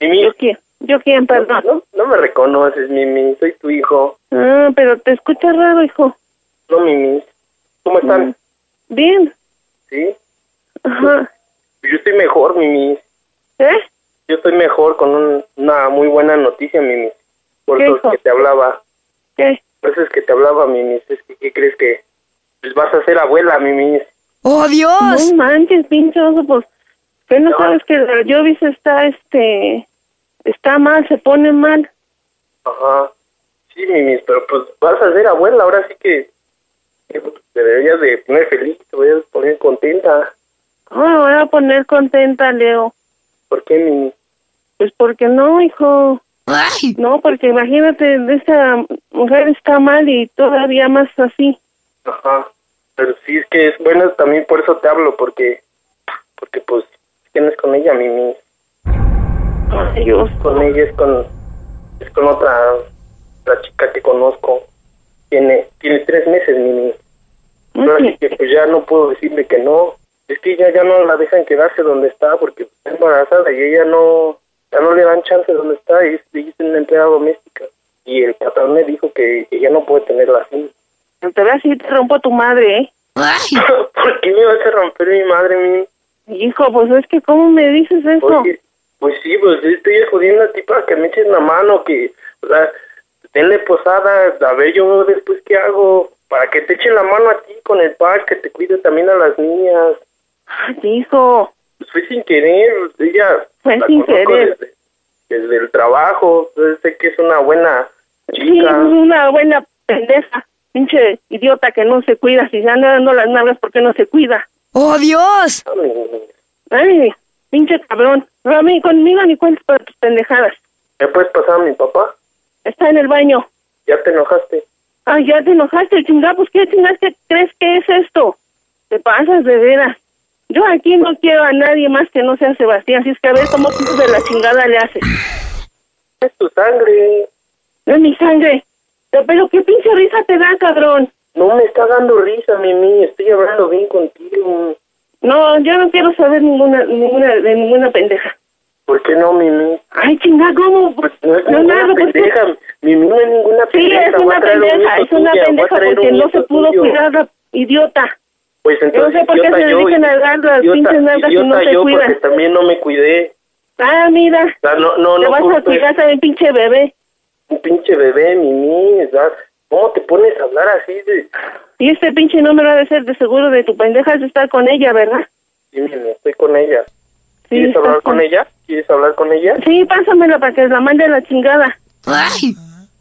Speaker 27: Mimi.
Speaker 16: ¿yo quién? ¿Yo quién, perdón?
Speaker 27: No, no me reconoces, Mimi. Soy tu hijo.
Speaker 16: Ah, pero te escuchas raro, hijo.
Speaker 27: No, Mimi. ¿Cómo están?
Speaker 16: Bien.
Speaker 27: ¿Sí?
Speaker 16: Ajá.
Speaker 27: Yo estoy mejor, Mimi.
Speaker 16: ¿Eh?
Speaker 27: Yo estoy mejor con un- una muy buena noticia, Mimi. Por
Speaker 16: ¿Qué,
Speaker 27: eso es que te hablaba.
Speaker 16: ¿Qué?
Speaker 27: Por eso es que te hablaba, Mimi. Es que, ¿qué crees que? Pues vas a ser abuela, Mimi.
Speaker 11: ¡Oh, Dios!
Speaker 16: No manches, pinche oso, pues. ¿Qué no sabes que la Jovis está, este. Está mal, se pone mal?
Speaker 27: Ajá. Sí, Mimi, pero pues vas a ser abuela. Ahora sí que que, pues, te deberías de poner feliz, te deberías poner contenta.
Speaker 16: ¿Cómo me voy a poner contenta, Leo?
Speaker 27: ¿Por qué, Mimi?
Speaker 16: Pues porque no, hijo. No, porque imagínate, esa mujer está mal y todavía más así.
Speaker 27: Ajá. Pero sí, es que es bueno, también por eso te hablo, porque, porque pues, tienes con ella, Mimi.
Speaker 16: Dios.
Speaker 27: Con ella es con, es con otra, otra chica que conozco. Tiene, tiene tres meses, Mimi. Ahora sí que pues ya no puedo decirle que no. Es que ella ya no la dejan quedarse donde está porque está embarazada y ella no, ya no le dan chance donde está y es, ella es una empleada doméstica. Y el patrón me dijo que ella no puede tenerla así.
Speaker 16: Te veas si te rompo a tu madre, ¿eh?
Speaker 27: ¿Por qué me vas a romper mi madre, mi?
Speaker 16: Hijo, pues es que, ¿cómo me dices eso?
Speaker 27: Oye, pues sí, pues estoy jodiendo a ti para que me eches la mano, que, o sea, tenle posada, a ver yo después qué hago, para que te echen la mano a ti con el par, que te cuide también a las niñas.
Speaker 16: Ay, hijo.
Speaker 27: Pues fue sin querer, ella
Speaker 16: Fue
Speaker 27: la
Speaker 16: sin querer.
Speaker 27: Desde, desde el trabajo, pues, sé que es una buena
Speaker 16: Sí, es una buena pendeja. Pinche idiota que no se cuida. Si se anda dando las nalgas, ¿por qué no se cuida?
Speaker 11: ¡Oh, Dios!
Speaker 16: Ay, pinche cabrón. No, a mí, conmigo ni cuentas para tus pendejadas.
Speaker 27: ¿Me puedes pasar a mi papá?
Speaker 16: Está en el baño.
Speaker 27: Ya te enojaste.
Speaker 16: Ay, ya te enojaste, chingada. Pues, ¿qué chingas que crees que es esto? Te pasas de veras. Yo aquí no quiero a nadie más que no sea Sebastián. Si es que a ver cómo tú de la chingada le haces.
Speaker 27: Es tu sangre.
Speaker 16: No es mi sangre. Pero qué pinche risa te da, cabrón.
Speaker 27: No me está dando risa, Mimi. Estoy hablando bien contigo.
Speaker 16: No, yo no quiero saber ninguna, ninguna, de ninguna pendeja.
Speaker 27: ¿Por qué no, Mimi?
Speaker 16: Ay, chingada, ¿cómo? Pues,
Speaker 27: No es
Speaker 16: no,
Speaker 27: ninguna
Speaker 16: nada,
Speaker 27: pendeja. Mimi no es ninguna
Speaker 16: Sí,
Speaker 27: pendeja.
Speaker 16: es
Speaker 27: Voy a
Speaker 16: una
Speaker 27: un
Speaker 16: pendeja, es una
Speaker 27: tuya, a
Speaker 16: pendeja porque
Speaker 27: un
Speaker 16: no se pudo
Speaker 27: tuyo.
Speaker 16: cuidar, la idiota.
Speaker 27: Pues
Speaker 16: Yo no
Speaker 27: entonces,
Speaker 16: sé por qué se dedican a dar las pinches nalgas y no se
Speaker 27: yo
Speaker 16: cuidan.
Speaker 27: porque también no me cuidé.
Speaker 16: Ah, mira.
Speaker 27: O sea, no, no,
Speaker 16: Te
Speaker 27: no
Speaker 16: vas a cuidar también, pinche bebé.
Speaker 27: un pinche bebé, Mimi. sea, ¿Cómo te pones a hablar así de...?
Speaker 16: Y este pinche número ha de ser de seguro de tu pendeja es de estar con ella, ¿verdad?
Speaker 27: Sí, Mimi, estoy con ella.
Speaker 16: Sí,
Speaker 27: ¿Quieres hablar
Speaker 16: con-
Speaker 27: con ella? ¿Quieres hablar con ella?
Speaker 16: Sí, pásamela para que la mande a la chingada.
Speaker 11: ¡Ay!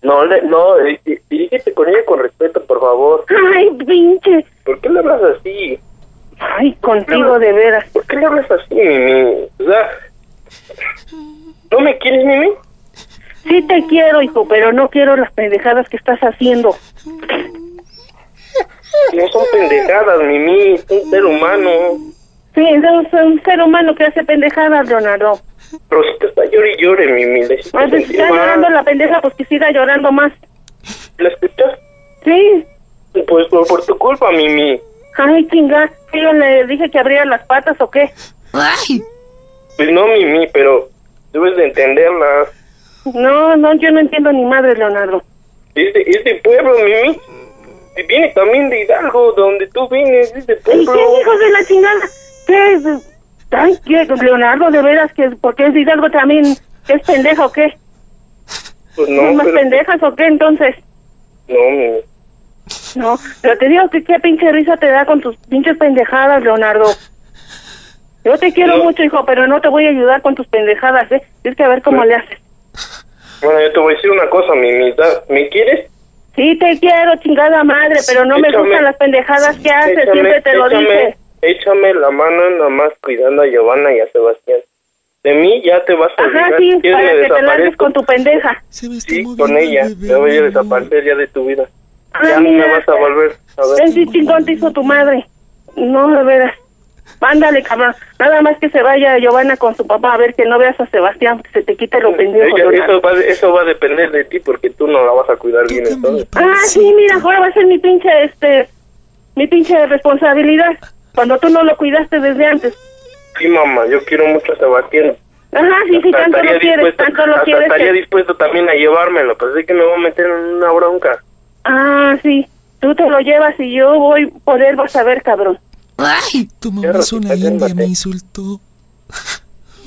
Speaker 27: No, le- no, eh, eh, dirígete con ella con respeto, por favor.
Speaker 16: Ay, pinche.
Speaker 27: ¿Por qué le hablas así?
Speaker 16: Ay, contigo de veras.
Speaker 27: ¿Por qué le hablas así, Mimi? O sea, ¿no me quieres, Mimi?
Speaker 16: Sí te quiero, hijo, pero no quiero las pendejadas que estás haciendo.
Speaker 27: No son pendejadas, Mimi, es un ser humano.
Speaker 16: Sí, es un ser humano que hace pendejadas, Leonardo.
Speaker 27: Rosita está llore y llore, Mimi. Hiciste
Speaker 16: Pues si está llorando la pendeja, pues que siga llorando más.
Speaker 27: ¿La escuchas?
Speaker 16: Sí.
Speaker 27: Pues por, por tu culpa, Mimi.
Speaker 16: Ay, chinga. Yo le dije que abriera las patas o qué.
Speaker 11: ¡Ay!
Speaker 27: Pues no, Mimi, pero debes de entenderla.
Speaker 16: No, no, yo no entiendo ni madre, Leonardo.
Speaker 27: Es de, es de pueblo, Mimi. Viene también de Hidalgo, de donde tú vienes, es de
Speaker 16: ¿Y
Speaker 27: pueblo.
Speaker 16: qué hijos de la chingada? ¿Qué es? Ay, ¿qué? Leonardo, de veras, que porque es de Hidalgo también, ¿que es pendeja o qué?
Speaker 27: Pues
Speaker 16: ¿Son
Speaker 27: no,
Speaker 16: más
Speaker 27: pero...
Speaker 16: pendejas o qué entonces?
Speaker 27: No, Mimi.
Speaker 16: No, pero te digo que qué pinche risa te da con tus pinches pendejadas, Leonardo. Yo te quiero
Speaker 27: No.
Speaker 16: mucho, hijo, pero no te voy a ayudar con tus pendejadas, ¿eh? Tienes que ver cómo le haces.
Speaker 27: Bueno, yo te voy a decir una cosa, Mimi. da- ¿Me quieres?
Speaker 16: Sí, te quiero, chingada madre, pero no me gustan las pendejadas que haces,
Speaker 27: Échame,
Speaker 16: siempre te lo
Speaker 27: échame,
Speaker 16: dije.
Speaker 27: échame la mano nada más cuidando a Giovanna y a Sebastián. De mí ya te vas a
Speaker 16: Ajá,
Speaker 27: olvidar.
Speaker 16: sí,
Speaker 27: ¿Quieres
Speaker 16: para
Speaker 27: me
Speaker 16: que te largues con tu pendeja.
Speaker 27: Sí, con ella. Me voy a desaparecer ya de tu vida.
Speaker 16: Ah,
Speaker 27: ya no me vas a volver a ver.
Speaker 16: Ven, sí, chingón te hizo tu madre. No, de veras. Ándale, cabrón. Nada más que se vaya Giovanna con su papá a ver que no veas a Sebastián, que se te quite lo pendejo.
Speaker 27: Eso, va, a- eso va a depender de ti porque tú no la vas a cuidar bien entonces.
Speaker 16: Ah, sí, mira, ahora va a ser mi pinche, este, mi pinche responsabilidad. Cuando tú no lo cuidaste desde antes.
Speaker 27: Sí, mamá, yo quiero mucho a Sebastián.
Speaker 16: Ajá, sí, sí,
Speaker 27: Hasta
Speaker 16: tanto lo quieres, tanto lo
Speaker 27: hasta
Speaker 16: quieres.
Speaker 27: estaría
Speaker 16: que-
Speaker 27: dispuesto también a llevármelo, pues es que me voy a meter en una bronca.
Speaker 16: Ah, sí, tú te lo llevas y yo voy por él, vas a ver, cabrón.
Speaker 11: ¡Ay!
Speaker 23: Tu mamá es una india, me insultó.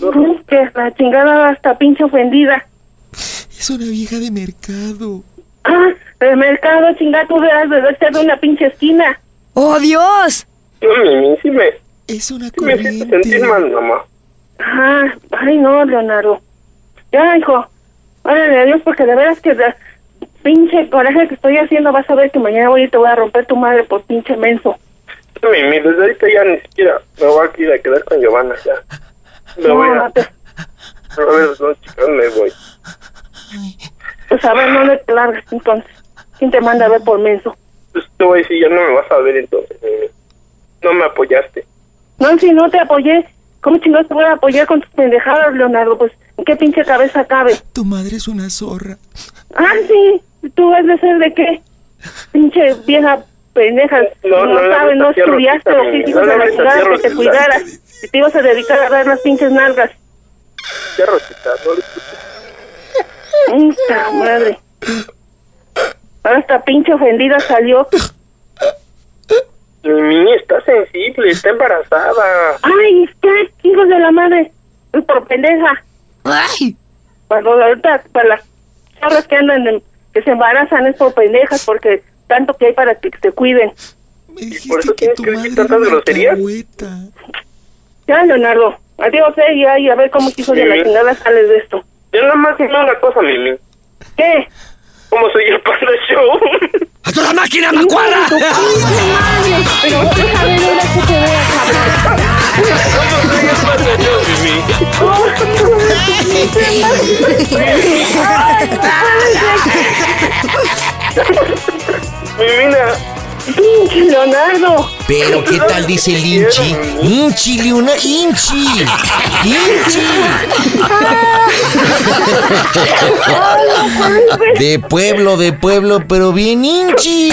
Speaker 16: Mm, Que la chingada hasta pinche ofendida.
Speaker 23: Es una vieja de mercado.
Speaker 16: Ah, el mercado, chingada, tú debes de ser de una pinche esquina.
Speaker 11: ¡Oh, Dios!
Speaker 27: No, sí me,
Speaker 23: Es una
Speaker 27: sí me hiciste sentir mal, mamá.
Speaker 16: Ah, ay no, Leonardo. Ya, hijo. Órale, adiós, porque de veras que de pinche coraje que estoy haciendo, vas a ver que mañana voy y te voy a romper tu madre por pinche menso.
Speaker 27: No, Mimi, desde ahorita ya ni siquiera me voy a ir a quedar con Giovanna, ya. Me
Speaker 16: No,
Speaker 27: voy a...
Speaker 16: no te-
Speaker 27: A ver, no, chicas, me voy.
Speaker 16: Pues a ver, no le largas entonces. ¿Quién te manda a ver por menso?
Speaker 27: Pues te voy a decir, ya no me vas a ver entonces, Mimi. No me apoyaste.
Speaker 16: No, si no te apoyé, ¿cómo chingados te voy a apoyar con tus pendejadas, Leonardo? Pues, ¿en qué pinche cabeza cabe?
Speaker 23: Tu madre es una zorra.
Speaker 16: Ah, sí, ¿tú vas de ser de qué? Pinche vieja pendeja,
Speaker 27: No,
Speaker 16: no,
Speaker 27: no
Speaker 16: sabes, no estudiaste
Speaker 27: Rosita,
Speaker 16: o qué
Speaker 27: Mimi,
Speaker 16: hijos
Speaker 27: no le
Speaker 16: de la chingada que te cuidaras. Y te ibas a dedicar a ver las pinches nalgas.
Speaker 27: Ya, Rosita, no
Speaker 16: Puta madre. Ahora esta pinche ofendida salió.
Speaker 27: Mimi está sensible, está embarazada.
Speaker 16: Ay, ¿qué? Hijos de la madre. Es por pendeja.
Speaker 11: ¡Ay!
Speaker 16: Cuando ahorita, para las chorras que andan, en- que se embarazan es por pendejas, porque tanto que hay para que se cuiden.
Speaker 23: Me
Speaker 27: por eso tienes que tantas groserías.
Speaker 16: Ya, Leonardo. Adiós, eh, y a ver cómo hijo de la chingada sales de esto.
Speaker 27: Yo nada más dime una cosa, Mimi.
Speaker 16: ¿Qué?
Speaker 27: ¿Cómo soy el Panda Show?
Speaker 2: ¡A toda máquina, macuarra!
Speaker 16: Pero déjame ver a que te vea,
Speaker 27: ¿Cómo soy el Panda Show, Mimi? Mimina.
Speaker 16: Pinche Leonardo.
Speaker 23: Pero ¿qué tal dice el Inchi? Inchi, Leona, Inchi. Inchi. De pueblo, de pueblo, pero bien Inchi.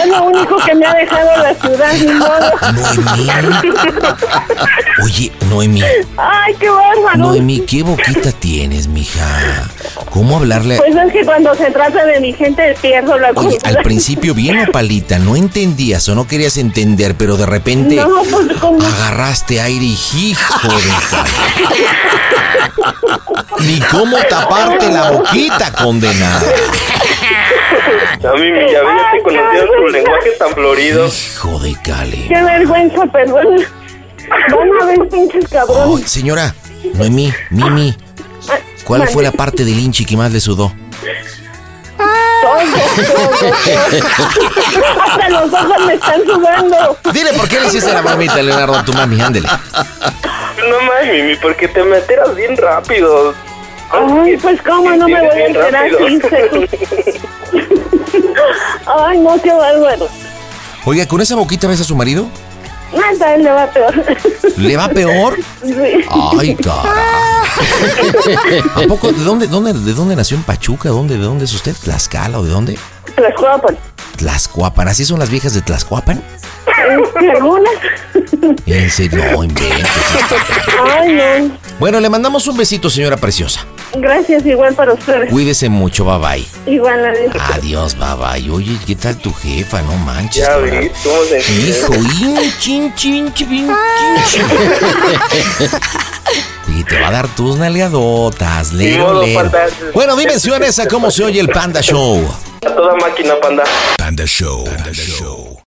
Speaker 16: Es lo único que me ha dejado la ciudad, ni modo.
Speaker 23: Oye, Noemí,
Speaker 16: Ay, qué bárbaro.
Speaker 23: Noemí, ¿qué boquita tienes, mija? ¿Cómo hablarle?
Speaker 16: Pues es que cuando se trata de mi gente pierdo la
Speaker 23: Oye, al principio bien opalita, no entendías o no querías entender, pero de repente
Speaker 16: No, pues
Speaker 23: agarraste aire y hijo de. Ni cómo taparte la boquita, condenada.
Speaker 27: A ya ves, ya te conocía tu lenguaje tan florido.
Speaker 23: Hijo de Cale.
Speaker 16: Qué vergüenza, perdón. Van a ver, pinches cabrones.
Speaker 23: Oh, señora, Noemí, Mimi, ¿cuál fue la parte del hinchi que más le sudó?
Speaker 16: Todo, todo, todo. Hasta los ojos me están sudando.
Speaker 23: Dile por qué le hiciste la mamita, Leonardo, a tu mami, ándele.
Speaker 27: No Mimi, porque te me enteras bien rápido.
Speaker 16: Ay, pues cómo no me voy a enterar. Ay, no, qué bárbaro.
Speaker 23: Oiga, ¿con esa boquita ves a su marido?
Speaker 16: Nada, le va peor.
Speaker 23: ¿Le va peor?
Speaker 16: Sí.
Speaker 23: Ay, cara. ¿A poco? ¿De dónde, dónde, ¿De dónde nació en Pachuca? ¿Dónde, ¿De dónde es usted? ¿Tlaxcala o de dónde?
Speaker 16: Tlaxcuapan.
Speaker 23: Tlaxcuapan. ¿Así son las viejas de Tlaxcuapan?
Speaker 16: ¿Algunas?
Speaker 23: En serio, no inventes.
Speaker 16: Ay, no.
Speaker 23: Bueno, le mandamos un besito, señora preciosa.
Speaker 16: Gracias, igual para ustedes.
Speaker 23: Cuídese mucho, bye bye.
Speaker 16: Igual, adiós.
Speaker 23: Adiós, bye bye. Oye, ¿qué tal tu jefa? No manches.
Speaker 27: Ya ves, cómo se
Speaker 23: Hijo, inchin, chin, chin, chin. Y te va a dar tus nalgadotas, lero.
Speaker 27: panda.
Speaker 23: Bueno, dimensiones a cómo se oye el Panda Show.
Speaker 27: A toda máquina, panda.
Speaker 2: Panda Show. Panda Show.